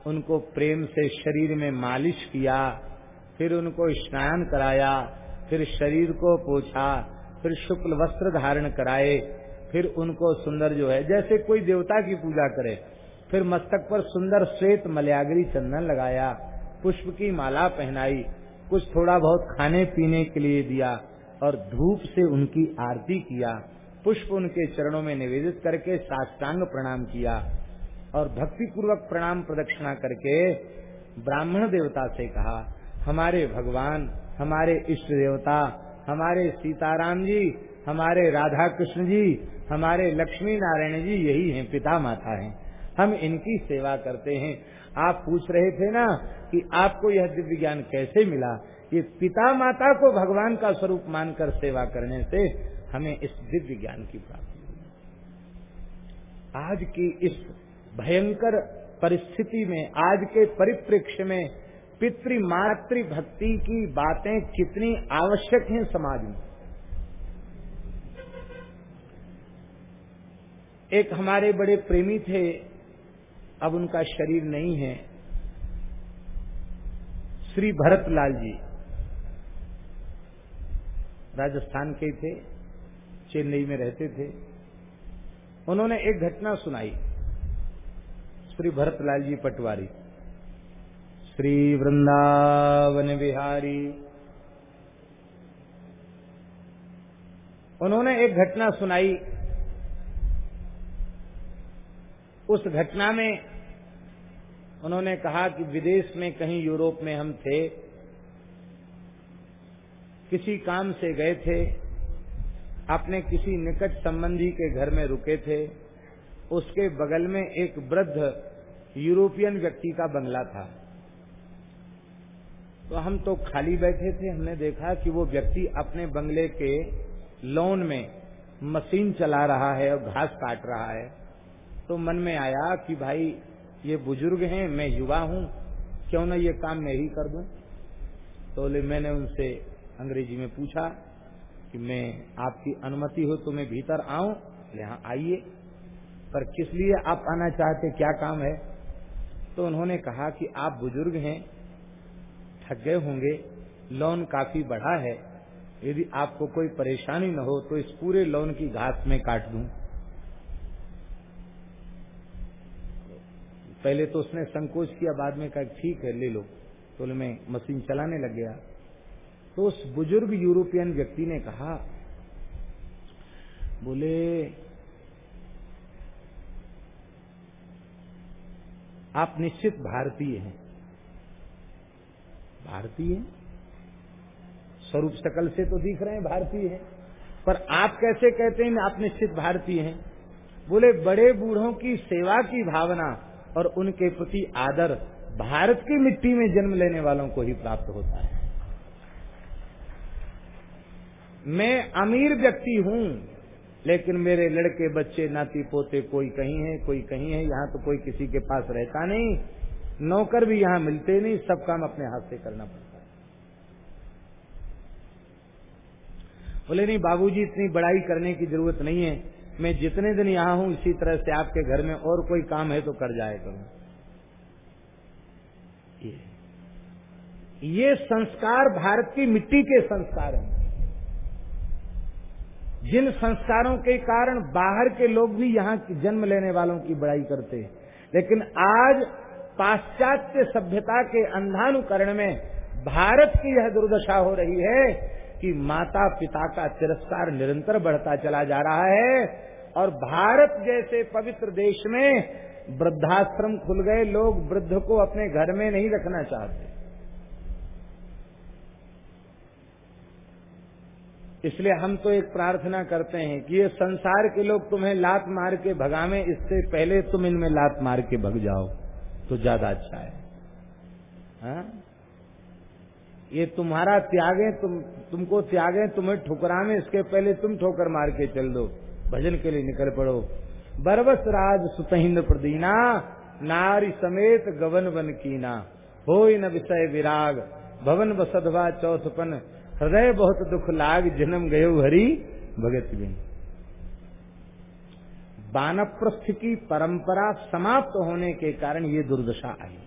A: उनको प्रेम से शरीर में मालिश किया, फिर उनको स्नान कराया, फिर शरीर को पोछा, फिर शुक्ल वस्त्र धारण कराए, फिर उनको सुंदर जो है, जैसे कोई देवता की पूजा करे फिर मस्तक पर सुंदर श्वेत मलयागरी चंदन लगाया, पुष्प की माला पहनाई, कुछ थोड़ा बहुत खाने पीने के लिए दिया और धूप से उनकी आरती किया, पुष्प उनके चरणों में निवेदित करके साष्टांग प्रणाम किया और भक्ति पूर्वक प्रणाम प्रदक्षिणा करके ब्राह्मण देवता से कहा, हमारे भगवान, हमारे इष्ट देवता, हमारे सीताराम जी, हमारे राधा कृष्ण जी, हमारे लक्ष्मी नारायण जी, यही हैं पिता माता हैं। हम इनकी सेवा करते हैं। आप पूछ रहे थे ना कि आपको यह दिव्य ज्ञान कैसे मिला? ये पिता माता को भगवान का स्वरूप मानकर सेवा करने से हमें इस दिव्य ज्ञान की प्राप्ति हुई। आज की इस भयंकर परिस्थिति में, आज के परिप्रेक्ष्य में पितृ मातृ भक्ति की बातें कितनी आवश्यक हैं समाज में। एक हमारे बड़े प्रेमी थे अब उनका शरीर नहीं है। श्री भरत लाल जी राजस्थान के थे, चेन्नई में रहते थे। उन्होंने एक घटना सुनाई, श्री भरतलाल जी पटवारी। श्री वृंदावन बिहारी। उन्होंने एक घटना सुनाई उस घटना में उन्होंने कहा कि विदेश में कहीं यूरोप में हम थे, किसी काम से गए थे अपने किसी निकट संबंधी के घर में रुके थे, उसके बगल में एक वृद्ध यूरोपियन व्यक्ति का बंगला था। तो हम तो खाली बैठे थे, हमने देखा कि वो व्यक्ति अपने बंगले के लोन में मशीन चला रहा है और घास काट रहा है। तो मन में आया कि भाई, ये बुज़ुर्ग हैं, मैं युवा हूँ, क्यों ना ये काम मैं ही कर दूँ? तो मैंने उनसे अंग्रेज़ी में पूछा कि मैं आपकी अनुमति हो तो मैं भीतर आऊँ यहाँ आइए। पर किस लिए आप आना चाहते, क्या काम है? तो उन्होंने कहा कि आप बुज़ुर्ग हैं, थक गए होंगे लोन काफ़ी बढ़ा है, यदि आपको कोई परेशानी न हो तो इस पूरे लोन की घास में काट दूँ। पहले तो उसने संकोच किया, बाद में कहा, ठीक है, ले लो। तो मैं मशीन चलाने लग गया। तो उस बुज़ुर्ग यूरोपियन व्यक्ति ने कहा, बोले, आप निश्चित भारतीय हैं। भारतीय? है? स्वरूप शकल से तो दिख रहे हैं, भारतीय हैं। पर आप कैसे कहते हैं, आप निश्चित भारतीय हैं? बोले, बड़े बूढ़ों की सेवा की भावना और उनके प्रति आदर भारत की मिट्टी में जन्म लेने वालों को ही प्राप्त होता है। मैं अमीर व्यक्ति हूँ, लेकिन मेरे लड़के, बच्चे, नाती, पोते कोई कहीं है, कोई कहीं है, यहाँ तो कोई किसी के पास रहता नहीं, नौकर भी यहाँ मिलते नहीं, सब काम अपने हाथ से करना पड़ता है। बोले, नहीं बाबूजी, इतनी बड़ाई करने की ज़रूरत नहीं है मैं जितने दिन यहाँ हूँ, इसी तरह से आपके घर में और कोई काम है तो कर जाए करूँ। ये। ये संस्कार भारत की मिट्टी के संस्कार हैं। जिन संस्कारों के कारण बाहर के लोग भी यहाँ जन्म लेने वालों की बड़ाई करते लेकिन आज पाश्चात्य सभ्यता के अंधानुकरण में भारत की यह दुर्दशा हो रही है कि माता पिता का तिरस्कार निरंतर बढ़ता चला जा रहा है। और भारत जैसे पवित्र देश में वृद्धाश्रम खुल गए, लोग वृद्ध को अपने घर में नहीं रखना चाहते। इसलिए हम तो एक प्रार्थना करते हैं कि ये संसार के लोग तुम्हें लात मार के भगावे, इससे पहले तुम इनमें लात मार के भग जाओ तो ज़्यादा अच्छा है। हा? ये तुम्हारा त्यागे तुम, तुमको त्यागे तुम्हें ठुकरावे, इसके पहले तुम ठोकर मार के चल दो। भजन के लिए निकल पड़ो। बरबस राज सुतहिंद प्रदीना, नारी समेत गवन बन कीना। हो न विषय विराग, भवन बसधवा चौथपन। हृदय बहुत दुख लाग, जन्म गयो हरि, भगत बिन। बानप्रस्थ की परंपरा समाप्त होने के कारण ये दुर्दशा आई।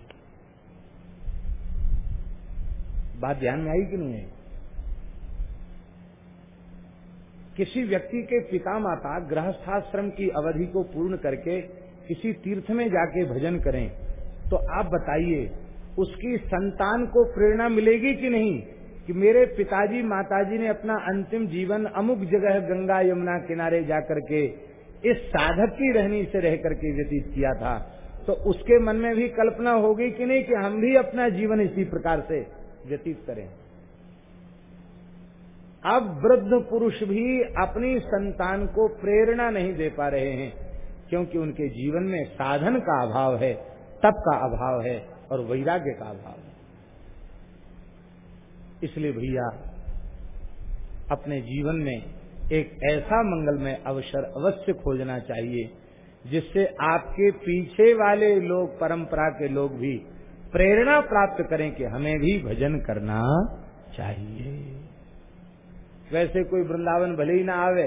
A: बात ध्यान में आई कि नहीं आई? किसी व्यक्ति के पिता माता गृहस्थाश्रम की अवधि को पूर्ण करके किसी तीर्थ में जाके भजन करें तो आप बताइए, उसकी संतान को प्रेरणा मिलेगी कि नहीं कि मेरे पिताजी, माताजी ने अपना अंतिम जीवन अमुक जगह गंगा यमुना किनारे जाकर के इस साधक की रहनी से रह करके व्यतीत किया था? तो उसके मन में भी कल्पना होगी कि नहीं कि हम भी अपना जीवन इसी प्रकार से व्यतीत करें। अब वृद्ध पुरुष भी अपनी संतान को प्रेरणा नहीं दे पा रहे हैं, क्योंकि उनके जीवन में साधन का अभाव है, तप का अभाव है और वैराग्य का अभाव है। इसलिए भैया, अपने जीवन में एक ऐसा मंगलमय अवसर अवश्य खोजना चाहिए, जिससे आपके पीछे वाले लोग, परंपरा के लोग भी प्रेरणा प्राप्त करें कि हमें भी भजन करना चाहिए। वैसे कोई वृंदावन भले ही ना आवे,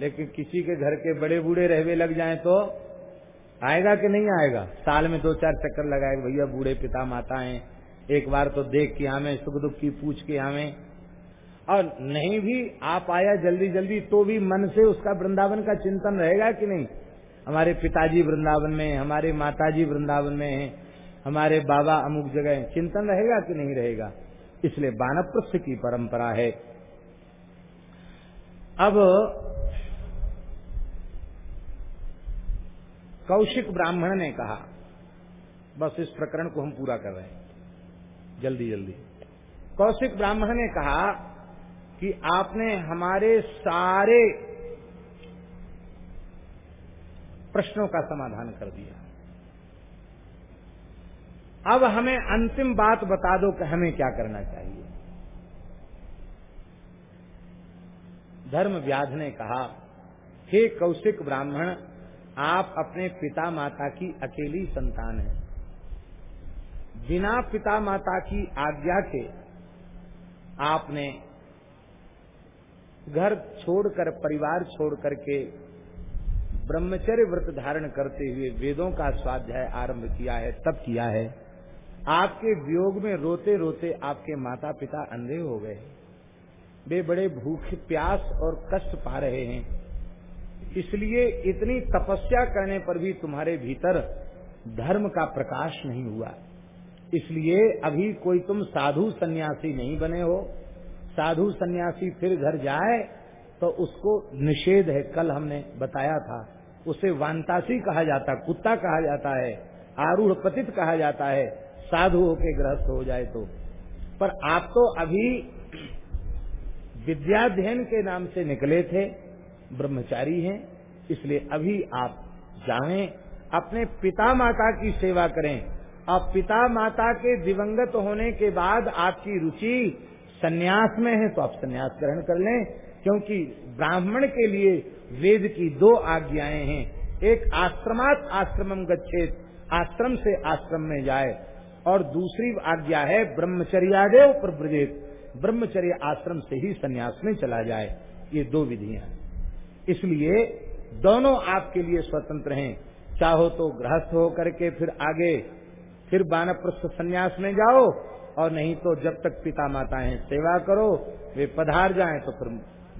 A: लेकिन किसी के घर के बड़े बूढ़े रहवे लग जाए तो आएगा कि नहीं आएगा? साल में दो चार चक्कर लगाएगा भैया बूढ़े पिता माता हैं एक बार तो देख के आवे सुख दुख की पूछ के आवे। और नहीं भी आप आया जल्दी जल्दी तो भी मन से उसका वृंदावन का चिंतन रहेगा कि नहीं? हमारे पिताजी वृंदावन में हमारे माताजी वृंदावन में हैं, हमारे बाबा अमुक जगह चिंतन रहेगा कि नहीं रहेगा? इसलिए बानप्रस्थ की परंपरा है। अब कौशिक ब्राह्मण ने कहा, बस इस प्रकरण को हम पूरा कर रहे हैं। जल्दी जल्दी। कौशिक ब्राह्मण ने कहा कि आपने हमारे सारे प्रश्नों का समाधान कर दिया। अब हमें अंतिम बात बता दो कि हमें क्या करना चाहिए। धर्म व्याध ने कहा, हे कौशिक ब्राह्मण, आप अपने पिता माता की अकेली संतान हैं। बिना पिता माता की आज्ञा के आपने घर छोड़कर, परिवार छोड़ करके ब्रह्मचर्य व्रत धारण करते हुए वेदों का स्वाध्याय आरंभ किया है, तब किया है। आपके वियोग में रोते रोते आपके माता पिता अंधे हो गए वे बड़े भूख, प्यास और कष्ट पा रहे हैं। इसलिए इतनी तपस्या करने पर भी तुम्हारे भीतर धर्म का प्रकाश नहीं हुआ। इसलिए अभी कोई तुम साधु सन्यासी नहीं बने हो। साधु सन्यासी फिर घर जाए तो उसको निषेध है, कल हमने बताया था। उसे वांतासी कहा जाता, कुत्ता कहा जाता है, आरूढ़ पतित कहा जाता है, साधु होके ग्रस्त हो जाए तो। पर आप तो अभी विद्याध्ययन के नाम से निकले थे, ब्रह्मचारी हैं, इसलिए अभी आप जाएँ, अपने पिता माता की सेवा करें। और पिता माता के दिवंगत होने के बाद आपकी रुचि सन्यास में है तो आप सन्यास ग्रहण कर लें, क्योंकि ब्राह्मण के लिए वेद की दो आज्ञाएँ हैं। एक, आश्रमात आश्रमम गच्छेद आश्रम से आश्रम में जाए। और दूसरी आज्ञा है, ब्रह्मचर्यादेव प्रब्रजेत ब्रह्मचर्य आश्रम से ही सन्यास में चला जाए, ये दो विधियाँ इसलिए दोनों आपके लिए स्वतंत्र हैं। चाहो तो गृहस्थ हो करके फिर आगे, फिर बानप्रस्थ सन्यास में जाओ, और नहीं तो जब तक पिता माता हैं सेवा करो, वे पधार जाएँ तो फिर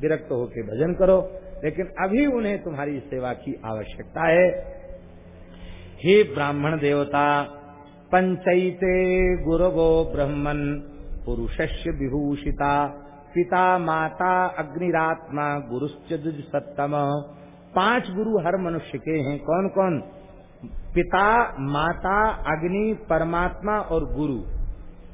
A: विरक्त होके भजन करो। लेकिन अभी उन्हें तुम्हारी सेवा की आवश्यकता है। हे ब्राह्मण देवता, पंचैते गुरवो ब्रह्मन पुरुषस्य विभूषिता। पिता, माता, अग्निरात्मा, गुरुश्च दुज सत्तम पाँच गुरु हर मनुष्य के हैं। कौन कौन पिता, माता, अग्नि, परमात्मा और गुरु।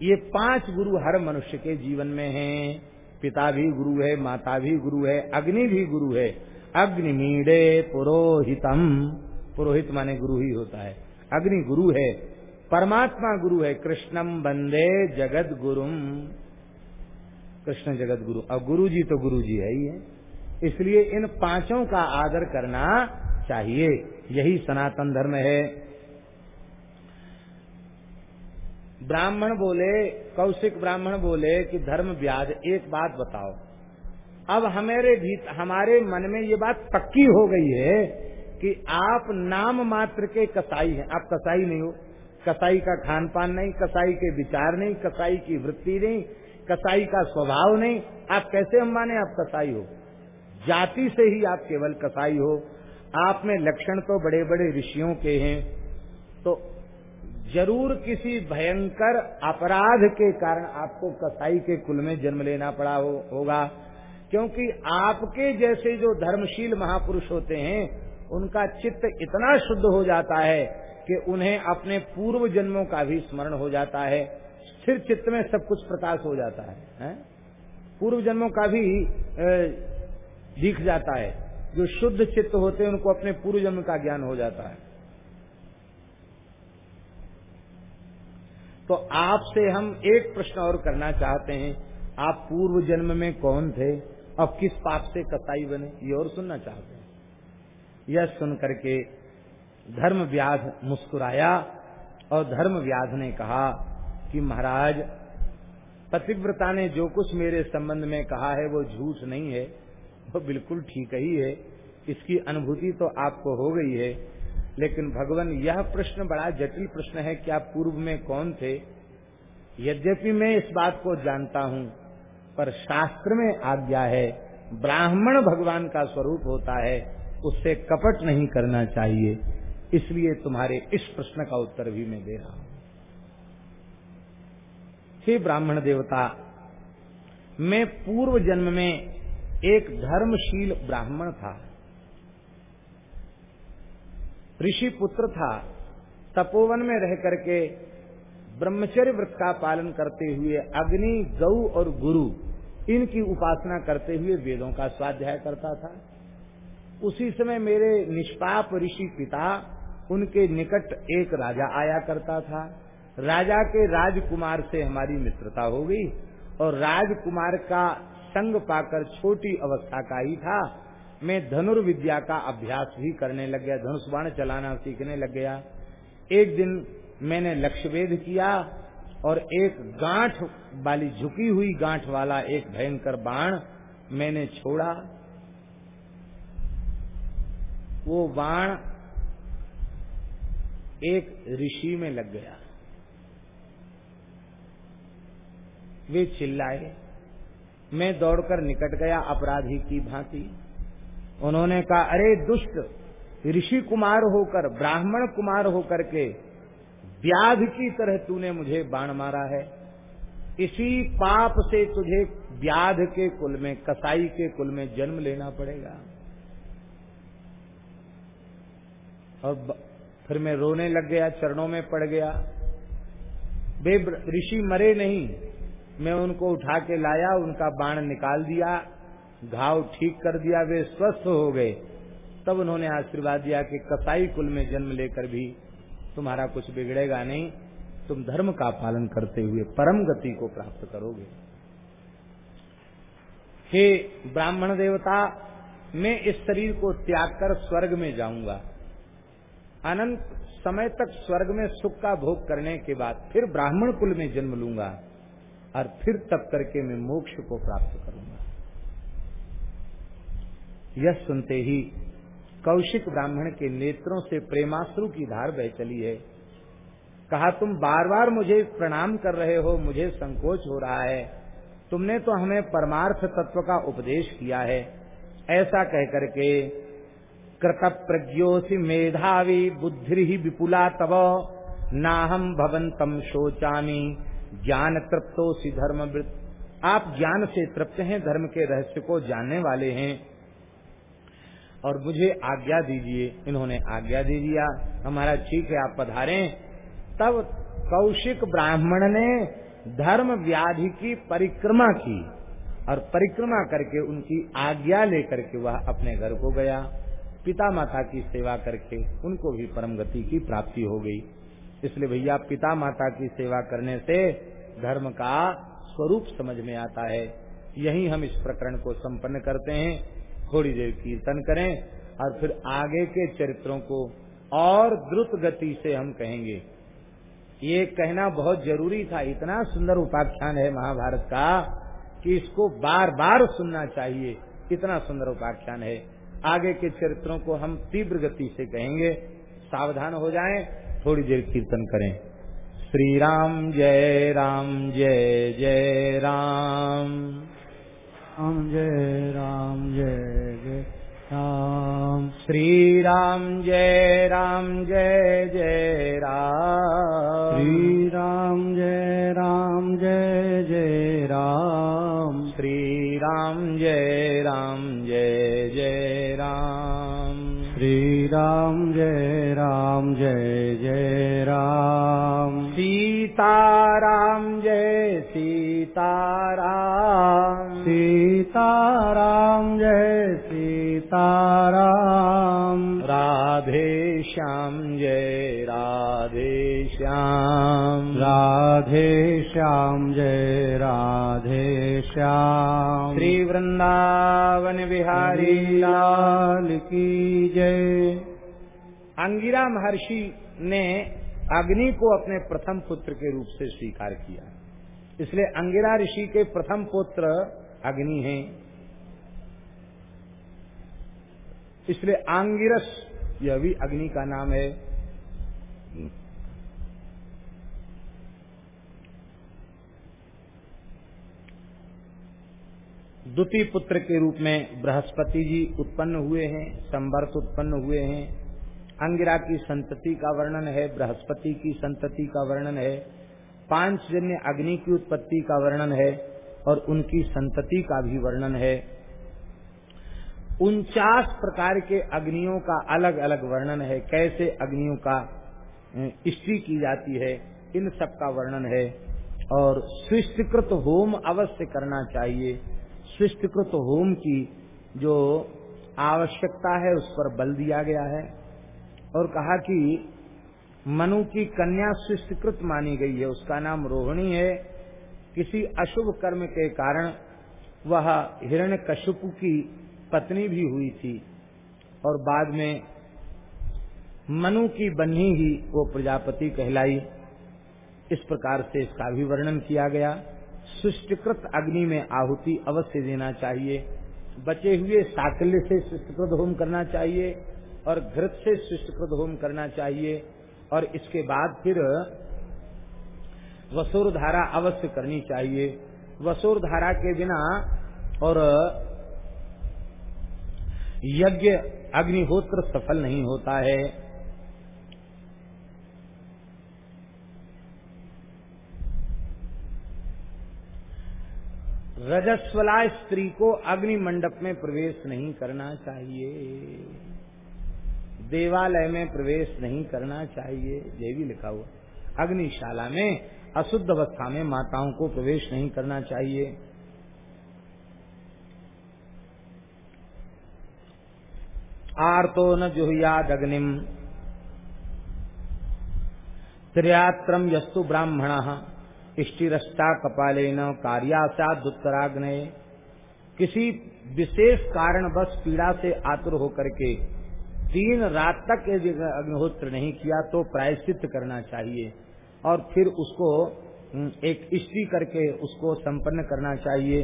A: ये पाँच गुरु हर मनुष्य के जीवन में हैं। पिता भी गुरु है, माता भी गुरु है, अग्नि भी गुरु है। अग्निमीडे पुरोहितम। पुरोहित माने गुरु ही होता है। अग्नि गुरु है। परमात्मा गुरु है, कृष्णम बंदे जगत गुरुम कृष्ण जगत गुरु और गुरु जी तो गुरु जी है ही है। इसलिए इन पाँचों का आदर करना चाहिए। यही सनातन धर्म है। ब्राह्मण बोले, कौशिक ब्राह्मण बोले कि धर्म व्याज, एक बात बताओ। अब हमारे भी हमारे मन में ये बात पक्की हो गई है कि आप नाम मात्र के कसाई हैं। आप कसाई नहीं हो। कसाई का खान पान नहीं कसाई के विचार नहीं कसाई की वृत्ति नहीं कसाई का स्वभाव नहीं। आप कैसे हम माने आप कसाई हो? जाति से ही आप केवल कसाई हो। आप में लक्षण तो बड़े बड़े ऋषियों के हैं। तो ज़रूर किसी भयंकर अपराध के कारण आपको कसाई के कुल में जन्म लेना पड़ा हो, होगा। क्योंकि आपके जैसे जो धर्मशील महापुरुष होते हैं उनका चित्त इतना शुद्ध हो जाता है कि उन्हें अपने पूर्व जन्मों का भी स्मरण हो जाता है स्थिर चित्त में सब कुछ प्रकाश हो जाता है, है? पूर्व जन्मों का भी दिख जाता है। जो शुद्ध चित्त होते हैं उनको अपने पूर्व जन्म का ज्ञान हो जाता है। तो आपसे हम एक प्रश्न और करना चाहते हैं। आप पूर्व जन्म में कौन थे? और किस पाप से कसाई बने? ये और सुनना चाहते हैं। यह सुन करके धर्म व्याध मुस्कुराया और धर्म व्याध ने कहा कि महाराज, पतिव्रता ने जो कुछ मेरे संबंध में कहा है वो झूठ नहीं है, वो बिल्कुल ठीक ही है। इसकी अनुभूति तो आपको हो गई है, लेकिन भगवान, यह प्रश्न बड़ा जटिल प्रश्न है कि आप पूर्व में कौन थे? यद्यपि मैं इस बात को जानता हूँ, पर शास्त्र में आज्ञा है, ब्राह्मण भगवान का स्वरूप होता है, उससे कपट नहीं करना चाहिए। इसलिए तुम्हारे इस प्रश्न का उत्तर भी मैं दे रहा हूँ। हे ब्राह्मण देवता, मैं पूर्व जन्म में एक धर्मशील ब्राह्मण था। ऋषि पुत्र था। तपोवन में रह करके ब्रह्मचर्य व्रत का पालन करते हुए अग्नि, गौ और गुरु, इनकी उपासना करते हुए वेदों का स्वाध्याय करता था। उसी समय मेरे निष्पाप ऋषि पिता उनके निकट एक राजा आया करता था। राजा के राजकुमार से हमारी मित्रता हो गई और राजकुमार का संग पाकर छोटी अवस्था का ही था। मैं धनुर्विद्या का अभ्यास भी करने लग गया, धनुष बाण चलाना सीखने लग गया। एक दिन मैंने लक्ष्य वेद किया और एक गांठ वाली, झुकी हुई गांठ वाला एक भयंकर बाण मैंने छोड़ा। वो बाण एक ऋषि में लग गया। वे चिल्लाए, मैं दौड़कर निकट गया अपराधी की भांति। उन्होंने कहा, अरे दुष्ट, ऋषि कुमार होकर, ब्राह्मण कुमार होकर के व्याध की तरह तूने मुझे बाण मारा है। इसी पाप से तुझे व्याध के कुल में, कसाई के कुल में जन्म लेना पड़ेगा। और फिर मैं रोने लग गया, चरणों में पड़ गया। वे ऋषि मरे नहीं। मैं उनको उठा के लाया, उनका बाण निकाल दिया, घाव ठीक कर दिया, वे स्वस्थ हो गए। तब उन्होंने आशीर्वाद दिया कि कसाई कुल में जन्म लेकर भी तुम्हारा कुछ बिगड़ेगा नहीं। तुम धर्म का पालन करते हुए परम गति को प्राप्त करोगे। हे ब्राह्मण देवता, मैं इस शरीर को त्याग कर स्वर्ग में जाऊँगा। अनंत समय तक स्वर्ग में सुख का भोग करने के बाद फिर ब्राह्मण कुल में जन्म लूँगा और फिर तब करके मैं मोक्ष को प्राप्त करूँगा। यह सुनते ही कौशिक ब्राह्मण के नेत्रों से प्रेमाश्रु की धार बह चली है। कहा, तुम बार बार मुझे प्रणाम कर रहे हो, मुझे संकोच हो रहा है। तुमने तो हमें परमार्थ तत्व का उपदेश किया है। ऐसा कह करके कृत प्रज्ञोसी मेधावी बुद्धि ही विपुला तब नाहम भवंतम शोचामी ज्ञान तृप्तोसी धर्म आप ज्ञान से तृप्त हैं, धर्म के रहस्य को जानने वाले हैं। और मुझे आज्ञा दीजिए, इन्होंने आज्ञा दे दिया, हमारा ठीक है, आप पधारें। तब कौशिक ब्राह्मण ने धर्म व्याधि की परिक्रमा की, और परिक्रमा करके उनकी आज्ञा लेकर के वह अपने घर को गया। पिता माता की सेवा करके उनको भी परम गति की प्राप्ति हो गई। इसलिए भैया पिता माता की सेवा करने से धर्म का स्वरूप समझ में आता है। यही हम इस प्रकरण को संपन्न करते हैं, थोड़ी देर कीर्तन करें और फिर आगे के चरित्रों को और द्रुत गति से हम कहेंगे। ये कहना बहुत ज़रूरी था, इतना सुंदर उपाख्यान है महाभारत का कि इसको बार बार सुनना चाहिए। इतना सुंदर उपाख्यान है। आगे के चरित्रों को हम तीव्र गति से कहेंगे। सावधान हो जाएँ, थोड़ी देर कीर्तन करें। श्री राम जय राम, जय जय राम
B: जय राम, जय जय
A: श्रीराम जय राम जय जय राम।
B: श्रीराम जय राम जय जय राम।
A: श्रीराम जय राम जय जय राम।
B: श्रीराम जय राम जय जय राम।
A: सीताराम जय
B: सीताराम। सीताराम जय सीता राम
A: राधे श्याम जय राधे श्याम।
B: राधे श्याम जय राधे श्याम।
A: श्री वृंदावन बिहारी।
B: लाल की जय।
A: अंगिरा महर्षि ने अग्नि को अपने प्रथम पुत्र के रूप से स्वीकार किया। इसलिए अंगिरा ऋषि के प्रथम पुत्र अग्नि हैं। इसलिए आंगिरस, यह भी अग्नि का नाम है। द्वितीय पुत्र के रूप में बृहस्पति जी उत्पन्न हुए हैं, संवर्त उत्पन्न हुए हैं। अंगिरा की संतति का वर्णन है, बृहस्पति की संतति का वर्णन है। पाँच जन्य अग्नि की उत्पत्ति का वर्णन है और उनकी संतति का भी वर्णन है। उनचास प्रकार के अग्नियों का अलग अलग वर्णन है। कैसे अग्नियों का स्त्री की जाती है, इन सब का वर्णन है। और सृष्टिकृत होम अवश्य करना चाहिए। सृष्टिकृत होम की जो आवश्यकता है, उस पर बल दिया गया है। और कहा कि मनु की कन्या सृष्टिकृत मानी गई है। उसका नाम रोहिणी है। किसी अशुभ कर्म के कारण वह हिरण्य कश्यप की पत्नी भी हुई थी और बाद में मनु की बन्ही ही वो प्रजापति कहलाई। इस प्रकार से इसका भी वर्णन किया गया। सृष्टिकृत अग्नि में आहुति अवश्य देना चाहिए। बचे हुए साकल्य से सृष्टिकृत होम करना चाहिए और घृत से सृष्टिकृत होम करना चाहिए और इसके बाद फिर वसुर धारा अवश्य करनी चाहिए। वसुर धारा के बिना और यज्ञ अग्निहोत्र सफल नहीं होता है। रजस्वला स्त्री को अग्नि मंडप में प्रवेश नहीं करना चाहिए। देवालय में प्रवेश नहीं करना चाहिए ये भी लिखा हुआ। अग्निशाला में, अशुद्ध अवस्था में माताओं को प्रवेश नहीं करना चाहिए। आर्तो न जुहुयाद अग्निम त्रियात्रम यस्तु ब्राह्मण। इष्टिरष्टा कपाले न कार्यासादुत्तराग्नय किसी विशेष कारण बस पीड़ा से आतुर होकर के तीन रात तक यदि अग्निहोत्र नहीं किया तो प्रायश्चित करना चाहिए। और फिर उसको एक इष्टि करके उसको संपन्न करना चाहिए।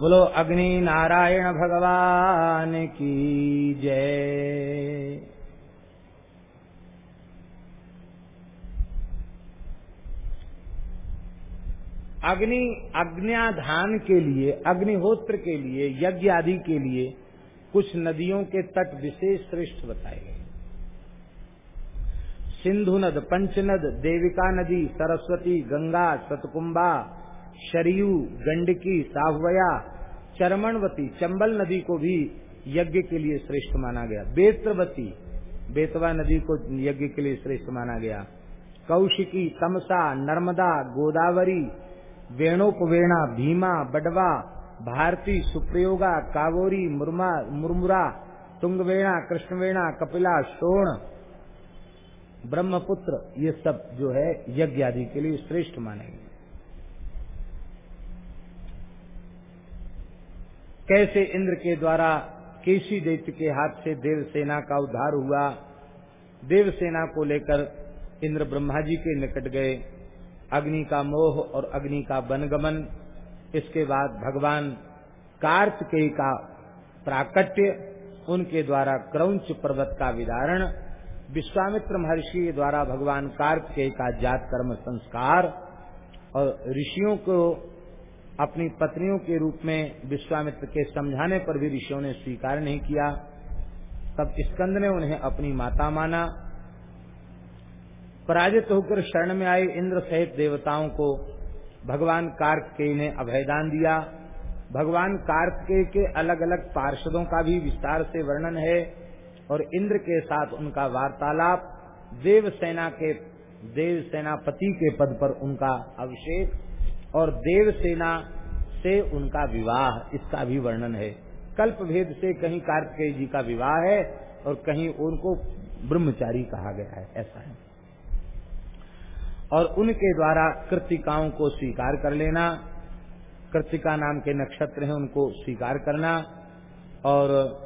A: बोलो, अग्नि नारायण भगवान की जय। अग्नि, अग्नियाधान के लिए, अग्निहोत्र के लिए, यज्ञ आदि के लिए कुछ नदियों के तट विशेष श्रेष्ठ बताए गए। सिंधु नद, पंचनद, देविका नदी, सरस्वती, गंगा सतकुंबा शरीयू, गंडकी साहवया चरमणवती, चंबल नदी को भी यज्ञ के लिए श्रेष्ठ माना गया। बेत्रवती, बेतवा नदी को यज्ञ के लिए श्रेष्ठ माना गया। कौशिकी, तमसा, नर्मदा, गोदावरी, वेणोपवेणा, भीमा, बडवा, भारती, सुप्रयोगा, कावोरी, मुरमा, मुरमुरा, तुंगवेणा, कृष्णवेणा, कपिला शोण ब्रह्मपुत्र, ये सब जो है यज्ञ आदि के लिए श्रेष्ठ माने गए। कैसे इंद्र के द्वारा केसी दैत्य के हाथ से देवसेना का उद्धार हुआ? देवसेना को लेकर इंद्र ब्रह्मा जी के निकट गए। अग्नि का मोह और अग्नि का वनगमन। इसके बाद भगवान कार्तिकेय का प्राकट्य, उनके द्वारा क्रौच पर्वत का विदारण। विश्वामित्र महर्षि के द्वारा भगवान कार्तिकेय का जात कर्म संस्कार। और ऋषियों को अपनी पत्नियों के रूप में विश्वामित्र के समझाने पर भी ऋषियों ने स्वीकार नहीं किया। तब स्कंद ने उन्हें अपनी माता माना। पराजित होकर शरण में आए इंद्र सहित देवताओं को भगवान कार्तिकेय ने अभयदान दिया। भगवान कार्तिकेय के अलग अलग पार्षदों का भी विस्तार से वर्णन है और इंद्र के साथ उनका वार्तालाप देव सेना के देव सेनापति के पद पर उनका अभिषेक और देव सेना से उनका विवाह, इसका भी वर्णन है। कल्प भेद से कहीं कार्तिकेय जी का विवाह है और कहीं उनको ब्रह्मचारी कहा गया है, ऐसा है। और उनके द्वारा कृतिकाओं को स्वीकार कर लेना, कृतिका नाम के नक्षत्र हैं, उनको स्वीकार करना और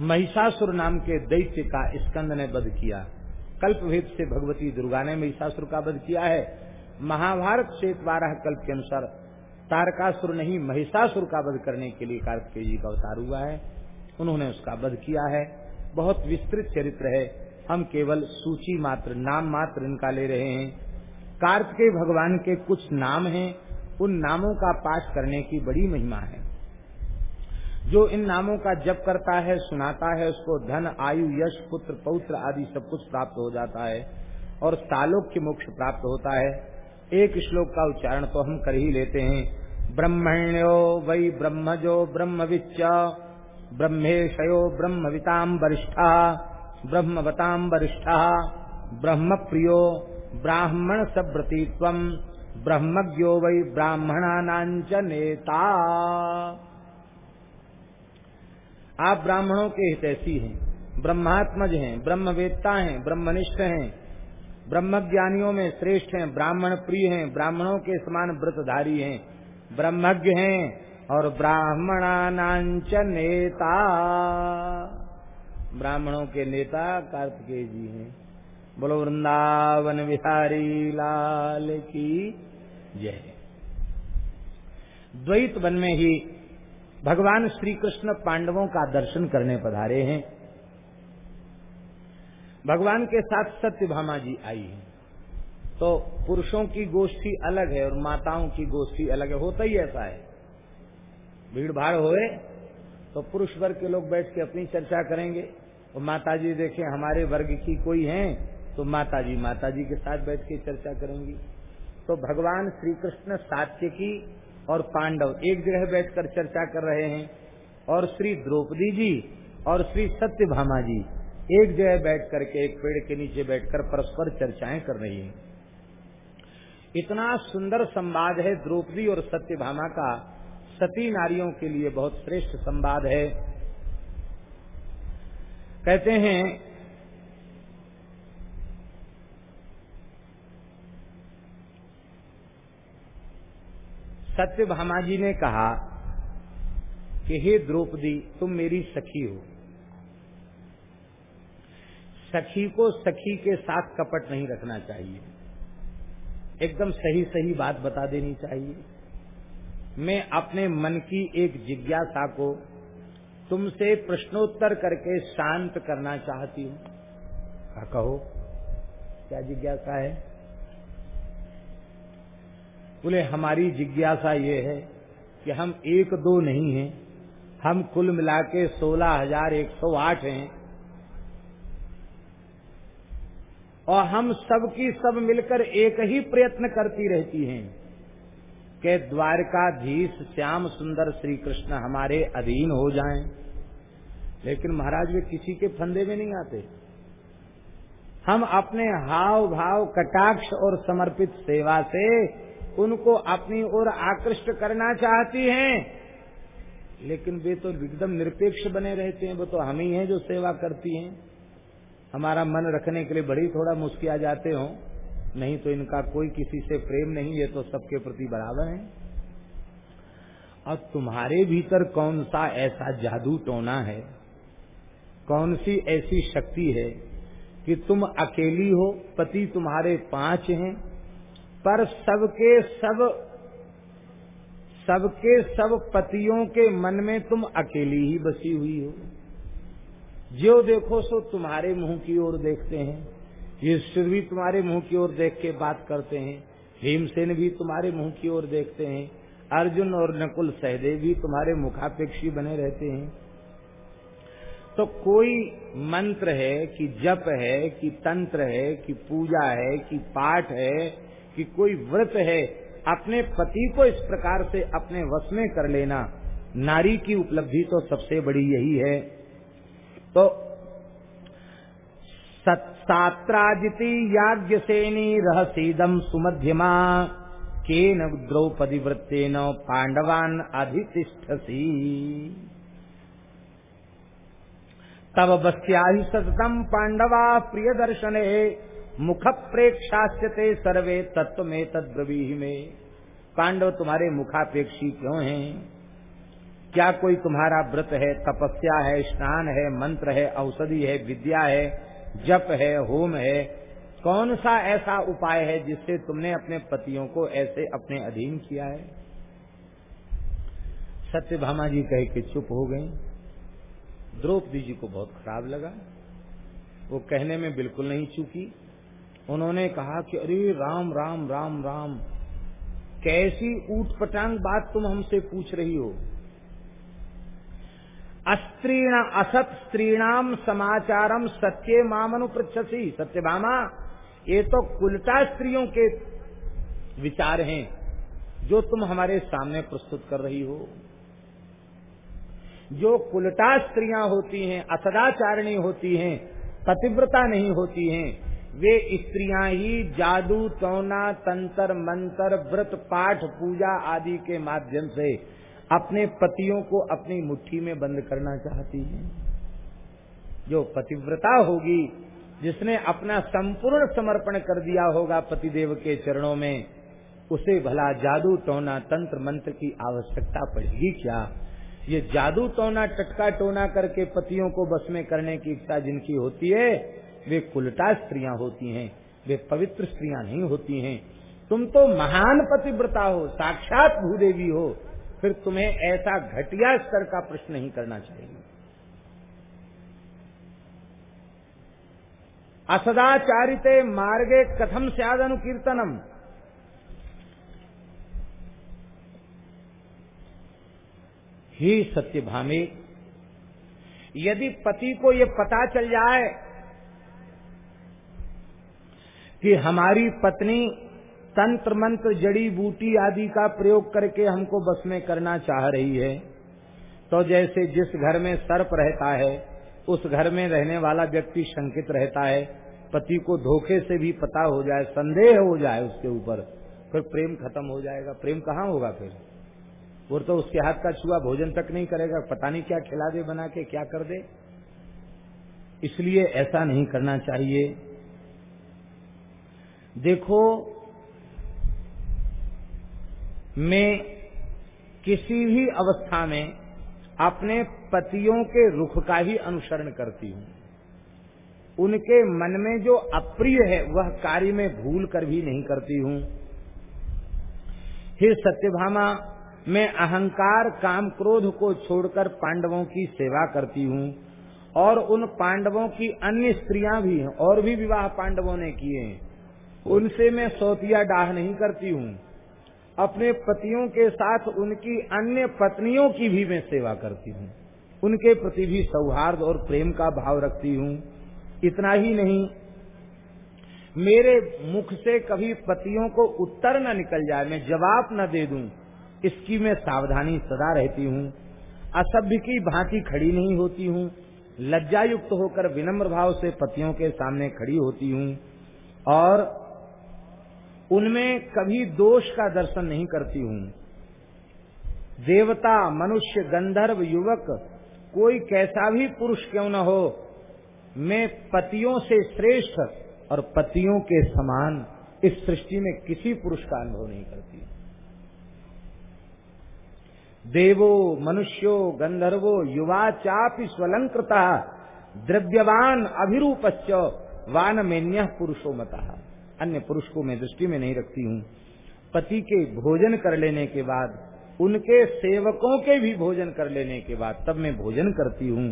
A: महिषासुर नाम के दैत्य का स्कंद ने वध किया। कल्प भेद से भगवती दुर्गा ने महिषासुर का वध किया है। महाभारत से बारह कल्प के अनुसार तारकासुर नहीं, महिषासुर का वध करने के लिए कार्तिकेय जी का अवतार हुआ है। उन्होंने उसका वध किया है। बहुत विस्तृत चरित्र है। हम केवल सूची मात्र, नाम मात्र इनका ले रहे हैं। कार्तिकेय भगवान के कुछ नाम हैं। उन नामों का पाठ करने की बड़ी महिमा है। जो इन नामों का जप करता है, सुनाता है, उसको धन, आयु, यश, पुत्र, पौत्र आदि सब कुछ प्राप्त हो जाता है और सालोक्य मोक्ष प्राप्त होता है। एक श्लोक का उच्चारण तो हम कर ही लेते हैं। ब्रह्मण्यो वै ब्रह्मजो ब्रह्मविच्च, ब्रह्मेशयो ब्रह्मविताम वरिष्ठा ब्रह्मवताम वरिष्ठा ब्रह्म प्रियो ब्राह्मण सव्रतीत्व ब्रह्मज्ञो वै ब्राह्मणानांच नेता। आप ब्राह्मणों के हितैषी हैं, ब्रह्मात्मज हैं, ब्रह्मवेत्ता हैं, ब्रह्मनिष्ठ हैं ब्रह्म ज्ञानियों में श्रेष्ठ हैं, ब्राह्मण प्रिय हैं, ब्राह्मणों के समान व्रतधारी हैं, ब्रह्मज्ञ हैं और ब्राह्मणानांच नेता। ब्राह्मणों के नेता कार्तिकेय जी हैं। बोलो, वृंदावन विहारी लाल की जय। द्वैत वन में ही भगवान श्री कृष्ण पांडवों का दर्शन करने पधारे हैं। भगवान के साथ सत्यभामा जी आई हैं। तो पुरुषों की गोष्ठी अलग है और माताओं की गोष्ठी अलग है। होता ही ऐसा है। भीड़ भाड़ होए तो पुरुष वर्ग के लोग बैठ के अपनी चर्चा करेंगे। और माता जी देखे, हमारे वर्ग की कोई है तो माता जी माता जी के साथ बैठ के चर्चा करेंगी। तो भगवान श्री कृष्ण सात्यकी और पांडव एक जगह बैठकर चर्चा कर रहे हैं। और श्री द्रौपदी जी और श्री सत्यभामा जी एक जगह बैठ करके, एक पेड़ के नीचे बैठकर परस्पर चर्चाएँ कर रही हैं। इतना सुंदर संवाद है द्रौपदी और सत्यभामा का। सती नारियों के लिए बहुत श्रेष्ठ संवाद है। कहते हैं सत्य भामा जी ने कहा कि, हे द्रौपदी, तुम मेरी सखी हो। सखी को सखी के साथ कपट नहीं रखना चाहिए। एकदम सही सही बात बता देनी चाहिए। मैं अपने मन की एक जिज्ञासा को तुमसे प्रश्नोत्तर करके शांत करना चाहती हूँ। कहो। क्या जिज्ञासा है? बोले, हमारी जिज्ञासा ये है कि हम एक दो नहीं हैं। हम कुल मिला के सोलह हज़ार एक सौ आठ हैं। और हम सब की सब मिलकर एक ही प्रयत्न करती रहती हैं कि द्वारकाधीश श्याम सुंदर श्री कृष्ण हमारे अधीन हो जाएँ। लेकिन महाराज, वे किसी के फंदे में नहीं आते। हम अपने हाव भाव कटाक्ष और समर्पित सेवा से उनको अपनी ओर आकृष्ट करना चाहती हैं। लेकिन वे तो एकदम निरपेक्ष बने रहते हैं। वो तो हम ही हैं जो सेवा करती हैं। हमारा मन रखने के लिए बड़ी थोड़ा मुस्किया जाते हो। नहीं तो इनका कोई किसी से प्रेम नहीं, ये तो सबके प्रति बराबर है। और तुम्हारे भीतर कौन सा ऐसा जादू टोना है? कौन सी ऐसी शक्ति है कि तुम अकेली हो, पति तुम्हारे पाँच हैं, पर सबके सब सबके सब पतियों के मन में तुम अकेली ही बसी हुई हो? जो देखो सो तुम्हारे मुँह की ओर देखते हैं। युष्ठ भी तुम्हारे मुँह की ओर देख के बात करते हैं। भीमसेन भी तुम्हारे मुँह की ओर देखते हैं। अर्जुन और नकुल सहदेव भी तुम्हारे मुखापेक्षी बने रहते हैं। तो कोई मंत्र है कि जप है, कि तंत्र है, कि पूजा है, कि पाठ है, कि कोई व्रत है, अपने पति को इस प्रकार से अपने वश में कर लेना। नारी की उपलब्धि तो सबसे बड़ी यही है। तो सात्राजिति याज्ञसेनी रहसीदम सुमध्यमा के न द्रौपदी न पांडवान अधितिष्ठसी। तब बस्या सततम पांडवा प्रिय दर्शने मुख प्रेक्षास्यते सर्वे तत्व में। तद्रवी में पांडव तुम्हारे मुखापेक्षी क्यों हैं? क्या कोई तुम्हारा व्रत है? तपस्या है, स्नान है, मंत्र है, औषधि है, विद्या है, जप है, होम है? कौन सा ऐसा उपाय है जिससे तुमने अपने पतियों को ऐसे अपने अधीन किया है? सत्यभामा जी कहे कि चुप हो गई। द्रौपदी जी को बहुत खराब लगा। वो कहने में बिल्कुल नहीं चूकी। उन्होंने कहा कि अरे राम राम राम राम, कैसी ऊट पटांग बात तुम हमसे पूछ रही हो? अस्त्रीण असत स्त्रीणाम समाचारम सत्य मामनु पृछसी सत्यभामा ये तो कुलता स्त्रियों के विचार हैं, जो तुम हमारे सामने प्रस्तुत कर रही हो। जो कुलटा स्त्रियाँ होती हैं, असदाचारिणी होती हैं, पतिव्रता नहीं होती हैं, वे स्त्रियाँ ही जादू, टोना, तंत्र, मंत्र, व्रत, पाठ, पूजा आदि के माध्यम से अपने पतियों को अपनी मुट्ठी में बंद करना चाहती है। जो पतिव्रता होगी, जिसने अपना संपूर्ण समर्पण कर दिया होगा पतिदेव के चरणों में, उसे भला जादू टोना तंत्र मंत्र की आवश्यकता पड़ेगी क्या? ये जादू टोना, टटका टोना करके पतियों को बस में करने की इच्छा जिनकी होती है, वे कुलटा स्त्रियाँ होती हैं, वे पवित्र स्त्रियाँ नहीं होती हैं। तुम तो महान पतिव्रता हो, साक्षात भूदेवी हो फिर तुम्हें ऐसा घटिया स्तर का प्रश्न नहीं करना चाहिए। असदाचारित मार्गे कथम सियाद अनुकीर्तनम ही सत्य भामे यदि पति को ये पता चल जाए कि हमारी पत्नी तंत्र मंत्र, जड़ी बूटी आदि का प्रयोग करके हमको बस में करना चाह रही है। तो जैसे जिस घर में सर्प रहता है, उस घर में रहने वाला व्यक्ति शंकित रहता है, पति को धोखे से भी पता हो जाए, संदेह हो जाए उसके ऊपर, फिर प्रेम खत्म हो जाएगा। प्रेम कहाँ होगा फिर? वो तो उसके हाथ का छुआ भोजन तक नहीं करेगा, पता नहीं क्या खिला दे, बना के क्या कर दे। इसलिए ऐसा नहीं करना चाहिए। देखो मैं किसी भी अवस्था में अपने पतियों के रुख का ही अनुसरण करती हूँ। उनके मन में जो अप्रिय है, वह कार्य में भूल कर भी नहीं करती हूँ। हे सत्यभामा, मैं अहंकार काम क्रोध को छोड़कर पांडवों की सेवा करती हूँ और उन पांडवों की अन्य स्त्रियाँ भी हैं, और भी विवाह पांडवों ने किए हैं। उनसे मैं सौतिया डाह नहीं करती हूँ। अपने पतियों के साथ उनकी अन्य पत्नियों की भी मैं सेवा करती हूँ। उनके प्रति भी सौहार्द और प्रेम का भाव रखती हूँ। इतना ही नहीं, मेरे मुख से कभी पतियों को उत्तर न निकल जाए, मैं जवाब न दे दूँ, इसकी मैं सावधानी सदा रहती हूँ। असभ्य की भांति खड़ी नहीं होती हूँ। लज्जायुक्त होकर विनम्र भाव से पतियों के सामने खड़ी होती हूँ। और उनमें कभी दोष का दर्शन नहीं करती हूँ। देवता, मनुष्य, गंधर्व, युवक, कोई कैसा भी पुरुष क्यों न हो, मैं पतियों से श्रेष्ठ और पतियों के समान इस सृष्टि में किसी पुरुष का अनुभव नहीं करती। देवो, मनुष्यो, गंधर्वो, युवा चापि स्वलंकृता, द्रव्यवान अभिरूपश्च वान मेन्य पुरुषो मता। अन्य पुरुष को मैं दृष्टि में नहीं रखती हूँ। पति के भोजन कर लेने के बाद, उनके सेवकों के भी भोजन कर लेने के बाद तब मैं भोजन करती हूँ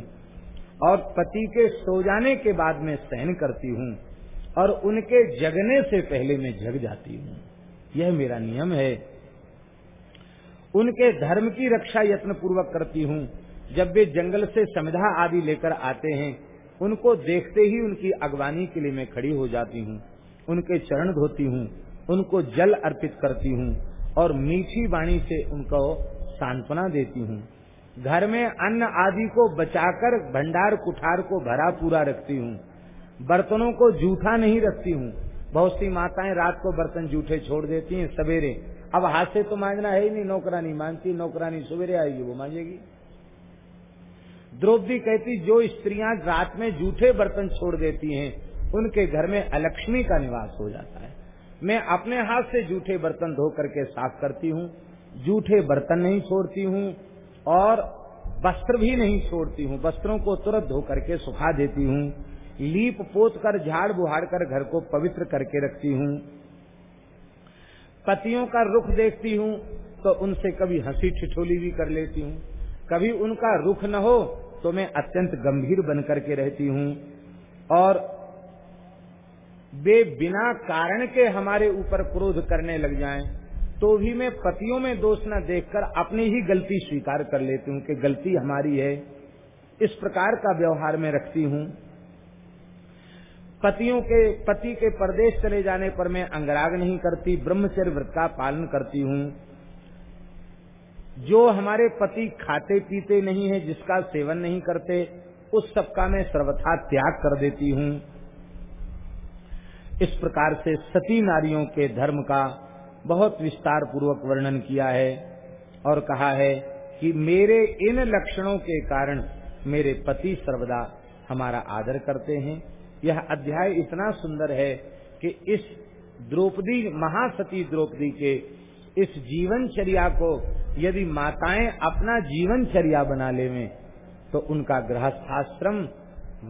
A: और पति के सो जाने के बाद मैं सहन करती हूँ और उनके जगने से पहले मैं जग जाती हूँ। यह मेरा नियम है। उनके धर्म की रक्षा यत्न पूर्वक करती हूँ। जब वे जंगल से समिधा आदि लेकर आते हैं, उनको देखते ही उनकी अगवानी के लिए मैं खड़ी हो जाती हूँ। उनके चरण धोती हूँ, उनको जल अर्पित करती हूँ और मीठी वाणी से उनको सांत्वना देती हूँ। घर में अन्न आदि को बचाकर, भंडार कुठार को भरा पूरा रखती हूँ। बर्तनों को जूठा नहीं रखती हूँ। बहुत सी माताएँ रात को बर्तन जूठे छोड़ देती हैं सवेरे। अब हाथ से तो मांगना है ही नहीं, नौकरानी मांगती नौकरानी सवेरे आएगी, वो मांगेगी द्रौपदी कहती, जो स्त्रियाँ रात में जूठे बर्तन छोड़ देती हैं उनके घर में अलक्ष्मी का निवास हो जाता है। मैं अपने हाथ से जूठे बर्तन धो करके साफ़ करती हूँ, जूठे बर्तन नहीं छोड़ती हूँ और वस्त्र भी नहीं छोड़ती हूँ। वस्त्रों को तुरंत धो करके सुखा देती हूँ, लीप पोत कर झाड़ बुहाड़ कर घर को पवित्र करके रखती हूँ। पतियों का रुख देखती हूँ तो उनसे कभी हँसी ठिठोली भी कर लेती हूँ। कभी उनका रुख न हो तो मैं अत्यंत गंभीर बन करके रहती हूँ और वे बिना कारण के हमारे ऊपर क्रोध करने लग जाएँ, तो भी मैं पतियों में दोष न देखकर अपनी ही गलती स्वीकार कर लेती हूँ कि गलती हमारी है। इस प्रकार का व्यवहार में रखती हूँ। पतियों के पति के परदेश चले जाने पर मैं अंगराग नहीं करती ब्रह्मचर्य व्रत का पालन करती हूँ। जो हमारे पति खाते पीते नहीं है जिसका सेवन नहीं करते उस सबका मैं सर्वथा त्याग कर देती हूँ। इस प्रकार से सती नारियों के धर्म का बहुत विस्तार पूर्वक वर्णन किया है और कहा है कि मेरे इन लक्षणों के कारण मेरे पति सर्वदा हमारा आदर करते हैं। यह अध्याय इतना सुंदर है कि इस द्रौपदी, महासती द्रौपदी के इस जीवनचर्या को यदि माताएँ अपना जीवनचर्या बना ले में तो उनका गृहस्थाश्रम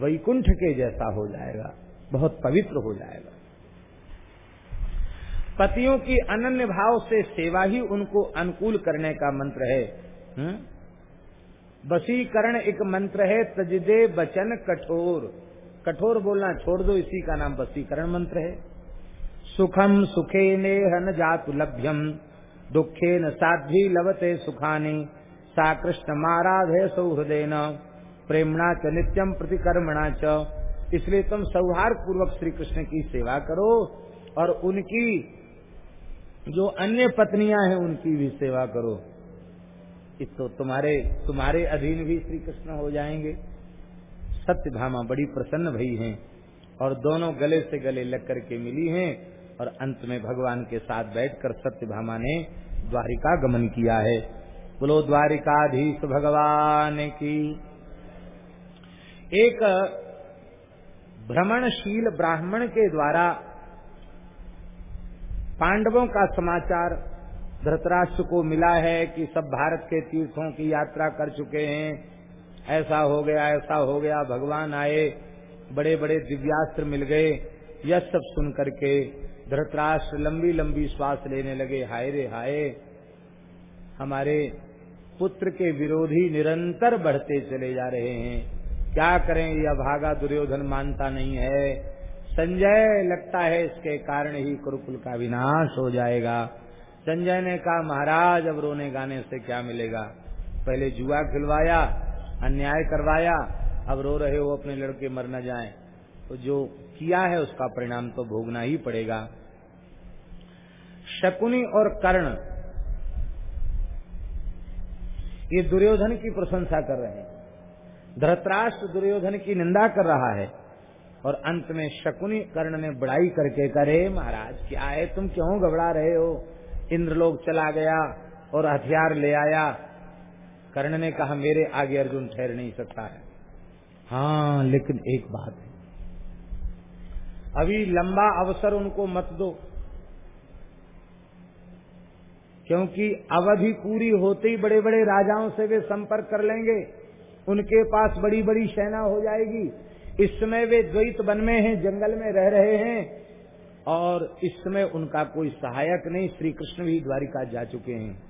A: वैकुंठ के जैसा हो जाएगा, बहुत पवित्र हो जाएगा। पतियों की अनन्य भाव से सेवा ही उनको अनुकूल करने का मंत्र है? वसीकरण एक मंत्र है, तजदे बचन कठोर। कठोर बोलना छोड़ दो, इसी का नाम वसीकरण मंत्र है। सुखम सुखे ने हन जातु लभ्यम, दुखे न साध्वी लवते सुखानी। सा कृष्ण माराधे सौहृदय न प्रेमणा च नित्यम प्रतिकर्मणा च। इसलिए तुम सौहार्द पूर्वक श्री कृष्ण की सेवा करो और उनकी जो अन्य पत्नियाँ हैं उनकी भी सेवा करो। तो तुम्हारे तुम्हारे अधीन भी श्री कृष्ण हो जाएँगे। सत्य भामा बड़ी प्रसन्न भई हैं और दोनों गले से गले लग करके मिली हैं और अंत में भगवान के साथ बैठकर सत्य भामा ने द्वारिका गमन किया है। बोलो, द्वारिकाधीश भगवान की। एक भ्रमणशील ब्राह्मण के द्वारा पांडवों का समाचार धृतराष्ट्र को मिला है कि सब भारत के तीर्थों की यात्रा कर चुके हैं। ऐसा हो गया, ऐसा हो गया, भगवान आए बड़े बड़े दिव्यास्त्र मिल गए। यह सब सुन करके धृतराष्ट्र लंबी लंबी श्वास लेने लगे, हाय रे, हाय, हमारे पुत्र के विरोधी निरंतर बढ़ते चले जा रहे हैं। क्या करें, यह भागा दुर्योधन मानता नहीं है। संजय लगता है इसके कारण ही कुरुकुल का विनाश हो जाएगा। संजय ने कहा, महाराज, अब रोने गाने से क्या मिलेगा? पहले जुआ खिलवाया, अन्याय करवाया, अब रो रहे हो अपने लड़के मर न जाए। तो जो किया है उसका परिणाम तो भोगना ही पड़ेगा। शकुनी और कर्ण ये दुर्योधन की प्रशंसा कर रहे हैं। धरतराष्ट्र दुर्योधन की निंदा कर रहा है। और अंत में शकुनी कर्ण ने बड़ाई करके करे, महाराज, क्या है? तुम क्यों घबरा रहे हो? इंद्रलोक चला गया और हथियार ले आया। कर्ण ने कहा, मेरे आगे अर्जुन ठहर नहीं सकता है। हाँ लेकिन एक बात है। अभी लंबा अवसर उनको मत दो, क्योंकि अवधि पूरी होते ही बड़े बड़े राजाओं से वे संपर्क कर लेंगे। उनके पास बड़ी बड़ी सेना हो जाएगी। इस समय वे द्वैत वन में हैं, जंगल में रह रहे हैं, और इस समय उनका कोई सहायक नहीं श्री कृष्ण भी द्वारिका जा चुके हैं।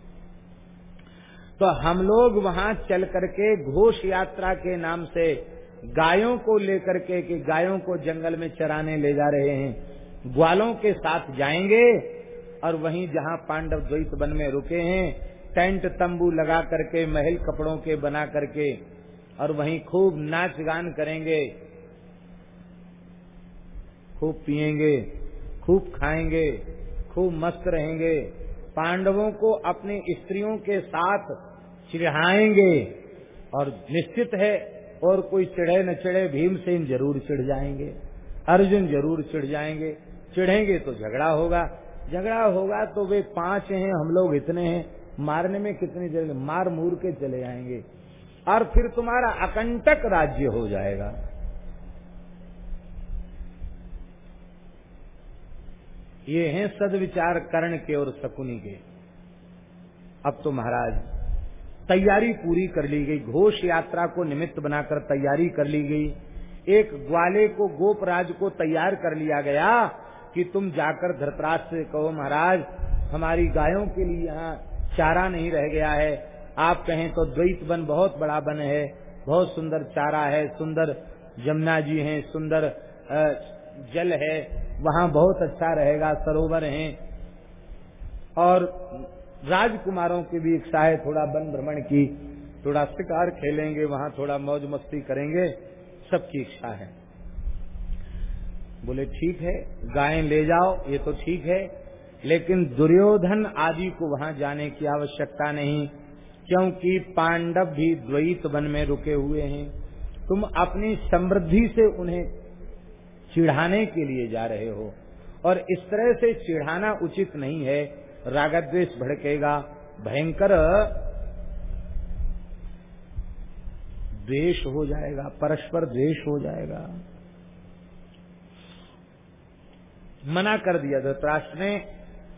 A: तो हम लोग वहाँ चल करके घोष यात्रा के नाम से गायों को लेकर के, कि गायों को जंगल में चराने ले जा रहे हैं। ग्वालों के साथ जाएँगे, और वहीं जहाँ पांडव द्वैत वन में रुके हैं, टेंट तंबू लगा करके, महल कपड़ों के बना करके, और वहीं खूब नाच गान करेंगे। खूब पिएँगे खूब खाएँगे, खूब मस्त रहेंगे। पांडवों को अपनी स्त्रियों के साथ चिढ़ाएँगे और निश्चित है और कोई चिढ़े न चिढ़े भीमसेन ज़रूर चिढ़ जाएँगे, अर्जुन ज़रूर चिढ़ जाएँगे। चिढ़ेंगे तो झगड़ा होगा झगड़ा होगा तो वे पाँच हैं, हम लोग इतने हैं, मारने में कितने देर मार मूर के चले जाएँगे और फिर तुम्हारा अकंटक राज्य हो जाएगा। ये हैं सदविचार कर्ण के और शकुनी के। अब तो महाराज, तैयारी पूरी कर ली गई, घोष यात्रा को निमित्त बनाकर तैयारी कर ली गई। एक ग्वाले को, गोपराज को तैयार कर लिया गया कि तुम जाकर धरतराज से कहो, महाराज, हमारी गायों के लिए यहाँ चारा नहीं रह गया है। आप कहें तो द्वैत वन बहुत बड़ा वन है। बहुत सुंदर चारा है, सुंदर जमुना जी हैं, सुंदर जल है। वहाँ बहुत अच्छा रहेगा, सरोवर हैं। और राजकुमारों की भी इच्छा है थोड़ा वन भ्रमण की, थोड़ा शिकार खेलेंगे, वहाँ थोड़ा मौज मस्ती करेंगे, सबकी इच्छा है। बोले, ठीक है, गायें ले जाओ, ये तो ठीक है, लेकिन दुर्योधन आदि को वहाँ जाने की आवश्यकता नहीं, क्योंकि पांडव भी द्वैत वन में रुके हुए हैं। तुम अपनी समृद्धि से उन्हें चिढ़ाने के लिए जा रहे हो। और इस तरह से चिढ़ाना उचित नहीं है। रागद्वेश भड़केगा, भयंकर द्वेष हो जाएगा, परस्पर द्वेष हो जाएगा। मना कर दिया धृतराष्ट्र ने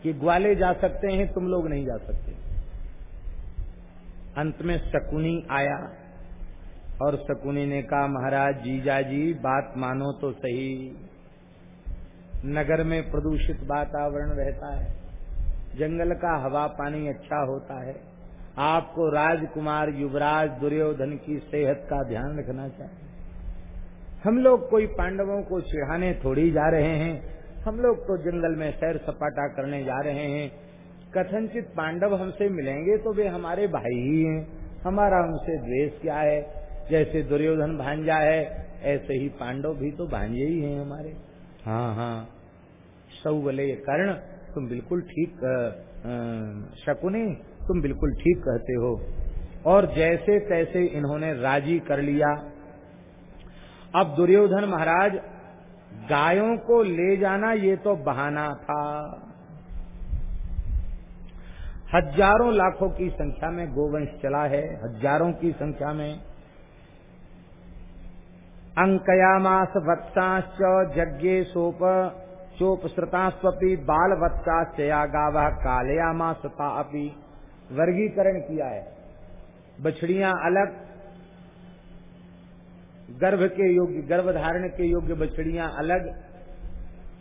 A: कि ग्वाले जा सकते हैं, तुम लोग नहीं जा सकते। अंत में शकुनी आया। और शकुनी ने कहा, महाराज, जीजा जी, बात मानो तो सही। नगर में प्रदूषित वातावरण रहता है। जंगल का हवा पानी अच्छा होता है। आपको राजकुमार युवराज दुर्योधन की सेहत का ध्यान रखना चाहिए। हम लोग कोई पांडवों को चिढ़ाने थोड़ी जा रहे हैं। हम लोग तो जंगल में सैर सपाटा करने जा रहे हैं। कथनचित पांडव हमसे मिलेंगे तो वे हमारे भाई ही हैं। हमारा उनसे द्वेष क्या है? जैसे दुर्योधन भांजा है ऐसे ही पांडव भी तो भांजे ही हैं हमारे। हाँ हाँ। सौवले कर्ण तुम बिल्कुल ठीक शकुने तुम बिल्कुल ठीक कहते हो। और जैसे तैसे इन्होंने राज़ी कर लिया। अब दुर्योधन महाराज गायों को ले जाना ये तो बहाना था। हज़ारों लाखों की संख्या में गोवंश चला है हज़ारों की संख्या में अंकयामास वत्साश्च जज्ञे सोप चोप श्रतास्वी बाल वत्साश्चया गावा कालयामासता अपी वर्गीकरण किया है। बछड़ियाँ अलग, गर्भ के योग्य गर्भ धारण के योग्य बछड़ियाँ अलग,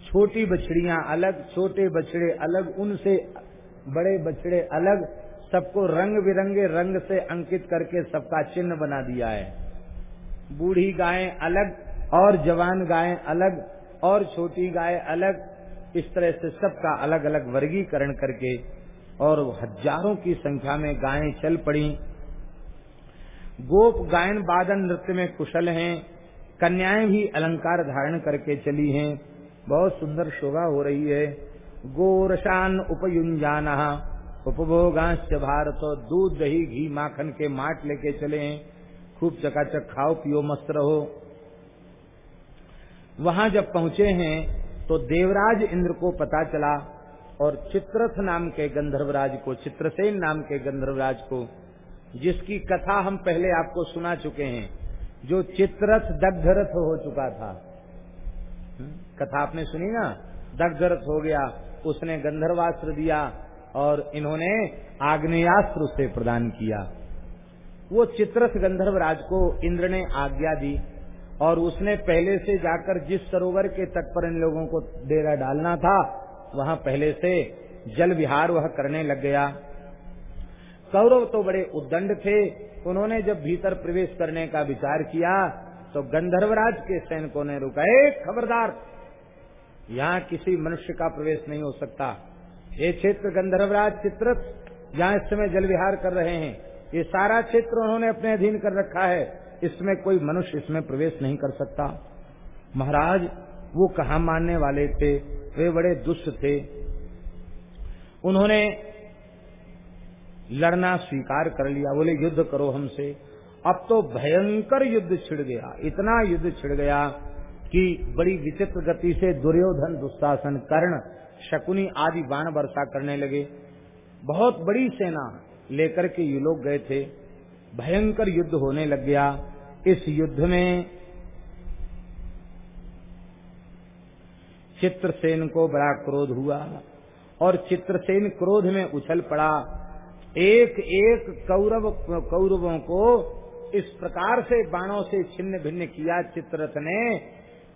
A: छोटी बछड़ियाँ अलग, छोटे बछड़े अलग, उनसे बड़े बछड़े अलग, सबको रंग बिरंगे रंग से अंकित करके सबका चिन्ह बना दिया है। बूढ़ी गायें अलग, और जवान गायें अलग, और छोटी गाय अलग, इस तरह से सबका अलग अलग वर्गीकरण करके, और हज़ारों की संख्या में गायें चल पड़ी। गोप गायन वादन नृत्य में कुशल हैं, कन्याएँ भी अलंकार धारण करके चली हैं। बहुत सुंदर शोभा हो रही है। गोरशान उपयुंजान उपभोगांश भारत दूध दही घी माखन के माट लेके चले हैं। खूब चकाचक खाओ पियो मस्त रहो। वहाँ जब पहुँचे हैं तो देवराज इंद्र को पता चला और चित्रथ नाम के गंधर्वराज को चित्रसेन नाम के गंधर्वराज को जिसकी कथा हम पहले आपको सुना चुके हैं जो चित्रथ दग्धरथ हो चुका था। हम्म, कथा आपने सुनी ना? दग्धरथ हो गया उसने गंधर्वास्त्र दिया और इन्होंने आग्नेयास्त्र उसे प्रदान किया। वो चित्रथ गंधर्व राज को इंद्र ने आज्ञा दी और उसने पहले से जाकर जिस सरोवर के तट पर इन लोगों को डेरा डालना था, वहाँ पहले से जल विहार वह करने लग गया। कौरव तो बड़े उद्दंड थे। उन्होंने जब भीतर प्रवेश करने का विचार किया तो गंधर्वराज के सैनिकों ने रुका खबरदार, यहाँ किसी मनुष्य का प्रवेश नहीं हो सकता। ये क्षेत्र गंधर्वराज चित्रत जहाँ इस समय जल विहार कर रहे हैं। ये सारा क्षेत्र उन्होंने अपने अधीन कर रखा है। इसमें कोई मनुष्य इसमें प्रवेश नहीं कर सकता। महाराज, वो कहा मानने वाले थे? वे बड़े दुष्ट थे। उन्होंने लड़ना स्वीकार कर लिया। बोले, युद्ध करो हमसे। अब तो भयंकर युद्ध छिड़ गया। इतना युद्ध छिड़ गया कि बड़ी विचित्र गति से दुर्योधन दुस्शासन कर्ण, शकुनी आदि बाण वर्षा करने लगे। बहुत बड़ी सेना लेकर के ये लोग गए थे। भयंकर युद्ध होने लग गया। इस युद्ध में चित्रसेन को बड़ा क्रोध हुआ और चित्रसेन क्रोध में उछल पड़ा। एक एक कौरव, कौरवों को इस प्रकार से बाणों से छिन्न भिन्न किया चित्ररथ ने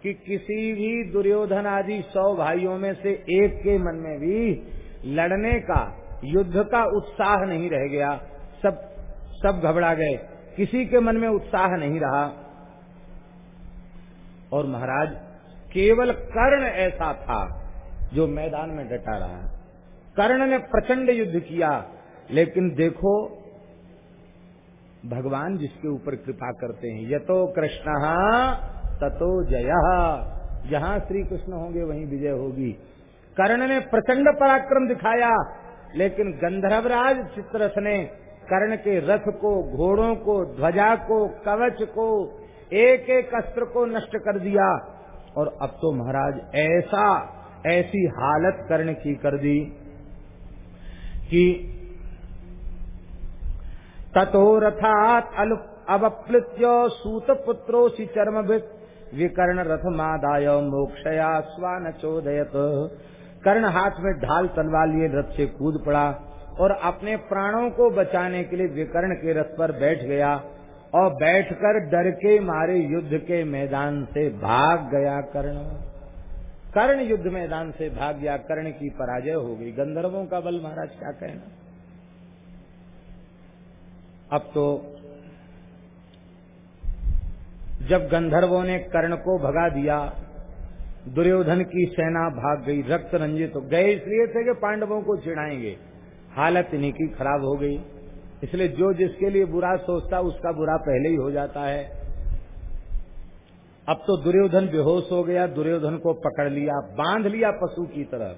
A: कि किसी भी दुर्योधन आदि सौ भाइयों में से एक के मन में भी लड़ने का युद्ध का उत्साह नहीं रह गया। सब सब घबरा गए। किसी के मन में उत्साह नहीं रहा। और महाराज, केवल कर्ण ऐसा था जो मैदान में डटा रहा। कर्ण ने प्रचंड युद्ध किया, लेकिन देखो, भगवान जिसके ऊपर कृपा करते हैं, यतो कृष्ण, ततो जय। जहाँ श्री कृष्ण होंगे, वहीं विजय होगी। कर्ण ने प्रचंड पराक्रम दिखाया। लेकिन गंधर्वराज चित्रस ने कर्ण के रथ को, घोड़ों को, ध्वजा को, कवच को एक एक अस्त्र को नष्ट कर दिया। और अब तो महाराज ऐसा, ऐसी हालत कर्ण की कर दी कि तथो रथात अवप्लुत्य सूत पुत्रो सी चर्म विकर्ण रथ मादाय मोक्षया स्वान चोदयत कर्ण हाथ में ढाल तलवार लिए, रथ से कूद पड़ा और अपने प्राणों को बचाने के लिए विकर्ण के रथ पर बैठ गया और बैठकर डर के मारे युद्ध के मैदान से भाग गया कर्ण। कर्ण युद्ध मैदान से भाग गया, कर्ण की पराजय हो गई। गंधर्वों का बल महाराज क्या कहना? अब तो जब गंधर्वों ने कर्ण को भगा दिया दुर्योधन की सेना भाग गई, रक्त रंजित तो गए इसलिए थे कि पांडवों को चिढ़ाएँगे। हालत इन्हीं की खराब हो गई। इसलिए जो जिसके लिए बुरा सोचता, उसका बुरा पहले ही हो जाता है। अब तो दुर्योधन बेहोश हो गया, दुर्योधन को पकड़ लिया, बाँध लिया पशु की तरफ़।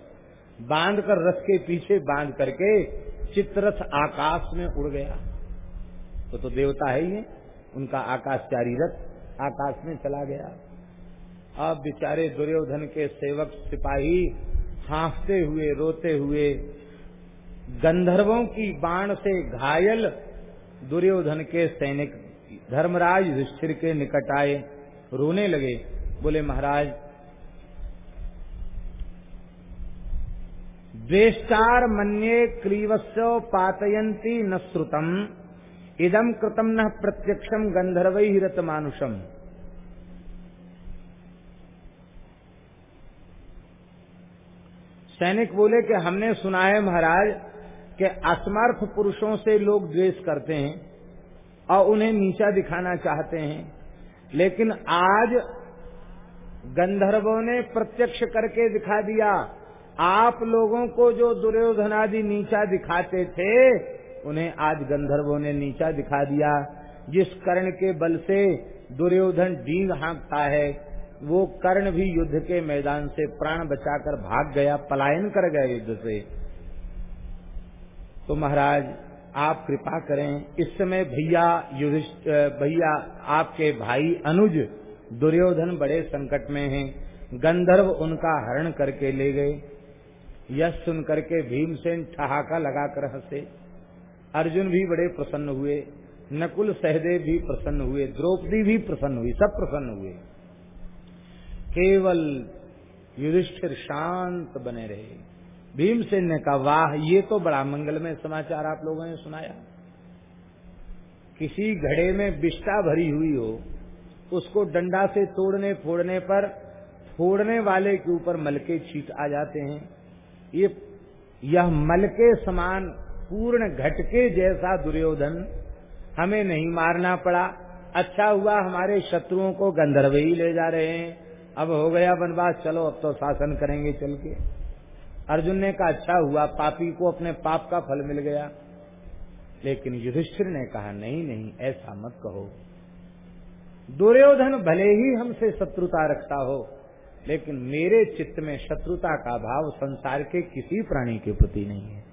A: बाँध कर रथ के पीछे बाँध करके चित्रथ आकाश में उड़ गया। तो तो देवता है ही, उनका आकाशचारी रथ आकाश में चला गया। अब बेचारे दुर्योधन के सेवक सिपाही हाफते हुए, रोते हुए, गंधर्वों की बाण से घायल दुर्योधन के सैनिक धर्मराज युधिष्ठिर के निकट आए, रोने लगे, बोले, महाराज, द्वेष्टार मन्ये क्लीवस्व पातयंती न श्रुतम इदम कृतम न प्रत्यक्षम गंधर्व ही रत मानुषम सैनिक बोले कि हमने सुना है महाराज कि असमर्थ पुरुषों से लोग द्वेष करते हैं और उन्हें नीचा दिखाना चाहते हैं। लेकिन आज गंधर्वों ने प्रत्यक्ष करके दिखा दिया, आप लोगों को जो दुर्योधन आदि नीचा दिखाते थे, उन्हें आज गंधर्वों ने नीचा दिखा दिया। जिस कर्ण के बल से दुर्योधन डींग हाँकता है वो कर्ण भी युद्ध के मैदान से प्राण बचाकर भाग गया, पलायन कर गया युद्ध से। तो महाराज, आप कृपा करें, इस समय भैया भैया आपके भाई अनुज दुर्योधन बड़े संकट में हैं। गंधर्व उनका हरण करके ले गए। यश सुन करके भीमसेन ठहाका लगाकर हंसे। अर्जुन भी बड़े प्रसन्न हुए, नकुल सहदेव भी प्रसन्न हुए, द्रौपदी भी प्रसन्न हुई, सब प्रसन्न हुए। केवल युधिष्ठिर शांत बने रहे। भीमसेन ने कहा, वाह, ये तो बड़ा मंगलमय समाचार आप लोगों ने सुनाया। किसी घड़े में बिष्टा भरी हुई हो, उसको डंडा से तोड़ने फोड़ने पर फोड़ने वाले के ऊपर मलके छीट आ जाते हैं। ये, यह मलके समान पूर्ण घटके जैसा दुर्योधन, हमें नहीं मारना पड़ा। अच्छा हुआ हमारे शत्रुओं को गंधर्व ही ले जा रहे हैं। अब हो गया वनवास, चलो अब तो शासन करेंगे चल के। अर्जुन ने कहा अच्छा हुआ, पापी को अपने पाप का फल मिल गया। लेकिन युधिष्ठिर ने कहा, नहीं नहीं, ऐसा मत कहो। दुर्योधन भले ही हमसे शत्रुता रखता हो, लेकिन मेरे चित्त में शत्रुता का भाव संसार के किसी प्राणी के प्रति नहीं है।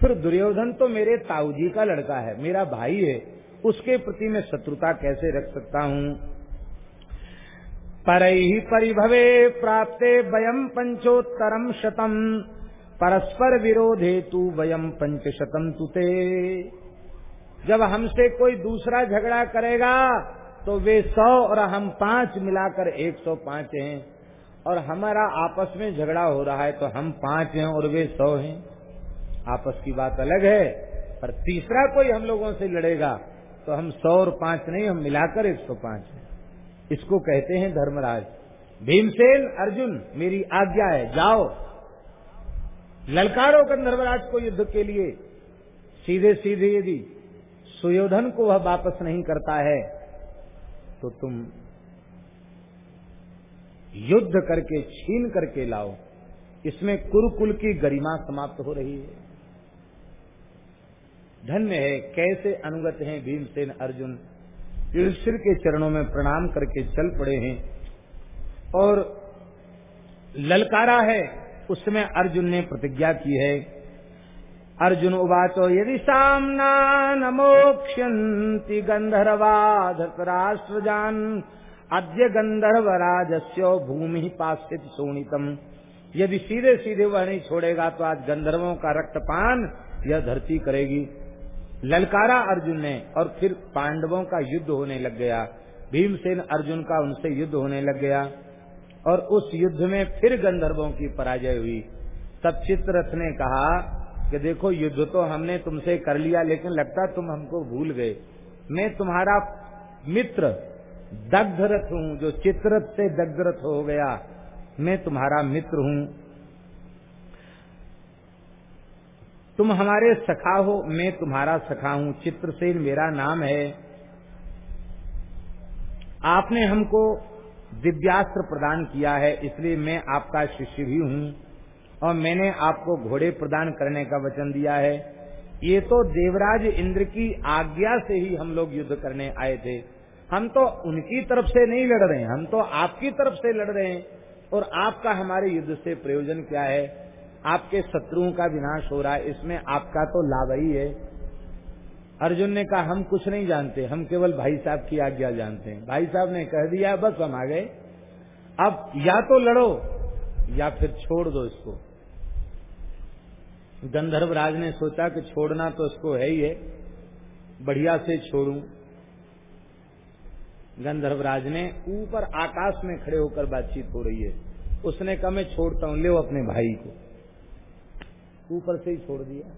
A: फिर दुर्योधन तो मेरे ताऊजी का लड़का है, मेरा भाई है, उसके प्रति मैं शत्रुता कैसे रख सकता हूँ? पर ही परिभवे प्राप्ते वयम पंचोत्तरम शतम। परस्पर विरोधे तू वयम पंचशतम तुते जब हमसे कोई दूसरा झगड़ा करेगा तो वे सौ और हम पाँच मिलाकर एक सौ पाँच हैं। और हमारा आपस में झगड़ा हो रहा है तो हम पाँच हैं और वे सौ हैं। आपस की बात अलग है, पर तीसरा कोई हम लोगों से लड़ेगा तो हम सौ और पाँच नहीं, हम मिलाकर एक सौ पाँच हैं। इसको कहते हैं धर्मराज। भीमसेन, अर्जुन, मेरी आज्ञा है, जाओ। ललकारो गंधर्वराज को युद्ध के लिए। सीधे सीधे यदि सुयोधन को वह वापस नहीं करता है तो तुम युद्ध करके, छीन करके लाओ। इसमें कुरुकुल की गरिमा समाप्त हो रही है। धन्य है, कैसे अनुगत हैं भीमसेन, अर्जुन? युधिष्ठिर के चरणों में प्रणाम करके चल पड़े हैं और ललकारा है, उसमें अर्जुन ने प्रतिज्ञा की है। अर्जुन उवाचो, यदि सामना नमोक्ष्यंति गंधर्वा धृतराष्ट्रजान अद्य गंधर्व राजस्यो भूमि पास्थित सोनितम यदि सीधे सीधे वह नहीं छोड़ेगा तो आज गंधर्वों का रक्तपान यह धरती करेगी। ललकारा अर्जुन ने और फिर पांडवों का युद्ध होने लग गया। भीमसेन अर्जुन का उनसे युद्ध होने लग गया और उस युद्ध में फिर गंधर्वों की पराजय हुई। तब चित्ररथ ने कहा कि देखो, युद्ध तो हमने तुमसे कर लिया, लेकिन लगता तुम हमको भूल गए। मैं तुम्हारा मित्र दग्धरथ हूँ, जो चित्ररथ से दग्धरथ हो गया। मैं तुम्हारा मित्र हूँ। तुम हमारे सखा हो, मैं तुम्हारा सखा हूँ। चित्रसेन मेरा नाम है। आपने हमको दिव्यास्त्र प्रदान किया है, इसलिए मैं आपका शिष्य भी हूँ और मैंने आपको घोड़े प्रदान करने का वचन दिया है। ये तो देवराज इंद्र की आज्ञा से ही हम लोग युद्ध करने आए थे। हम तो उनकी तरफ़ से नहीं लड़ रहे हैं, हम तो आपकी तरफ़ से लड़ रहे हैं। और आपका हमारे युद्ध से प्रयोजन क्या है? आपके शत्रुओं का विनाश हो रहा है, इसमें आपका तो लाभ ही है। अर्जुन ने कहा, हम कुछ नहीं जानते, हम केवल भाई साहब की आज्ञा जानते हैं। भाई साहब ने कह दिया, बस हम आ गए। अब या तो लड़ो, या फिर छोड़ दो इसको। गंधर्व राज ने सोचा कि छोड़ना तो इसको है ही है, बढ़िया से छोड़ू। गंधर्व राज ने ऊपर आकाश में खड़े होकर बातचीत हो रही है। उसने कहा, मैं छोड़ता हूँ, ले अपने भाई को। ऊपर से ही छोड़ दिया।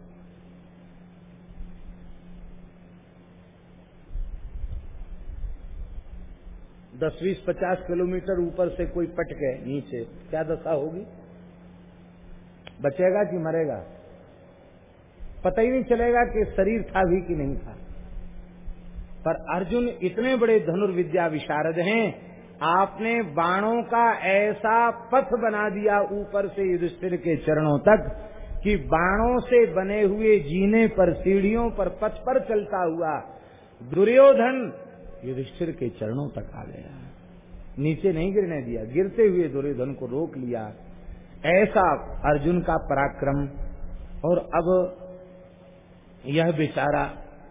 A: दस बीस पचास किलोमीटर ऊपर से कोई पट गए नीचे, क्या दशा होगी? बचेगा कि मरेगा? पता ही नहीं चलेगा कि शरीर था भी कि नहीं था। पर अर्जुन इतने बड़े धनुर्विद्या विशारद हैं, आपने बाणों का ऐसा पथ बना दिया ऊपर से युधिष्ठिर के चरणों तक कि बाणों से बने हुए जीने पर, सीढ़ियों पर, पथ पर चलता हुआ दुर्योधन युधिष्ठिर के चरणों तक आ गया। नीचे नहीं गिरने दिया, गिरते हुए दुर्योधन को रोक लिया। ऐसा अर्जुन का पराक्रम। और अब यह बेचारा,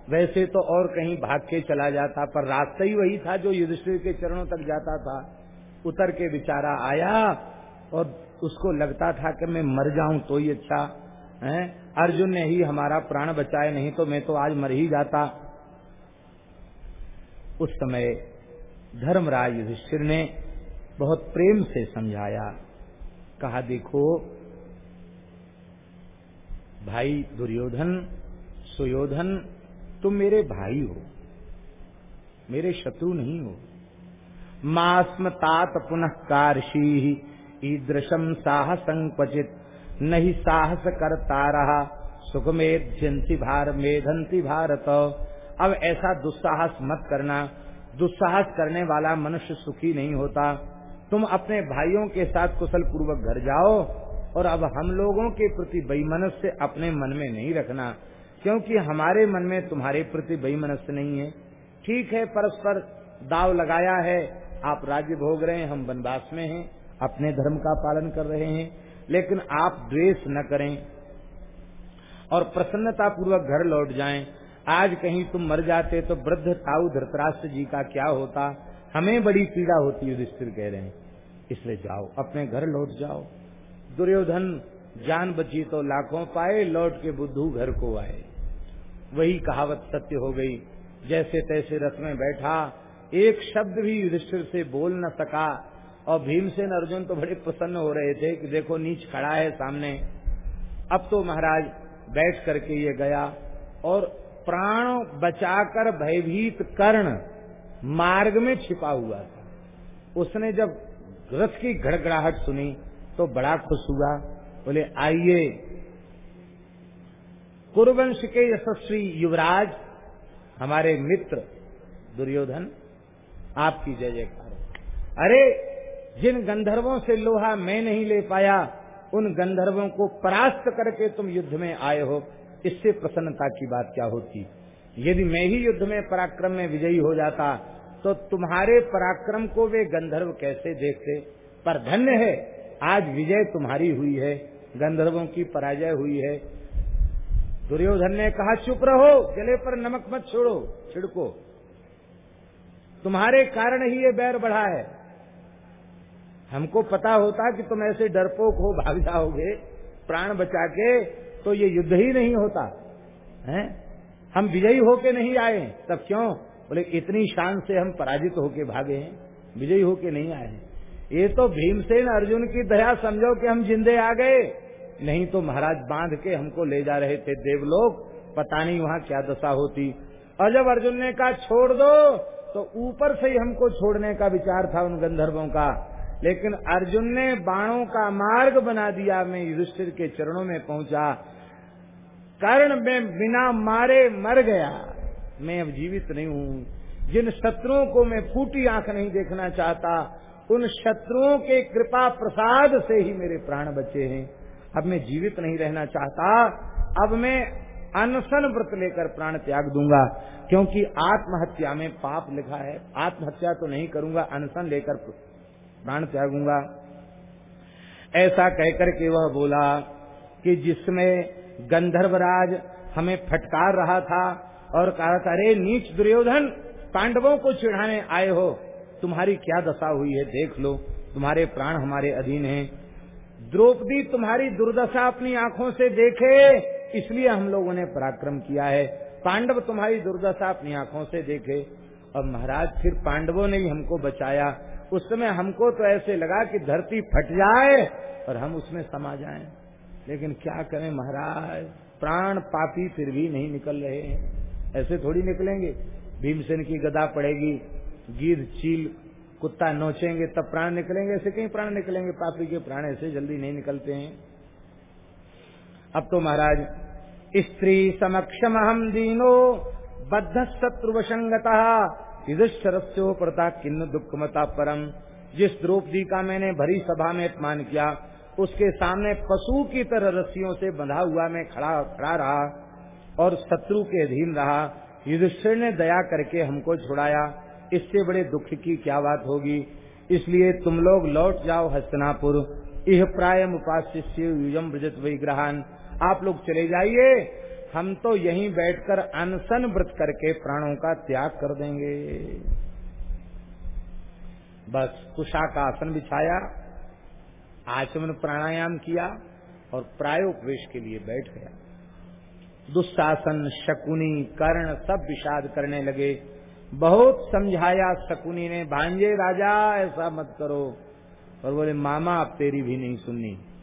A: वैसे तो और कहीं भाग के चला जाता, पर रास्ता ही वही था जो युधिष्ठिर के चरणों तक जाता था। उतर के बेचारा आया और उसको लगता था कि मैं मर जाऊँ तो ही अच्छा। है? अर्जुन ने ही हमारा प्राण बचाए, नहीं तो मैं तो आज मर ही जाता। उस समय धर्मराज युधिष्ठिर ने बहुत प्रेम से समझाया। कहा, देखो, भाई दुर्योधन, सुयोधन, तुम मेरे भाई हो। मेरे शत्रु नहीं हो। मास्म तात पुनः कारशी ईदृशम साहसं क्वचित। नहीं साहस करता रहा। सुख मेध्यंती भार मेधंती भारत अब ऐसा दुस्साहस मत करना। दुस्साहस करने वाला मनुष्य सुखी नहीं होता। तुम अपने भाइयों के साथ कुशल पूर्वक घर जाओ और अब हम लोगों के प्रति बेईमनस्य अपने मन में नहीं रखना, क्योंकि हमारे मन में तुम्हारे प्रति बेईमनस्य नहीं है। ठीक है, परस्पर दाव लगाया है। आप राज्य भोग रहे हैं, हम वनवास में हैं, अपने धर्म का पालन कर रहे हैं। लेकिन आप द्वेष न करें और प्रसन्नता पूर्वक घर लौट जाएँ। आज कहीं तुम मर जाते तो वृद्ध ताऊ धृतराष्ट्र जी का क्या होता? हमें बड़ी पीड़ा होती, युधिष्ठिर कह रहे हैं। इसलिए जाओ, अपने घर लौट जाओ। दुर्योधन जान बची तो लाखों पाए, लौट के बुद्धू घर को आए। वही कहावत सत्य हो गई, जैसे तैसे रथ में बैठा, एक शब्द भी युधिष्ठिर से बोल न सका। और भीमसेन अर्जुन तो बड़े प्रसन्न हो रहे थे कि देखो नीच खड़ा है सामने। अब तो महाराज बैठ करके ये गया और प्राण बचाकर भयभीत कर्ण मार्ग में छिपा हुआ था। उसने जब रथ की घड़गड़ाहट सुनी तो बड़ा खुश हुआ। बोले, आइए। कुरुवंश के यशस्वी युवराज, हमारे मित्र दुर्योधन, आपकी जय जयकार। अरे जिन गंधर्वों से लोहा मैं नहीं ले पाया, उन गंधर्वों को परास्त करके तुम युद्ध में आए हो। इससे प्रसन्नता की बात क्या होती? यदि मैं ही युद्ध में पराक्रम में विजयी हो जाता तो तुम्हारे पराक्रम को वे गंधर्व कैसे देखते? पर धन्य है, आज विजय तुम्हारी हुई है, गंधर्वों की पराजय हुई है। दुर्योधन ने कहा, चुप रहो, गले पर नमक मत छोड़ो, छिड़को। तुम्हारे कारण ही ये बैर बढ़ा है। हमको पता होता कि तुम ऐसे डरपोक हो, भाग जाओगे, प्राण बचा के तो ये युद्ध ही नहीं होता। है? हम विजयी होके नहीं आए तब क्यों? बोले, इतनी शान से हम पराजित होके भागे हैं, विजयी होके नहीं आए हैं। ये तो भीमसेन अर्जुन की दया समझो कि हम जिंदे आ गए। नहीं तो महाराज बाँध के हमको ले जा रहे थे देवलोक, पता नहीं वहाँ क्या दशा होती। और जब अर्जुन ने कहा, छोड़ दो तो ऊपर से ही हमको छोड़ने का विचार था उन गंधर्वों का। लेकिन अर्जुन ने बाणों का मार्ग बना दिया, मैं युधिष्ठिर के चरणों में पहुँचा। कर्ण में बिना मारे मर गया। मैं अब जीवित नहीं हूँ। जिन शत्रुओं को मैं फूटी आँख नहीं देखना चाहता, उन शत्रुओं के कृपा प्रसाद से ही मेरे प्राण बचे हैं। अब मैं जीवित नहीं रहना चाहता। अब मैं अनशन व्रत लेकर प्राण त्याग दूँगा, क्योंकि आत्महत्या में पाप लिखा है। आत्महत्या तो नहीं करूँगा, अनशन लेकर प्राण त्यागूँगा। ऐसा कहकर के वह बोला कि जिसमें गंधर्वराज हमें फटकार रहा था और कहा था, अरे नीच दुर्योधन, पांडवों को चिढ़ाने आए हो। तुम्हारी क्या दशा हुई है, देख लो। तुम्हारे प्राण हमारे अधीन हैं। द्रौपदी तुम्हारी दुर्दशा अपनी आँखों से देखे, इसलिए हम लोगों ने पराक्रम किया है। पांडव तुम्हारी दुर्दशा अपनी आँखों से देखे। और महाराज, फिर पांडवों ने ही हमको बचाया। उस समय हमको तो ऐसे लगा कि धरती फट जाए और हम उसमें समा जाएँ। लेकिन क्या करें महाराज? प्राण पापी फिर भी नहीं निकल रहे हैं। ऐसे थोड़ी निकलेंगे। भीमसेन की गदा पड़ेगी गिर चील, कुत्ता नोचेंगे, तब प्राण निकलेंगे। ऐसे कहीं प्राण निकलेंगे, पापी के प्राण ऐसे जल्दी नहीं निकलते हैं। अब तो महाराज, स्त्री समक्षम हम दीनो बद्ध शत्रुवसंगता युधिष्ठरस्यो प्रता किन्न दुख मता परम। जिस द्रौपदी का मैंने भरी सभा में अपमान किया, उसके सामने पशु की तरह रस्सियों से बंधा हुआ मैं खड़ा खड़ा रहा और शत्रु के अधीन रहा। युधिष्ठिर ने दया करके हमको छुड़ाया। इससे बड़े दुख की क्या बात होगी? इसलिए तुम लोग लौट जाओ हस्तनापुर। इह प्राय उपास्य युजम ब्रजत विग्रहान आप लोग चले जाइए। हम तो यहीं बैठकर अनशन व्रत करके प्राणों का त्याग कर देंगे। बस कुशा का आसन बिछाया, आचमन प्राणायाम किया और प्रायोपवेश के लिए बैठ गया। दुस्शासन शकुनी, कर्ण सब विषाद करने लगे। बहुत समझाया शकुनी ने, भांजे राजा, ऐसा मत करो। और बोले, मामा, आप तेरी भी नहीं सुननी।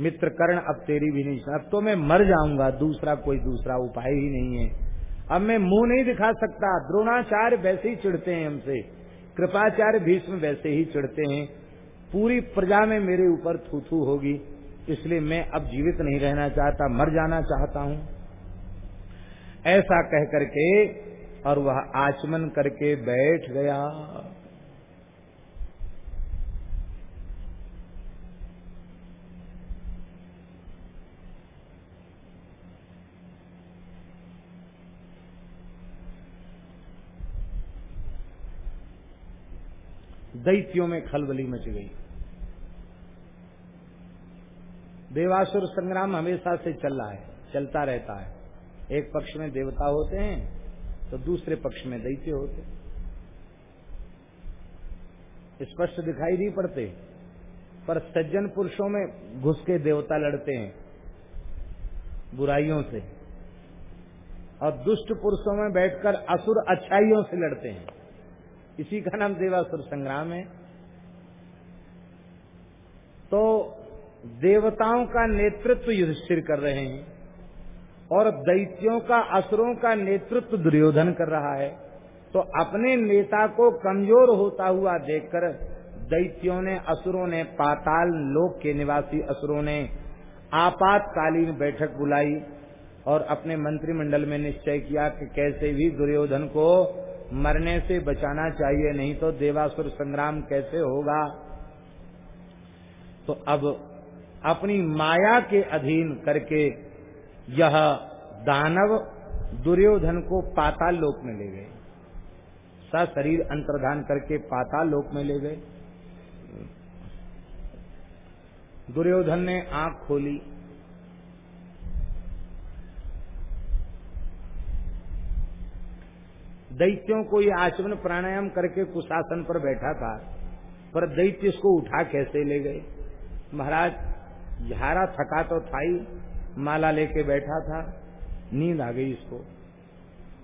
A: मित्र कर्ण, अब तेरी भी नहीं। अब तो मैं मर जाऊँगा, दूसरा कोई दूसरा उपाय ही नहीं है। अब मैं मुँह नहीं दिखा सकता, द्रोणाचार्य वैसे ही चिढ़ते हैं हमसे, कृपाचार्य भीष्म वैसे ही चिढ़ते हैं। पूरी प्रजा में मेरे ऊपर थू थू होगी, इसलिए मैं अब जीवित नहीं रहना चाहता, मर जाना चाहता हूँ। ऐसा कह करके, और वह आचमन करके बैठ गया। दैत्यों में खलबली मच गई। देवासुर संग्राम हमेशा से चल रहा है, चलता रहता है। एक पक्ष में देवता होते हैं तो दूसरे पक्ष में दैत्य होते स्पष्ट दिखाई नहीं पड़ते, पर सज्जन पुरुषों में घुस के देवता लड़ते हैं, बुराइयों से। और दुष्ट पुरुषों में बैठकर असुर अच्छाइयों से लड़ते हैं। इसी का नाम देवासुर संग्राम है। तो देवताओं का नेतृत्व युधिष्ठिर कर रहे हैं और दैत्यों का, असुरों का नेतृत्व दुर्योधन कर रहा है। तो अपने नेता को कमज़ोर होता हुआ देखकर दैत्यों ने, असुरों ने, पाताल लोक के निवासी असुरों ने आपातकालीन बैठक बुलाई और अपने मंत्रिमंडल में निश्चय किया कि कैसे भी दुर्योधन को मरने से बचाना चाहिए, नहीं तो देवासुर संग्राम कैसे होगा? तो अब अपनी माया के अधीन करके यह दानव दुर्योधन को पाताल लोक में ले गए। सा शरीर अंतर्धान करके पाताल लोक में ले गए। दुर्योधन ने आँख खोली। दैत्यों को ये आचमन प्राणायाम करके कुशासन पर बैठा था, पर दैत्य इसको उठा कैसे ले गए? महाराज, झारा थका तो था ही, माला लेके बैठा था, नींद आ गई इसको।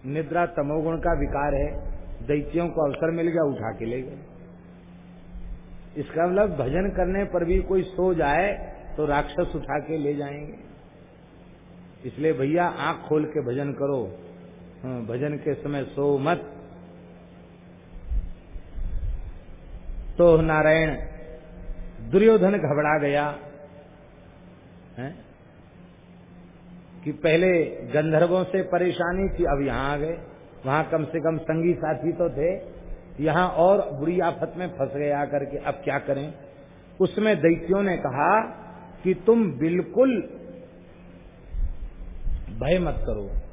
A: निद्रा तमोगुण का विकार है, दैत्यों को अवसर मिल गया, उठा के ले गए। इसका मतलब भजन करने पर भी कोई सो जाए तो राक्षस उठा के ले जाएँगे। इसलिए भैया, आँख खोल के भजन करो। भजन के समय सो मत। तो नारायण दुर्योधन घबरा गया, है? कि पहले गंधर्वों से परेशानी थी, अब यहाँ आ गए। वहाँ कम से कम संगी साथी तो थे। यहाँ और बुरी आफत में फंस गए आकर के अब क्या करें? उसमें दैत्यों ने कहा कि तुम बिल्कुल भय मत करो।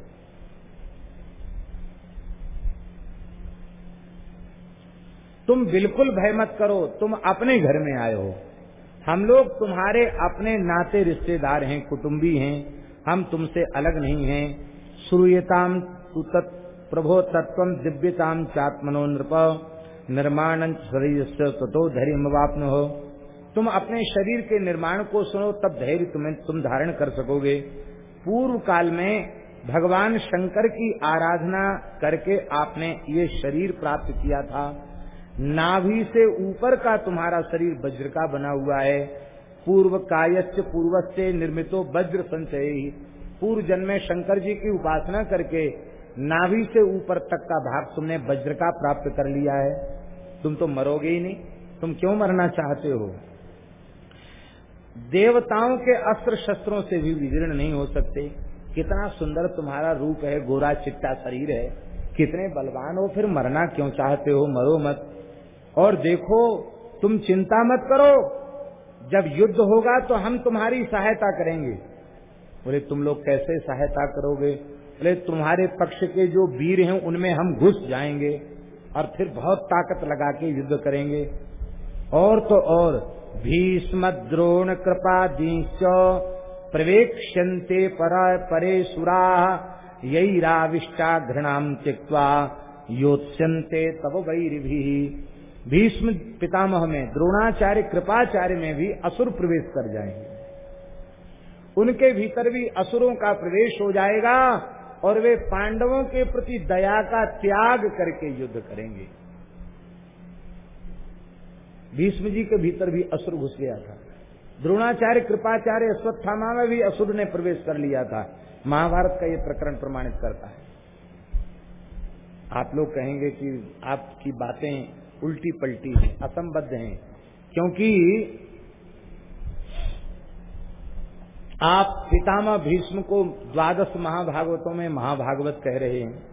A: तुम बिल्कुल भय मत करो, तुम अपने घर में आए हो। हम लोग तुम्हारे अपने नाते रिश्तेदार हैं, कुटुंबी हैं, हम तुमसे अलग नहीं हैं। सुरुयताम प्रभो तत्व दिव्यताम चात्मनो नृप निर्माण शरीर से तथो धैर्य वापन हो तुम अपने शरीर के निर्माण को सुनो, तब धैर्य तुम्हें, तुम धारण कर सकोगे। पूर्व काल में भगवान शंकर की आराधना करके आपने ये शरीर प्राप्त किया था। नाभि से ऊपर का तुम्हारा शरीर वज्र का बना हुआ है। पूर्व कायच पूर्व से निर्मितो वज्र संचय पूर्व जन्म शंकर जी की उपासना करके नाभि से ऊपर तक का भाग तुमने वज्र का प्राप्त कर लिया है। तुम तो मरोगे ही नहीं। तुम क्यों मरना चाहते हो? देवताओं के अस्त्र शस्त्रों से भी विदीर्ण नहीं हो सकते। कितना सुंदर तुम्हारा रूप है, गोरा चिट्टा शरीर है। कितने बलवान हो, फिर मरना क्यों चाहते हो? मरो मत। और देखो, तुम चिंता मत करो। जब युद्ध होगा तो हम तुम्हारी सहायता करेंगे। बोले, तुम लोग कैसे सहायता करोगे? बोले, तुम्हारे पक्ष के जो वीर हैं, उनमें हम घुस जाएँगे और फिर बहुत ताकत लगा के युद्ध करेंगे। और तो और, भीष्म द्रोण कृपा दीश प्रवेक्षन्ते पर, परे सुरा यही राविष्टा घृणाम त्यक्वा योत्स्यन्ते तब वैर भी भीष्म पितामह में, द्रोणाचार्य कृपाचार्य में भी असुर प्रवेश कर जाएँगे। उनके भीतर भी असुरों का प्रवेश हो जाएगा और वे पांडवों के प्रति दया का त्याग करके युद्ध करेंगे। भीष्म जी के भीतर भी असुर घुस गया था। द्रोणाचार्य कृपाचार्य अश्वत्थामा में भी असुर ने प्रवेश कर लिया था। महाभारत का ये प्रकरण प्रमाणित करता है। आप लोग कहेंगे कि आपकी बातें उल्टी पलटी है असंबद्ध हैं। क्योंकि आप पितामह भीष्म को द्वादश महाभागवतों में महाभागवत कह रहे हैं।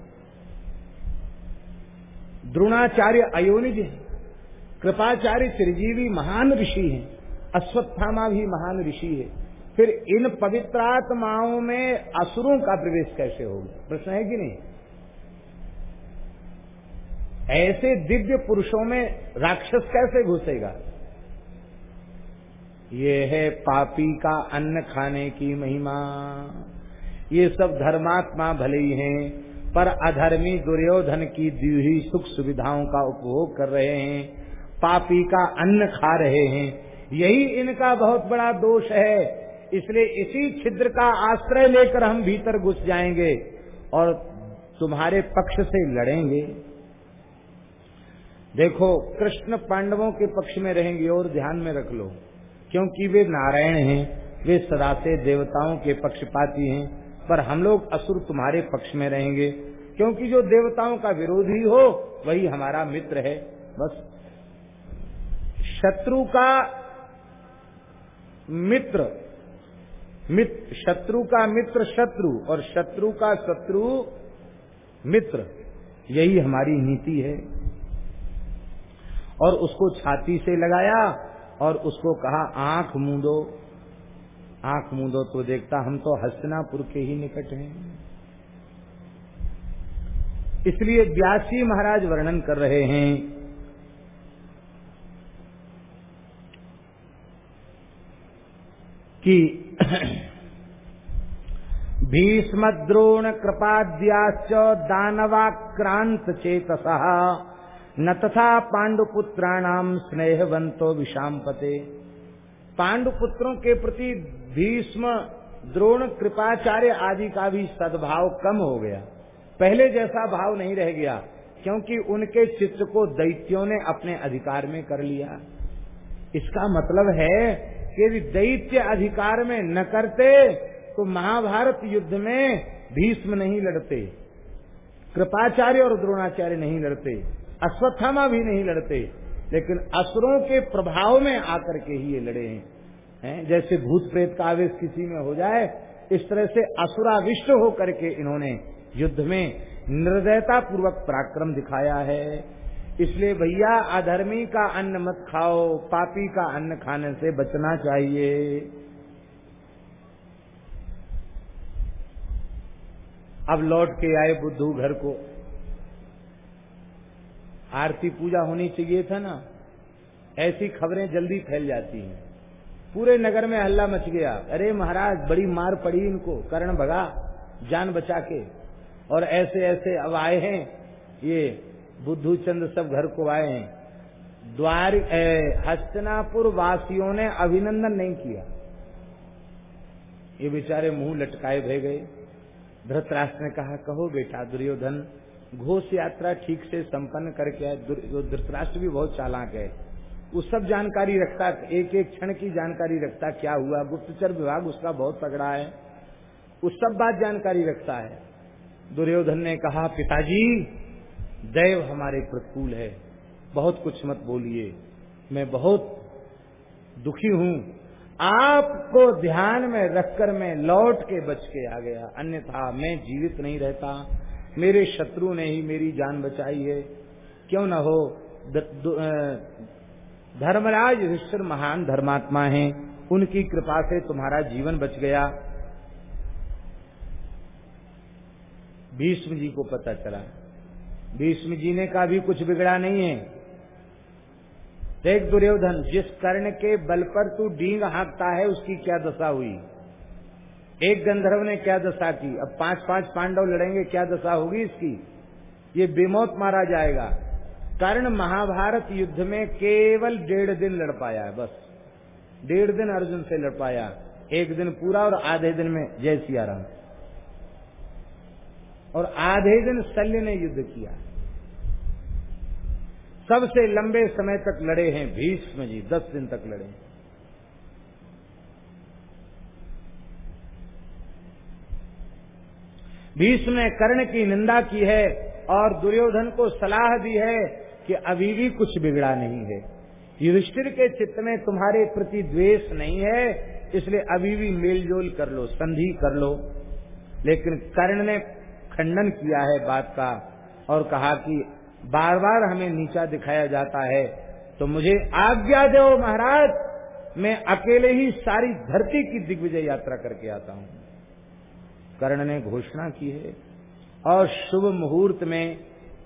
A: द्रोणाचार्य अयोनिज है। कृपाचार्य चिरजीवी महान ऋषि हैं। अश्वत्थामा भी महान ऋषि है। फिर इन पवित्रात्माओं में असुरों का प्रवेश कैसे होगा? प्रश्न है कि नहीं? ऐसे दिव्य पुरुषों में राक्षस कैसे घुसेगा? ये है पापी का अन्न खाने की महिमा। ये सब धर्मात्मा भले ही हैं, पर अधर्मी दुर्योधन की दी सुख सुविधाओं का उपभोग कर रहे हैं, पापी का अन्न खा रहे हैं। यही इनका बहुत बड़ा दोष है। इसलिए इसी छिद्र का आश्रय लेकर हम भीतर घुस जाएँगे और तुम्हारे पक्ष से लड़ेंगे। देखो, कृष्ण पांडवों के पक्ष में रहेंगे और ध्यान में रख लो, क्योंकि वे नारायण हैं, वे सदा से देवताओं के पक्षपाती हैं, पर हम लोग असुर तुम्हारे पक्ष में रहेंगे, क्योंकि जो देवताओं का विरोधी हो, वही हमारा मित्र है, बस। शत्रु का मित्र मित्र शत्रु का मित्र शत्रु, और शत्रु का शत्रु मित्र, यही हमारी नीति है। और उसको छाती से लगाया और उसको कहा, आँख मूंदो। आँख मूंदो तो देखता, हम तो हस्तिनापुर के ही निकट हैं। इसलिए व्यासी महाराज वर्णन कर रहे हैं, कि [clears throat] भीष्मद्रोण कृपाद्याश्च दानवाक्रांत चेतसा। न तथा पांडुपुत्राणाम स्नेहवंतो विषाम पते पांडुपुत्रों के प्रति भीष्म, द्रोण, कृपाचार्य आदि का भी सद्भाव कम हो गया। पहले जैसा भाव नहीं रह गया, क्योंकि उनके चित्र को दैत्यों ने अपने अधिकार में कर लिया। इसका मतलब है कि यदि दैत्य अधिकार में न करते तो महाभारत युद्ध में भीष्म नहीं लड़ते, कृपाचार्य और द्रोणाचार्य नहीं लड़ते। अश्वत्थामा भी नहीं लड़ते, लेकिन असुरों के प्रभाव में आकर के ही ये लड़े हैं। हैं? जैसे भूत प्रेत का आवेश किसी में हो जाए, इस तरह से असुराविष्ट होकर के इन्होंने युद्ध में निर्दयता पूर्वक पराक्रम दिखाया है। इसलिए भैया, अधर्मी का अन्न मत खाओ, पापी का अन्न खाने से बचना चाहिए। अब लौट के आए बुद्धू घर को। आरती पूजा होनी चाहिए था ना, ऐसी खबरें जल्दी फैल जाती हैं। पूरे नगर में हल्ला मच गया। अरे महाराज, बड़ी मार पड़ी इनको, करण भगा, जान बचा के। और ऐसे ऐसे अब आए हैं, ये बुद्धू चंद सब घर को आए हैं। द्वार हस्तनापुर वासियों ने अभिनंदन नहीं किया। ये बेचारे मुँह लटकाए भे गए। धृतराष्ट्र ने कहा, कहो बेटा दुर्योधन घोष यात्रा ठीक से संपन्न करके आए धृतराष्ट्र भी बहुत चालाक है, वो सब जानकारी रखता एक एक क्षण की जानकारी रखता, क्या हुआ, गुप्तचर विभाग उसका बहुत तगड़ा है उस सब बात जानकारी रखता है। दुर्योधन ने कहा, पिताजी, दैव हमारे प्रतिकूल है, बहुत कुछ मत बोलिए, मैं बहुत दुखी हूँ। आपको ध्यान में रखकर मैं लौट के बच के आ गया, अन्यथा मैं जीवित नहीं रहता। मेरे शत्रु ने ही मेरी जान बचाई है। क्यों न हो? धर्मराज ऋषि महान धर्मात्मा हैं। उनकी कृपा से तुम्हारा जीवन बच गया। भीष्म जी को पता चला। भीष्म जी ने का भी कुछ बिगड़ा नहीं है। देख दुर्योधन, जिस कर्ण के बल पर तू डींग हाँकता है, उसकी क्या दशा हुई? एक गंधर्व ने क्या दशा की? अब पाँच पाँच पांडव लड़ेंगे, क्या दशा होगी इसकी? ये बेमौत मारा जाएगा। कर्ण महाभारत युद्ध में केवल डेढ़ दिन लड़ पाया है, बस। डेढ़ दिन अर्जुन से लड़ पाया। एक दिन पूरा और आधे दिन में जय सिया राम और आधे दिन शल्य ने युद्ध किया। सबसे लंबे समय तक लड़े हैं, भीष्म जी, दस दिन तक लड़े भीष्म ने कर्ण की निंदा की है और दुर्योधन को सलाह दी है कि अभी भी कुछ बिगड़ा नहीं है। युधिष्ठिर के चित्त में तुम्हारे प्रति द्वेष नहीं है, इसलिए अभी भी मेलजोल कर लो, संधि कर लो। लेकिन कर्ण ने खंडन किया है बात का और कहा कि बार बार हमें नीचा दिखाया जाता है तो मुझे आज्ञा दो महाराज, मैं अकेले ही सारी धरती की दिग्विजय यात्रा करके आता हूँ। कर्ण ने घोषणा की है। और शुभ मुहूर्त में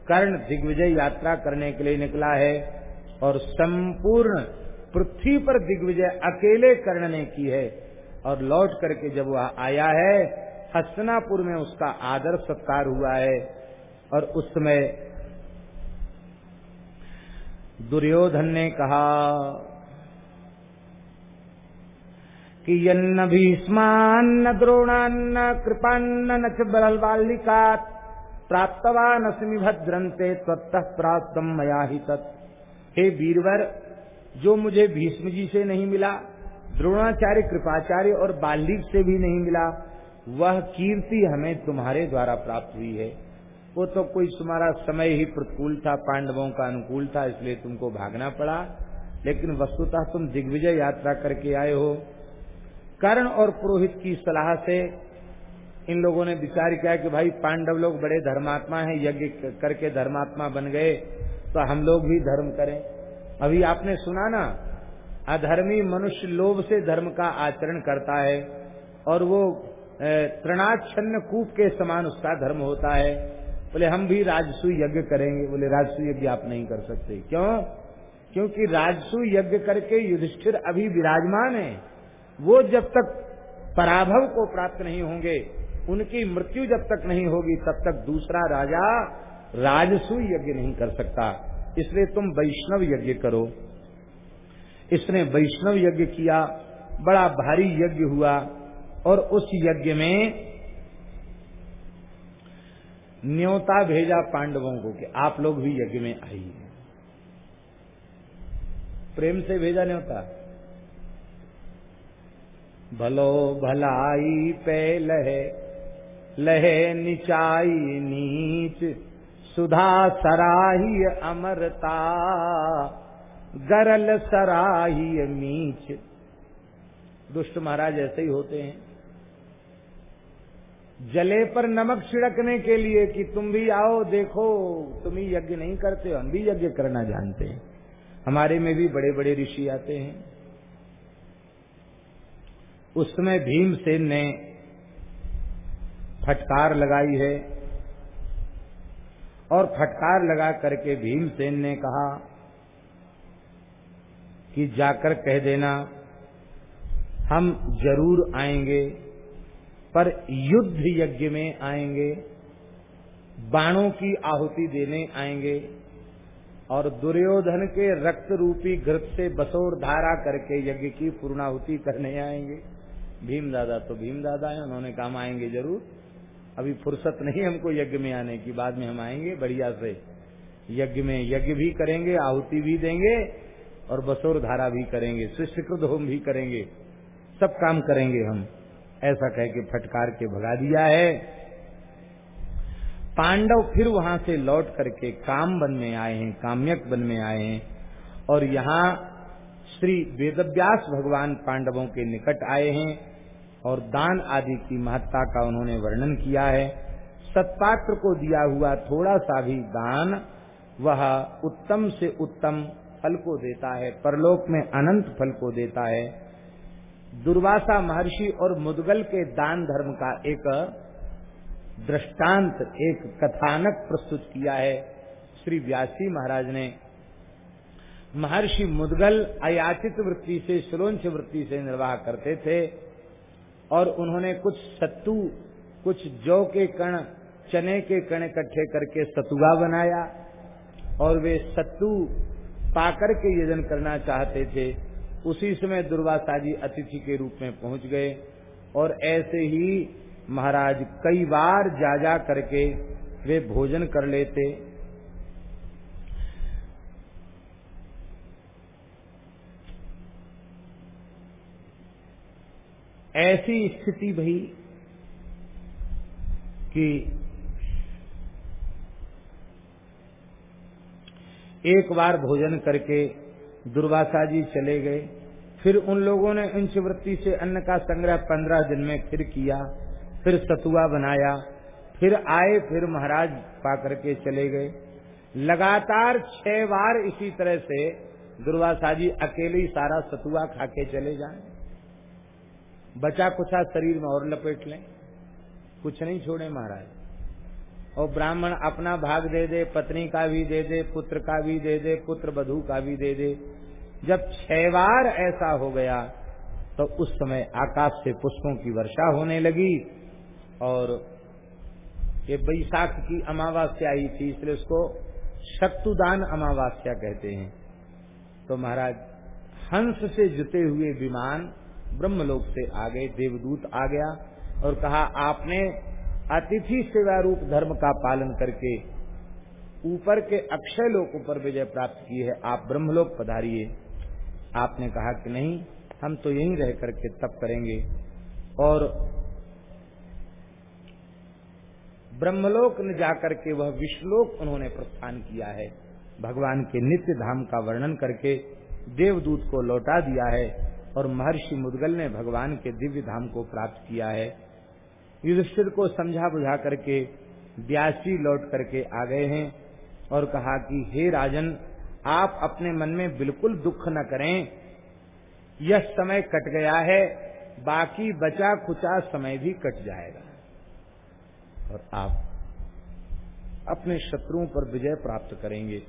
A: कर्ण दिग्विजय यात्रा करने के लिए निकला है और संपूर्ण पृथ्वी पर दिग्विजय अकेले कर्ण ने की है। और लौट करके जब वह आया है, हस्तनापुर में उसका आदर सत्कार हुआ है और उस समय दुर्योधन ने कहा कि यन्न भीष्मान्न द्रोणान्न कृपान्न न च बलवालिका प्राप्तवान अस्मि भद्रंते त्वत्तः प्राप्त मया ही तत्। हे वीरवर, जो मुझे भीष्म जी से नहीं मिला, द्रोणाचार्य, कृपाचार्य और बाल्लिक से भी नहीं मिला, वह कीर्ति हमें तुम्हारे द्वारा प्राप्त हुई है। वो तो कोई तुम्हारा समय ही प्रतिकूल था, पांडवों का अनुकूल था, इसलिए तुमको भागना पड़ा। लेकिन वस्तुतः तुम दिग्विजय यात्रा करके आए हो। कर्ण और पुरोहित की सलाह से इन लोगों ने विचार किया कि भाई पांडव लोग बड़े धर्मात्मा हैं, यज्ञ करके धर्मात्मा बन गए तो हम लोग भी धर्म करें। अभी आपने सुना ना, अधर्मी मनुष्य लोभ से धर्म का आचरण करता है और वो तृणाच्छन्न कूप के समान उसका धर्म होता है। बोले, हम भी राजसु यज्ञ करेंगे। बोले, राजसु यज्ञ आप नहीं कर सकते। क्यों? क्योंकि राजसु यज्ञ करके युधिष्ठिर अभी विराजमान है। वो जब तक पराभव को प्राप्त नहीं होंगे, उनकी मृत्यु जब तक नहीं होगी, तब तक दूसरा राजा राजसु यज्ञ नहीं कर सकता। इसलिए तुम वैष्णव यज्ञ करो। इसने वैष्णव यज्ञ किया, बड़ा भारी यज्ञ हुआ, और उस यज्ञ में न्योता भेजा पांडवों को कि आप लोग भी यज्ञ में आइए। प्रेम से भेजा न्योता? भलो भलाई पे लहे लहे निचाई नीच, सुधा सराही अमरता, गरल सराही मीच। दुष्ट महाराज ऐसे ही होते हैं। जले पर नमक छिड़कने के लिए कि तुम भी आओ, देखो, तुम ही यज्ञ नहीं करते, हम भी यज्ञ करना जानते हैं। हमारे में भी बड़े बड़े ऋषि आते हैं। उस समय भीमसेन ने फटकार लगाई है और फटकार लगा करके भीमसेन ने कहा कि जाकर कह देना, हम ज़रूर आएँगे, पर युद्ध यज्ञ में आएँगे, बाणों की आहुति देने आएँगे और दुर्योधन के रक्त रूपी घृत से बसोर धारा करके यज्ञ की पूर्णाहुति करने आएँगे। भीम दादा तो भीम दादा है, उन्होंने काम आएँगे ज़रूर। अभी फुर्सत नहीं हमको यज्ञ में आने की, बाद में हम आएँगे, बढ़िया से। यज्ञ में यज्ञ भी करेंगे, आहुति भी देंगे, और बसोर धारा भी करेंगे शिष्टकृत होम भी करेंगे, सब काम करेंगे हम। ऐसा कह के फटकार के भगा दिया है। पांडव फिर वहाँ से लौट करके काम वन में आए हैं, काम्यक वन में आए हैं, और यहाँ श्री वेदव्यास भगवान पांडवों के निकट आए हैं। और दान आदि की महत्ता का उन्होंने वर्णन किया है। सत्पात्र को दिया हुआ थोड़ा सा भी दान वह उत्तम से उत्तम फल को देता है, परलोक में अनंत फल को देता है। दुर्वासा महर्षि और मुदगल के दान धर्म का एक दृष्टांत, एक कथानक प्रस्तुत किया है श्री व्यासी महाराज ने। महर्षि मुदगल अयाचित वृत्ति से श्रोंच वृत्ति से निर्वाह करते थे। और उन्होंने कुछ सत्तू, कुछ जौ के कण, चने के कण इकट्ठे करके सतुआ बनाया और वे सत्तू पाकर के यजन करना चाहते थे, उसी समय दुर्वासा जी अतिथि के रूप में पहुँच गए और ऐसे ही महाराज कई बार जा जा करके वे भोजन कर लेते ऐसी स्थिति भई कि एक बार भोजन करके दुर्वासा जी चले गए, फिर उन लोगों ने इंच वृत्ति से अन्न का संग्रह पंद्रह दिन में फिर किया, फिर सतुआ बनाया, फिर आए, फिर महाराज पा करके चले गए। लगातार छह बार इसी तरह से दुर्वासा जी अकेले ही सारा सतुआ खा के चले जाए। बचा कुछा शरीर में और लपेट लें। कुछ नहीं छोड़े महाराज। और ब्राह्मण अपना भाग दे दे, पत्नी का भी दे दे, पुत्र का भी दे दे, पुत्र बधु का भी दे दे। जब छह बार ऐसा हो गया तो उस समय आकाश से पुष्पों की वर्षा होने लगी और ये बैसाख की अमावस्या ही थी, इसलिए उसको शक्तुदान अमावस्या कहते हैं। तो महाराज, हंस से जुते हुए विमान ब्रह्मलोक से आ गए देवदूत आ गया और कहा, आपने अतिथि सेवा रूप धर्म का पालन करके ऊपर के अक्षय लोक पर विजय प्राप्त की है, आप ब्रह्मलोक पधारिए। आपने कहा कि नहीं, हम तो यहीं रह करके तप करेंगे। और ब्रह्मलोक में जाकर के वह विश्वलोक उन्होंने प्रस्थान किया है। भगवान के नित्य धाम का वर्णन करके देवदूत को लौटा दिया है। और महर्षि मुदगल ने भगवान के दिव्य धाम को प्राप्त किया है। युधिष्ठिर को समझा बुझा करके ब्यासी लौट करके आ गए हैं और कहा कि, हे राजन, आप अपने मन में बिल्कुल दुख न करें। यह समय कट गया है, बाकी बचा खुचा समय भी कट जाएगा। और आप अपने शत्रुओं पर विजय प्राप्त करेंगे।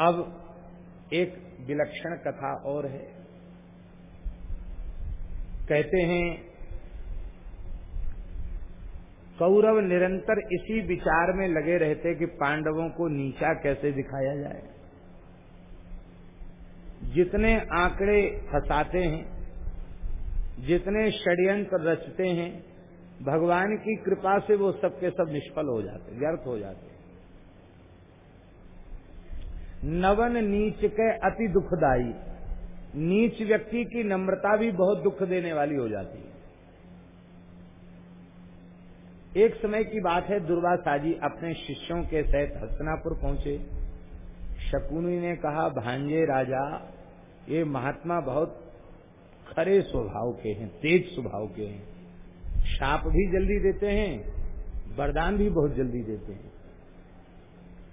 A: अब एक विलक्षण कथा और है। कहते हैं, कौरव निरंतर इसी विचार में लगे रहते कि पांडवों को नीचा कैसे दिखाया जाए। जितने आंकड़े फंसाते हैं, जितने षड्यंत्र रचते हैं, भगवान की कृपा से वो सबके सब निष्फल हो जाते, व्यर्थ हो जाते नवन नीच के अति दुखदाई नीच व्यक्ति की नम्रता भी बहुत दुख देने वाली हो जाती है। एक समय की बात है, दुर्वासा जी अपने शिष्यों के सहित हस्तनापुर पहुँचे। शकुनी ने कहा, भांजे राजा, ये महात्मा बहुत खरे स्वभाव के हैं, तेज स्वभाव के हैं। शाप भी जल्दी देते हैं, वरदान भी बहुत जल्दी देते हैं।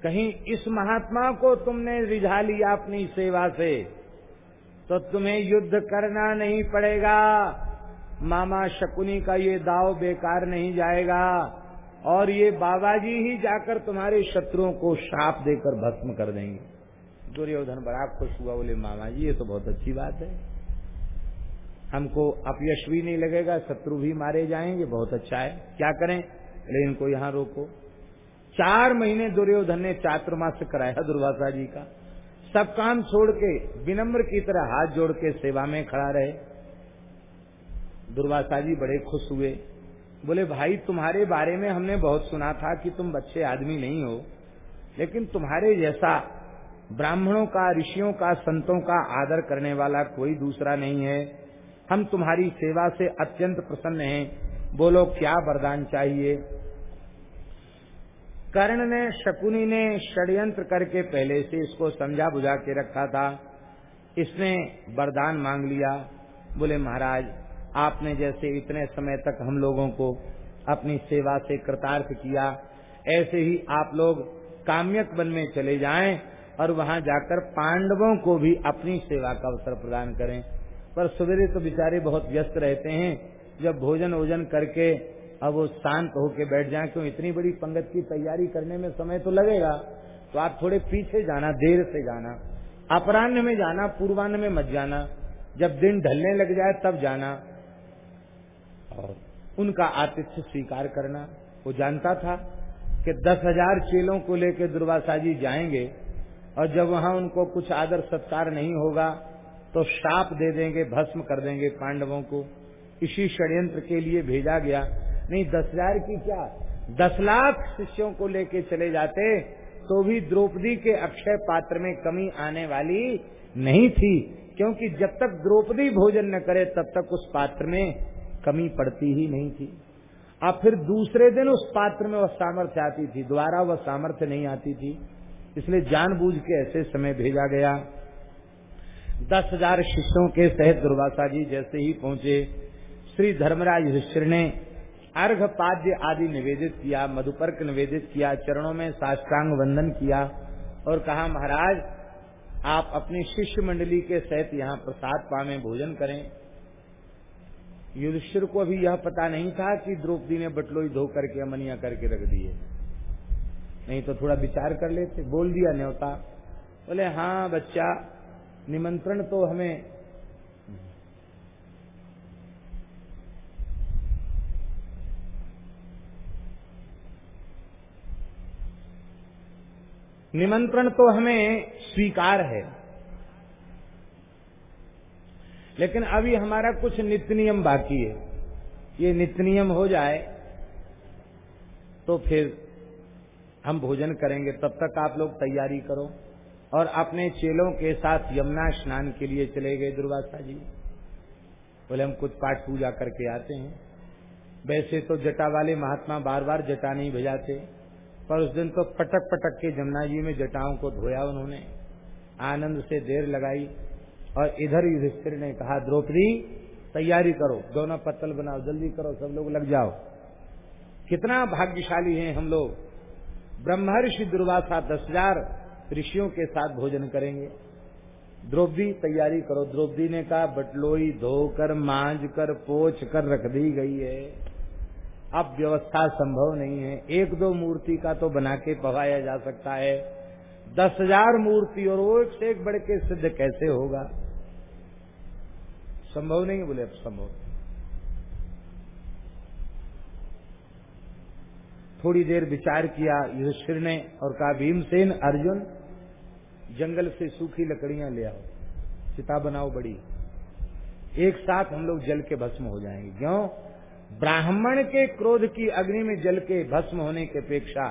A: कहीं इस महात्मा को तुमने रिझा लिया अपनी सेवा से तो तुम्हें युद्ध करना नहीं पड़ेगा। मामा शकुनी का ये दाव बेकार नहीं जाएगा, और ये बाबा जी ही जाकर तुम्हारे शत्रुओं को श्राप देकर भस्म कर देंगे। दुर्योधन बड़ा खुश हुआ, बोले, मामा जी, ये तो बहुत अच्छी बात है। हमको अपयश भी नहीं लगेगा, शत्रु भी मारे जाएँगे, बहुत अच्छा है। क्या करें? लेकिन इनको यहाँ रोको। चार महीने दुर्योधन ने चातुर्मास कराया दुर्वासा जी का। सब काम छोड़ के, विनम्र की तरह हाथ जोड़ के सेवा में खड़ा रहे। दुर्वासा जी बड़े खुश हुए। बोले, भाई, तुम्हारे बारे में हमने बहुत सुना था कि तुम बच्चे आदमी नहीं हो, लेकिन तुम्हारे जैसा ब्राह्मणों का, ऋषियों का, संतों का आदर करने वाला कोई दूसरा नहीं है। हम तुम्हारी सेवा से अत्यंत प्रसन्न हैं। बोलो, क्या वरदान चाहिए? कर्ण ने, शकुनी ने षड्यंत्र करके पहले से इसको समझा बुझा के रखा था। इसने वरदान मांग लिया। बोले, महाराज, आपने जैसे इतने समय तक हम लोगों को अपनी सेवा से कृतार्थ किया, ऐसे ही आप लोग काम्यक वन में चले जाएँ और वहाँ जाकर पांडवों को भी अपनी सेवा का अवसर प्रदान करें। पर सवेरे तो बेचारे बहुत व्यस्त रहते हैं। जब भोजन वोजन करके अब वो शांत होके बैठ जाए, क्यों? इतनी बड़ी पंगत की तैयारी करने में समय तो लगेगा। तो आप थोड़े पीछे जाना, देर से जाना। अपराह्न में जाना पूर्वान्न में मत जाना। जब दिन ढलने लग जाए, तब जाना। और उनका आतिथ्य स्वीकार करना। वो जानता था कि दस हज़ार चेलों को लेकर दुर्वासा जी जाएँगे, और जब वहाँ उनको कुछ आदर सत्कार नहीं होगा तो शाप दे देंगे, भस्म कर देंगे पांडवों को। इसी षड्यंत्र के लिए भेजा गया। नहीं, दस हज़ार की क्या? दस लाख शिष्यों को लेके चले जाते तो भी द्रौपदी के अक्षय पात्र में कमी आने वाली नहीं थी, क्योंकि जब तक द्रौपदी भोजन न करे, तब तक उस पात्र में कमी पड़ती ही नहीं थी। अब फिर दूसरे दिन उस पात्र में वह सामर्थ्य आती थी, दोबारा वह सामर्थ्य नहीं आती थी, इसलिए जानबूझ के ऐसे समय भेजा गया। दस हज़ार शिष्यों के सहित दुर्वासा जी जैसे ही पहुँचे, श्री धर्मराज युधिष्ठिर ने अर्घ पाद्य आदि निवेदित किया, मधुपर्क निवेदित किया, चरणों में साष्टांग वंदन किया और कहा, महाराज, आप अपनी शिष्य मंडली के सहित यहाँ प्रसाद पावे भोजन करें। युधिष्ठिर को अभी यह पता नहीं था कि द्रौपदी ने बटलोई धो करके, अमनिया करके रख दिए नहीं तो थोड़ा विचार कर लेते। बोल दिया, न्योता। बोले हाँ बच्चा, निमंत्रण तो हमें निमंत्रण तो हमें स्वीकार है। लेकिन अभी हमारा कुछ नित्य नियम बाकी है। ये नित्य नियम हो जाए तो फिर हम भोजन करेंगे। तब तक आप लोग तैयारी करो और अपने चेलों के साथ यमुना स्नान के लिए चले गए दुर्वासा जी। बोले, हम कुछ पाठ पूजा करके आते हैं। वैसे तो जटा वाले महात्मा बार बार जटा नहीं भेजाते पर उस दिन तो पटक पटक के जमुना जी में जटाओं को धोया उन्होंने, आनंद से देर लगाई और इधर युधिष्ठिर ने कहा, द्रौपदी, तैयारी करो, दोनों पत्तल बनाओ, जल्दी करो, सब लोग लग जाओ। कितना भाग्यशाली हैं हम लोग। ब्रह्मर्षि दुर्वासा दस हज़ार ऋषियों के साथ भोजन करेंगे। द्रौपदी, तैयारी करो। द्रौपदी ने कहा, बटलोई धोकर मांझ कर पोछ कर रख दी गई है। अब व्यवस्था संभव नहीं है। एक दो मूर्ति का तो बना के पवाया जा सकता है। दस हज़ार मूर्ति और वो एक से एक बढ़ के सिद्ध कैसे होगा? संभव नहीं बोले, अब संभव। थोड़ी देर विचार किया, युधिष्ठिर ने और कहा, भीमसेन, अर्जुन, जंगल से सूखी लकड़ियाँ ले आओ। चिता बनाओ बड़ी। एक साथ हम लोग जल के भस्म हो जाएँगे। क्यों? ब्राह्मण के क्रोध की अग्नि में जल के भस्म होने की अपेक्षा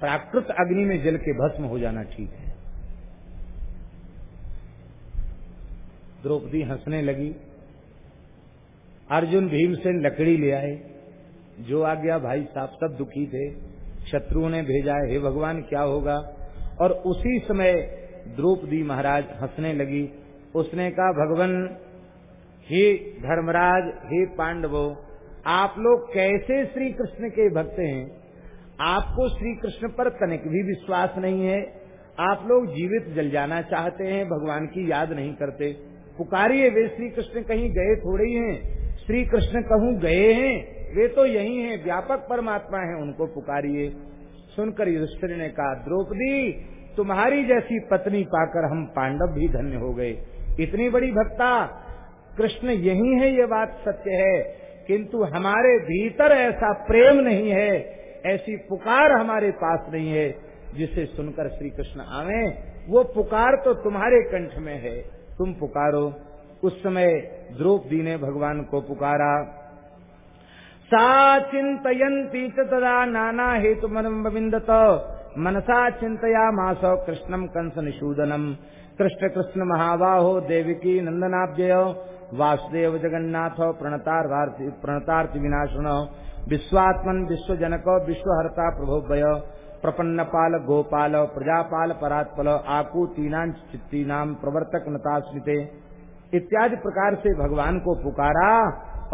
A: प्राकृत अग्नि में जल के भस्म हो जाना ठीक है। द्रौपदी हंसने लगी। अर्जुन भीमसेन लकड़ी ले आए। जो आ गया भाई साहब, सब दुखी थे। शत्रुओं ने भेजा है, हे भगवान, क्या होगा? और उसी समय द्रौपदी महाराज हंसने लगी। उसने कहा, भगवान, हे धर्मराज, हे पांडवों आप लोग कैसे श्री कृष्ण के भक्त हैं? आपको श्री कृष्ण पर तनिक भी विश्वास नहीं है। आप लोग जीवित जल जाना चाहते हैं, भगवान की याद नहीं करते। पुकारिए, वे श्री कृष्ण कहीं गए थोड़े ही हैं। श्री कृष्ण कहूँ गए हैं, वे तो यही हैं, व्यापक परमात्मा हैं, उनको पुकारिए। सुनकर युधिष्ठिर ने कहा, द्रौपदी, तुम्हारी जैसी पत्नी पाकर हम पांडव भी धन्य हो गए। इतनी बड़ी भक्ता, कृष्ण यही है, ये बात सत्य है। किंतु हमारे भीतर ऐसा प्रेम नहीं है, ऐसी पुकार हमारे पास नहीं है, जिसे सुनकर श्री कृष्ण आवे, वो पुकार तो तुम्हारे कंठ में है। तुम पुकारो। उस समय द्रौपदी ने भगवान को पुकारा। सा चिंतयंती तदा नाना हेतु मनविंदत मनसा चिंतया मास कृष्णम कंस निषूदनम कृष्ण कृष्ण महाबाहो, देविकी नंदनाब्जय वासुदेव जगन्नाथ प्रणतार्थी प्रणतार्थी विनाशन, विश्वात्मन, विश्वजनक, विश्वहर्ता प्रभोभय प्रपन्न पाल गोपाल, प्रजापाल, परात्पल, आकूतीना चित्तीनाम प्रवर्तक नतास्मिते इत्यादि प्रकार से भगवान को पुकारा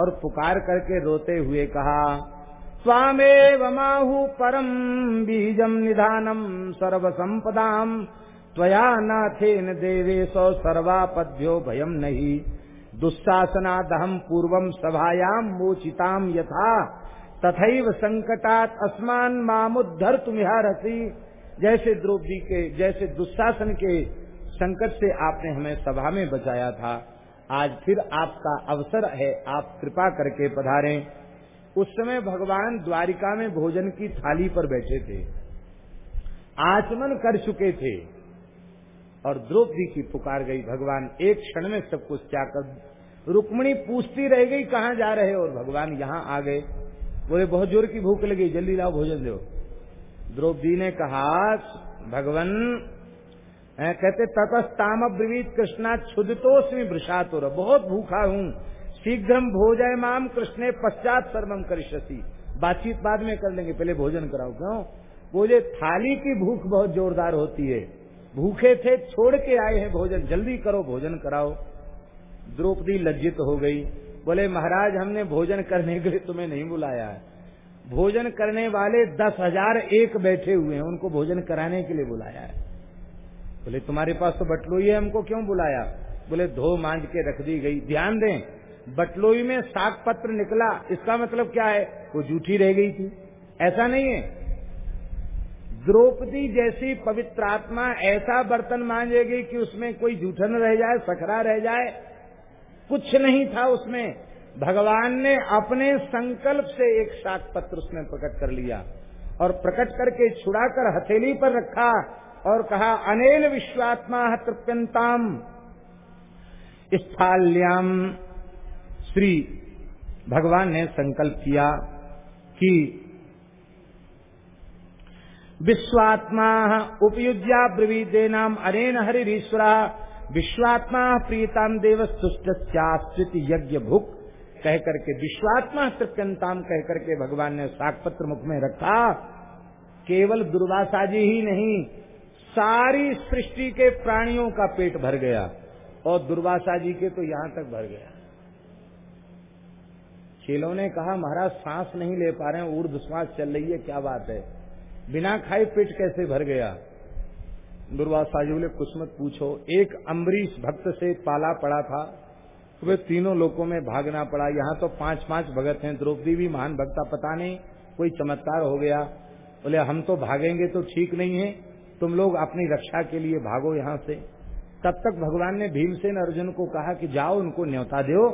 A: और पुकार करके रोते हुए कहा स्वामेव माहु परम बीजम निधानम सर्व संपदाम त्वया नाथेन देवेश सर्वापद्यो भयम नहीं। दुस्सासनादहम पूर्वम सभायाम मोचिताम यथा। तथैव संकटात असमान मामुद्धर तुम्हारसी जैसे द्रौपदी के जैसे दुस्शासन के संकट से आपने हमें सभा में बचाया था, आज फिर आपका अवसर है, आप कृपा करके पधारें। उस समय भगवान द्वारिका में भोजन की थाली पर बैठे थे। आचमन कर चुके थे। और द्रौपदी की पुकार गई। भगवान एक क्षण में सब कुछ त्याग कर रुक्मणी पूछती रह गई, कहाँ जा रहे और भगवान, यहाँ आ गए। बोले, बहुत ज़ोर की भूख लगी, जल्दी लाओ भोजन दो। द्रौपदी ने कहा, भगवान कहते, ततस्ताम ब्रवीत कृष्णा क्षुदतोस्मी वृषातुर बहुत भूखा हूँ। शीघ्र भोजय माम कृष्ण पश्चात सर्वम करिष्यसी। बातचीत बाद में कर लेंगे, पहले भोजन कराओ। क्यों? बोले, थाली की भूख बहुत जोरदार होती है। भूखे थे, छोड़ के आए हैं भोजन। जल्दी करो, भोजन कराओ। द्रौपदी लज्जित हो गई। बोले, महाराज, हमने भोजन करने के लिए तुम्हें नहीं बुलाया है। भोजन करने वाले दस हज़ार एक बैठे हुए हैं, उनको भोजन कराने के लिए बुलाया है। बोले, तुम्हारे पास तो बटलोई है, हमको क्यों बुलाया? बोले, धो मांझ के रख दी गई। ध्यान दें, बटलोई में साग पत्र निकला, इसका मतलब क्या है? वो जूठी रह गई थी। ऐसा नहीं है। द्रौपदी जैसी पवित्र आत्मा ऐसा बर्तन मांझेगी कि उसमें कोई जूठन रह जाए, सखरा रह जाए। कुछ नहीं था उसमें। भगवान ने अपने संकल्प से एक शाक पत्र उसमें प्रकट कर लिया और प्रकट करके छुड़ाकर हथेली पर रखा और कहा अनेल विश्वात्मा तृप्यंताम स्थाल्याम। श्री भगवान ने संकल्प किया कि विश्वात्मा उपयुज्या ब्रवीदे नाम अनेन हरिश्वरा विश्वात्मा प्रीताम देव तुष्ट यज्ञ भुक कह करके विश्वात्मा तृप्यंताम कह करके भगवान ने सागपत्र मुख में रखा। केवल दुर्वासा जी ही नहीं, सारी सृष्टि के प्राणियों का पेट भर गया और दुर्वासा जी के तो यहाँ तक भर गया। चेलों ने कहा, महाराज, सांस नहीं ले पा रहे हैं ऊर्ध श्वास चल रही है, क्या बात है? बिना खाए पेट कैसे भर गया? दुर्वासा जी बोले, कुछ मत पूछो। एक अम्बरीश भक्त से पाला पड़ा था। वे तीनों लोगों में भागना पड़ा। यहाँ तो पाँच पाँच भगत हैं। द्रौपदी भी महान भक्ता पता नहीं कोई चमत्कार हो गया। बोले, हम तो भागेंगे तो ठीक नहीं है। तुम लोग अपनी रक्षा के लिए भागो यहाँ से। तब तक भगवान ने भीमसेन अर्जुन को कहा कि जाओ, उनको न्योता दो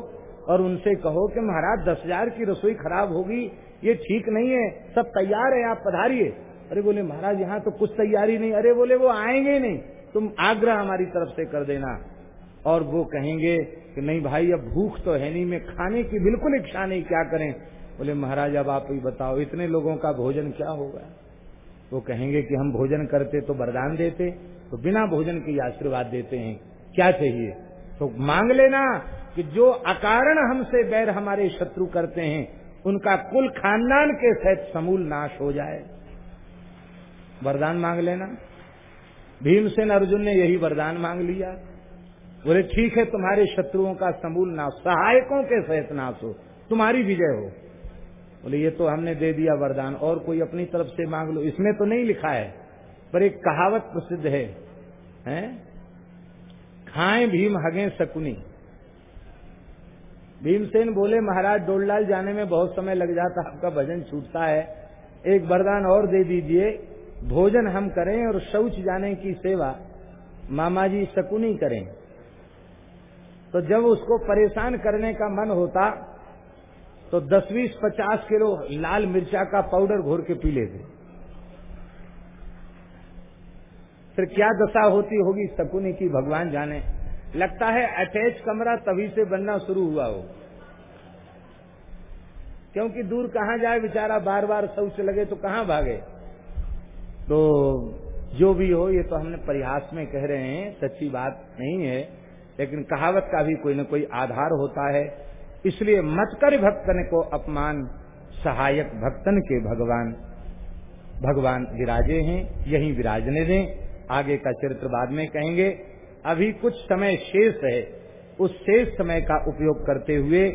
A: और उनसे कहो कि महाराज, दस हज़ार की रसोई खराब होगी। ये ठीक नहीं है। सब तैयार है, आप पधारिए। अरे बोले, महाराज, यहाँ तो कुछ तैयारी नहीं। अरे बोले, वो आएँगे नहीं। तुम आग्रह हमारी तरफ़ से कर देना। और वो कहेंगे कि, नहीं भाई, अब भूख तो है नहीं, मैं खाने की बिल्कुल इच्छा नहीं, क्या करें? बोले, महाराज, अब आप ही बताओ, इतने लोगों का भोजन क्या होगा? वो कहेंगे कि, हम भोजन करते तो वरदान देते तो बिना भोजन के आशीर्वाद देते हैं। क्या चाहिए? तो मांग लेना कि जो अकारण हमसे बैर हमारे शत्रु करते हैं, उनका कुल खानदान के सहित समूल नाश हो जाए। वरदान मांग लेना। भीमसेन अर्जुन ने यही वरदान मांग लिया। बोले, ठीक है, तुम्हारे शत्रुओं का समूल नाश, सहायकों के सहित नाश हो, तुम्हारी विजय हो। बोले, ये तो हमने दे दिया वरदान, और कोई अपनी तरफ़ से मांग लो। इसमें तो नहीं लिखा है, पर एक कहावत प्रसिद्ध है, हैं? खाएँ भीम, हगे शकुनी। भीमसेन बोले, महाराज, डोललाल जाने में बहुत समय लग जाता, आपका भजन छूटता है। एक वरदान और दे दीजिए भोजन हम करें और शौच जाने की सेवा मामा जी शकुनी करें। तो जब उसको परेशान करने का मन होता तो दस बीस पचास किलो लाल मिर्चा का पाउडर घोर के पी लेते। फिर क्या दशा होती होगी शकुनी की, भगवान जाने। लगता है अटैच कमरा तभी से बनना शुरू हुआ हो। क्योंकि दूर कहाँ जाए बेचारा बार बार शौच लगे तो कहाँ भागे? तो जो भी हो, ये तो हमने परिहास में कह रहे हैं, सच्ची बात नहीं है, लेकिन कहावत का भी कोई न कोई आधार होता है। इसलिए मत कर भक्तन को अपमान, सहायक भक्तन के भगवान। भगवान विराजे हैं, यही विराजने दें। आगे का चरित्र बाद में कहेंगे, अभी कुछ समय शेष है। उस शेष समय का उपयोग करते हुए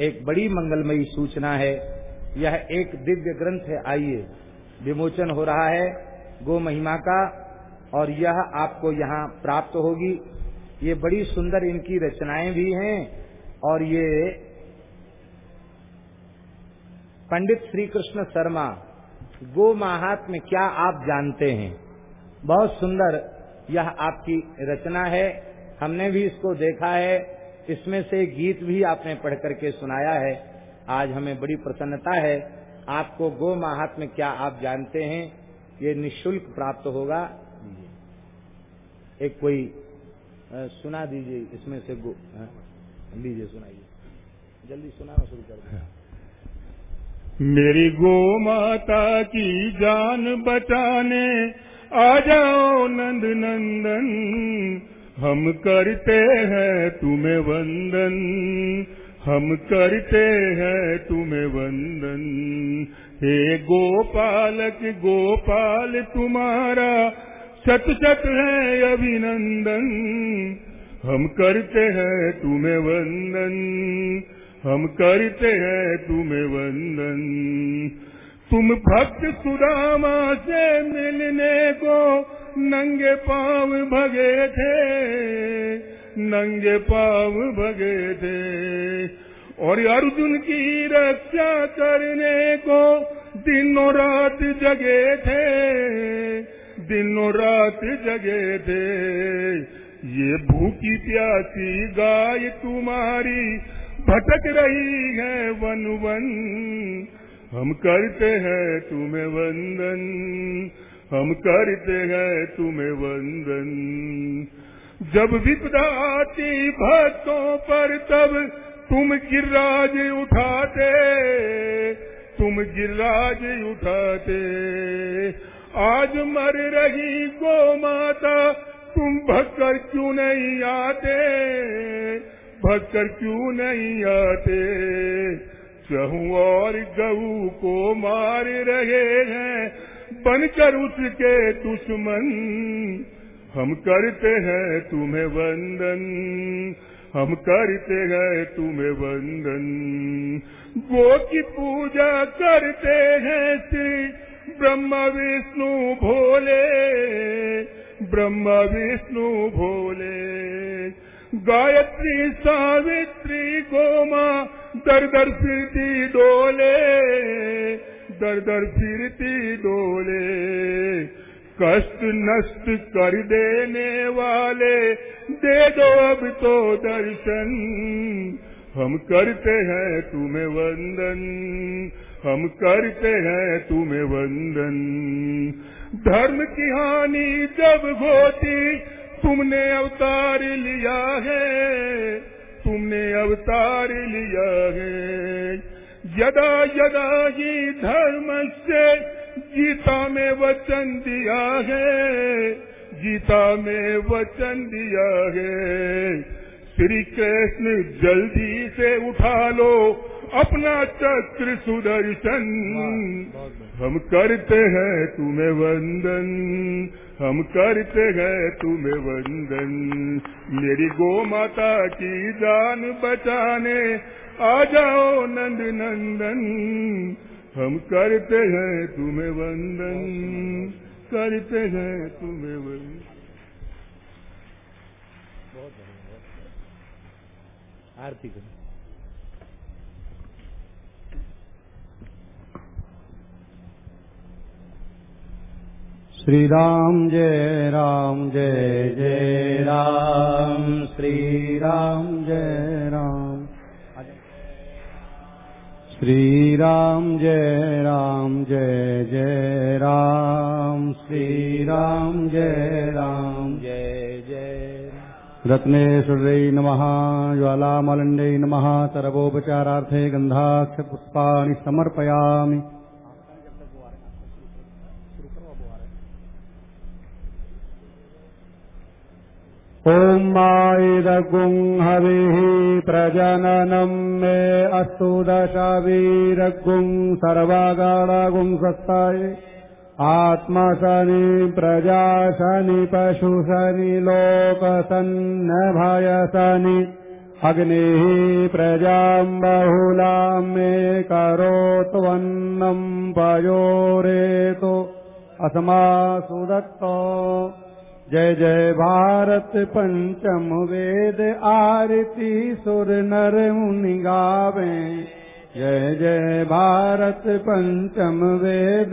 A: एक बड़ी मंगलमयी सूचना है। यह एक दिव्य ग्रंथ है, आइए। विमोचन हो रहा है गो महिमा का, और यह आपको यहाँ प्राप्त होगी। ये बड़ी सुंदर इनकी रचनाएँ भी हैं, और ये पंडित श्री कृष्ण शर्मा, गो महात्म क्या आप जानते हैं? बहुत सुंदर यह आपकी रचना है। हमने भी इसको देखा है। इसमें से गीत भी आपने पढ़ करके सुनाया है। आज हमें बड़ी प्रसन्नता है। आपको गो महात्म क्या आप जानते हैं? ये निशुल्क प्राप्त होगा। एक कोई आ, सुना दीजिए इसमें से गो लीजिए सुनाइए। जल्दी सुनाना शुरू कर
C: मेरी गो माता की जान बचाने आ जाओ नंद नंदन हम करते हैं तुम्हें वंदन। हम करते हैं तुम्हें वंदन। हे गोपालक, गोपाल, तुम्हारा सत सत है अभिनंदन। हम करते हैं तुम्हें वंदन। हम करते हैं तुम्हें वंदन। तुम भक्त सुदामा से मिलने को नंगे पाव भगे थे। नंगे पाव भगे थे। और अर्जुन की रक्षा करने को दिनों रात जगे थे। दिनों रात जगे थे। ये भूखी प्यासी गाय तुम्हारी भटक रही है, वन वन। हम करते हैं तुम्हें वंदन। हम करते हैं तुम्हें वंदन। जब विपदा आती भक्तों पर तब तुम गिरराज उठाते, तुम गिरराज उठाते। आज मर रही गो माता तुम भक्कर क्यों नहीं आते? भक्कर क्यों नहीं आते? चहू और गऊ को मार रहे हैं, बनकर उसके दुश्मन हम करते हैं तुम्हें वंदन। हम करते हैं तुम्हें वंदन। गो की पूजा करते हैं श्री ब्रह्मा विष्णु भोले। ब्रह्मा विष्णु भोले। गायत्री सावित्री गोमा दर दर फिरती डोले। दर दर फिरती डोले। कष्ट नष्ट कर देने वाले, दे दो अब तो दर्शन। हम करते हैं तुम्हें वंदन, हम करते हैं तुम्हें वंदन। धर्म की हानि जब होती, तुमने अवतार लिया है, तुमने अवतार लिया है। यदा यदा ही धर्म से गीता में वचन दिया है, गीता में वचन दिया है। श्री कृष्ण, जल्दी से उठा लो अपना चक्र सुदर्शन। हम करते हैं तुम्हें वंदन, हम करते हैं तुम्हें वंदन। मेरी गो माता की जान बचाने आ जाओ नंद नंदन। हम करते हैं तुम्हें वंदन करते हैं तुम्हें वंदन।
A: आरती करो।
B: श्री राम जय राम जय जय राम। श्री राम जय राम। श्री राम जय राम जय जय राम। श्री राम जय राम
A: जय जय
B: रत्नेश्वरै नमः ज्वालामलण्डै नमः सर्वोपचारार्थे गन्धाक्षपुष्पाणि समर्पयामि ॐ मायिदगुं हविः प्रजननम् मे अस्तु दशवीरगुं सर्वगणगुं सत्ताय आत्मशनि प्रजाशनि पशुशनि लोकसन्नभयशनि अग्निः प्रजाम् बहुलाम् मे करोत्वन्नम् पयोरेतो। अस्मासु दत्तो जय जय भारत पंचम वेद आरती सुर नर मुनि गावे। जय जय भारत पंचम वेद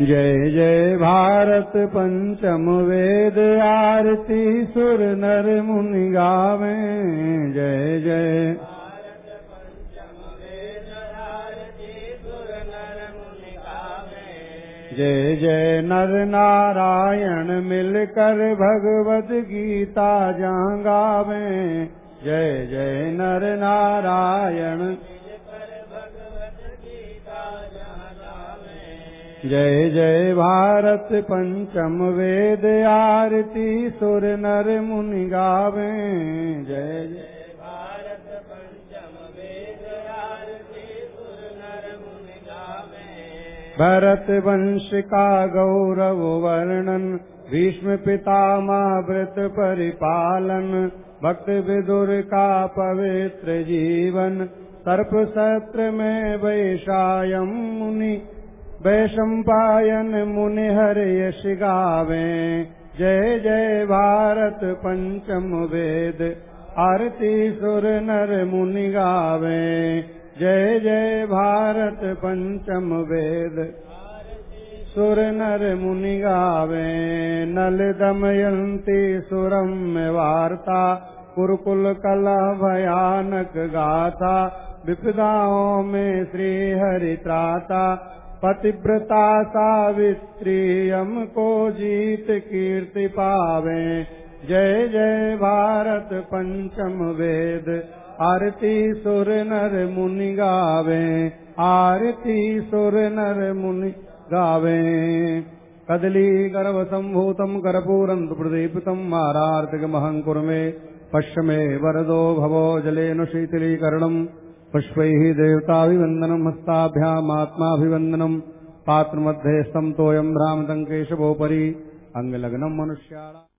B: जय जय भारत पंचम वेद आरती सुर नर मुनि गावे। जय जय जय जय नर नारायण मिलकर भगवत गीता जहाँ गावे जय जय नर नारायण जय जय भारत पंचम वेद आरती सुर नर मुनि गावे। जय जय भरत वंश का गौरव वर्णन भीष्म पितामह व्रत परिपालन भक्त का पवित्र जीवन सर्प सत्र में वैशायम मुनि वैशंपायन मुनि हर यश गावे। जय जय भारत पंचम वेद आरती सुर नर मुनि गावे जय जय भारत पंचम वेद। सुर नर मुनि गावे, नल दमयंती सुरम वार्ता। कुरकुल कला भयानक गाथा, विपदाओं में श्री हरि त्राता। पतिव्रता सावित्री यम को जीत कीर्ति पावे। जय जय भारत पंचम वेद। आरती सुर नर मुनि गावे, आरती सुर नर मुनि गावे। कदली गर्भ सम्भूतम् कर्पूरम् प्रदीपितम् मारार्तिकमहम् कुर्मे पश्य मे वरदो भवो जलेन शीतलीकरणम् पुष्पैः देवताभिवन्दनम् हस्ताभ्यामात्माभिवन्दनम् पात्रमध्ये स्तम् तोऽयम् भ्रामतम् केशवोपरि अङ्गलग्नम् मनुष्याणाम्।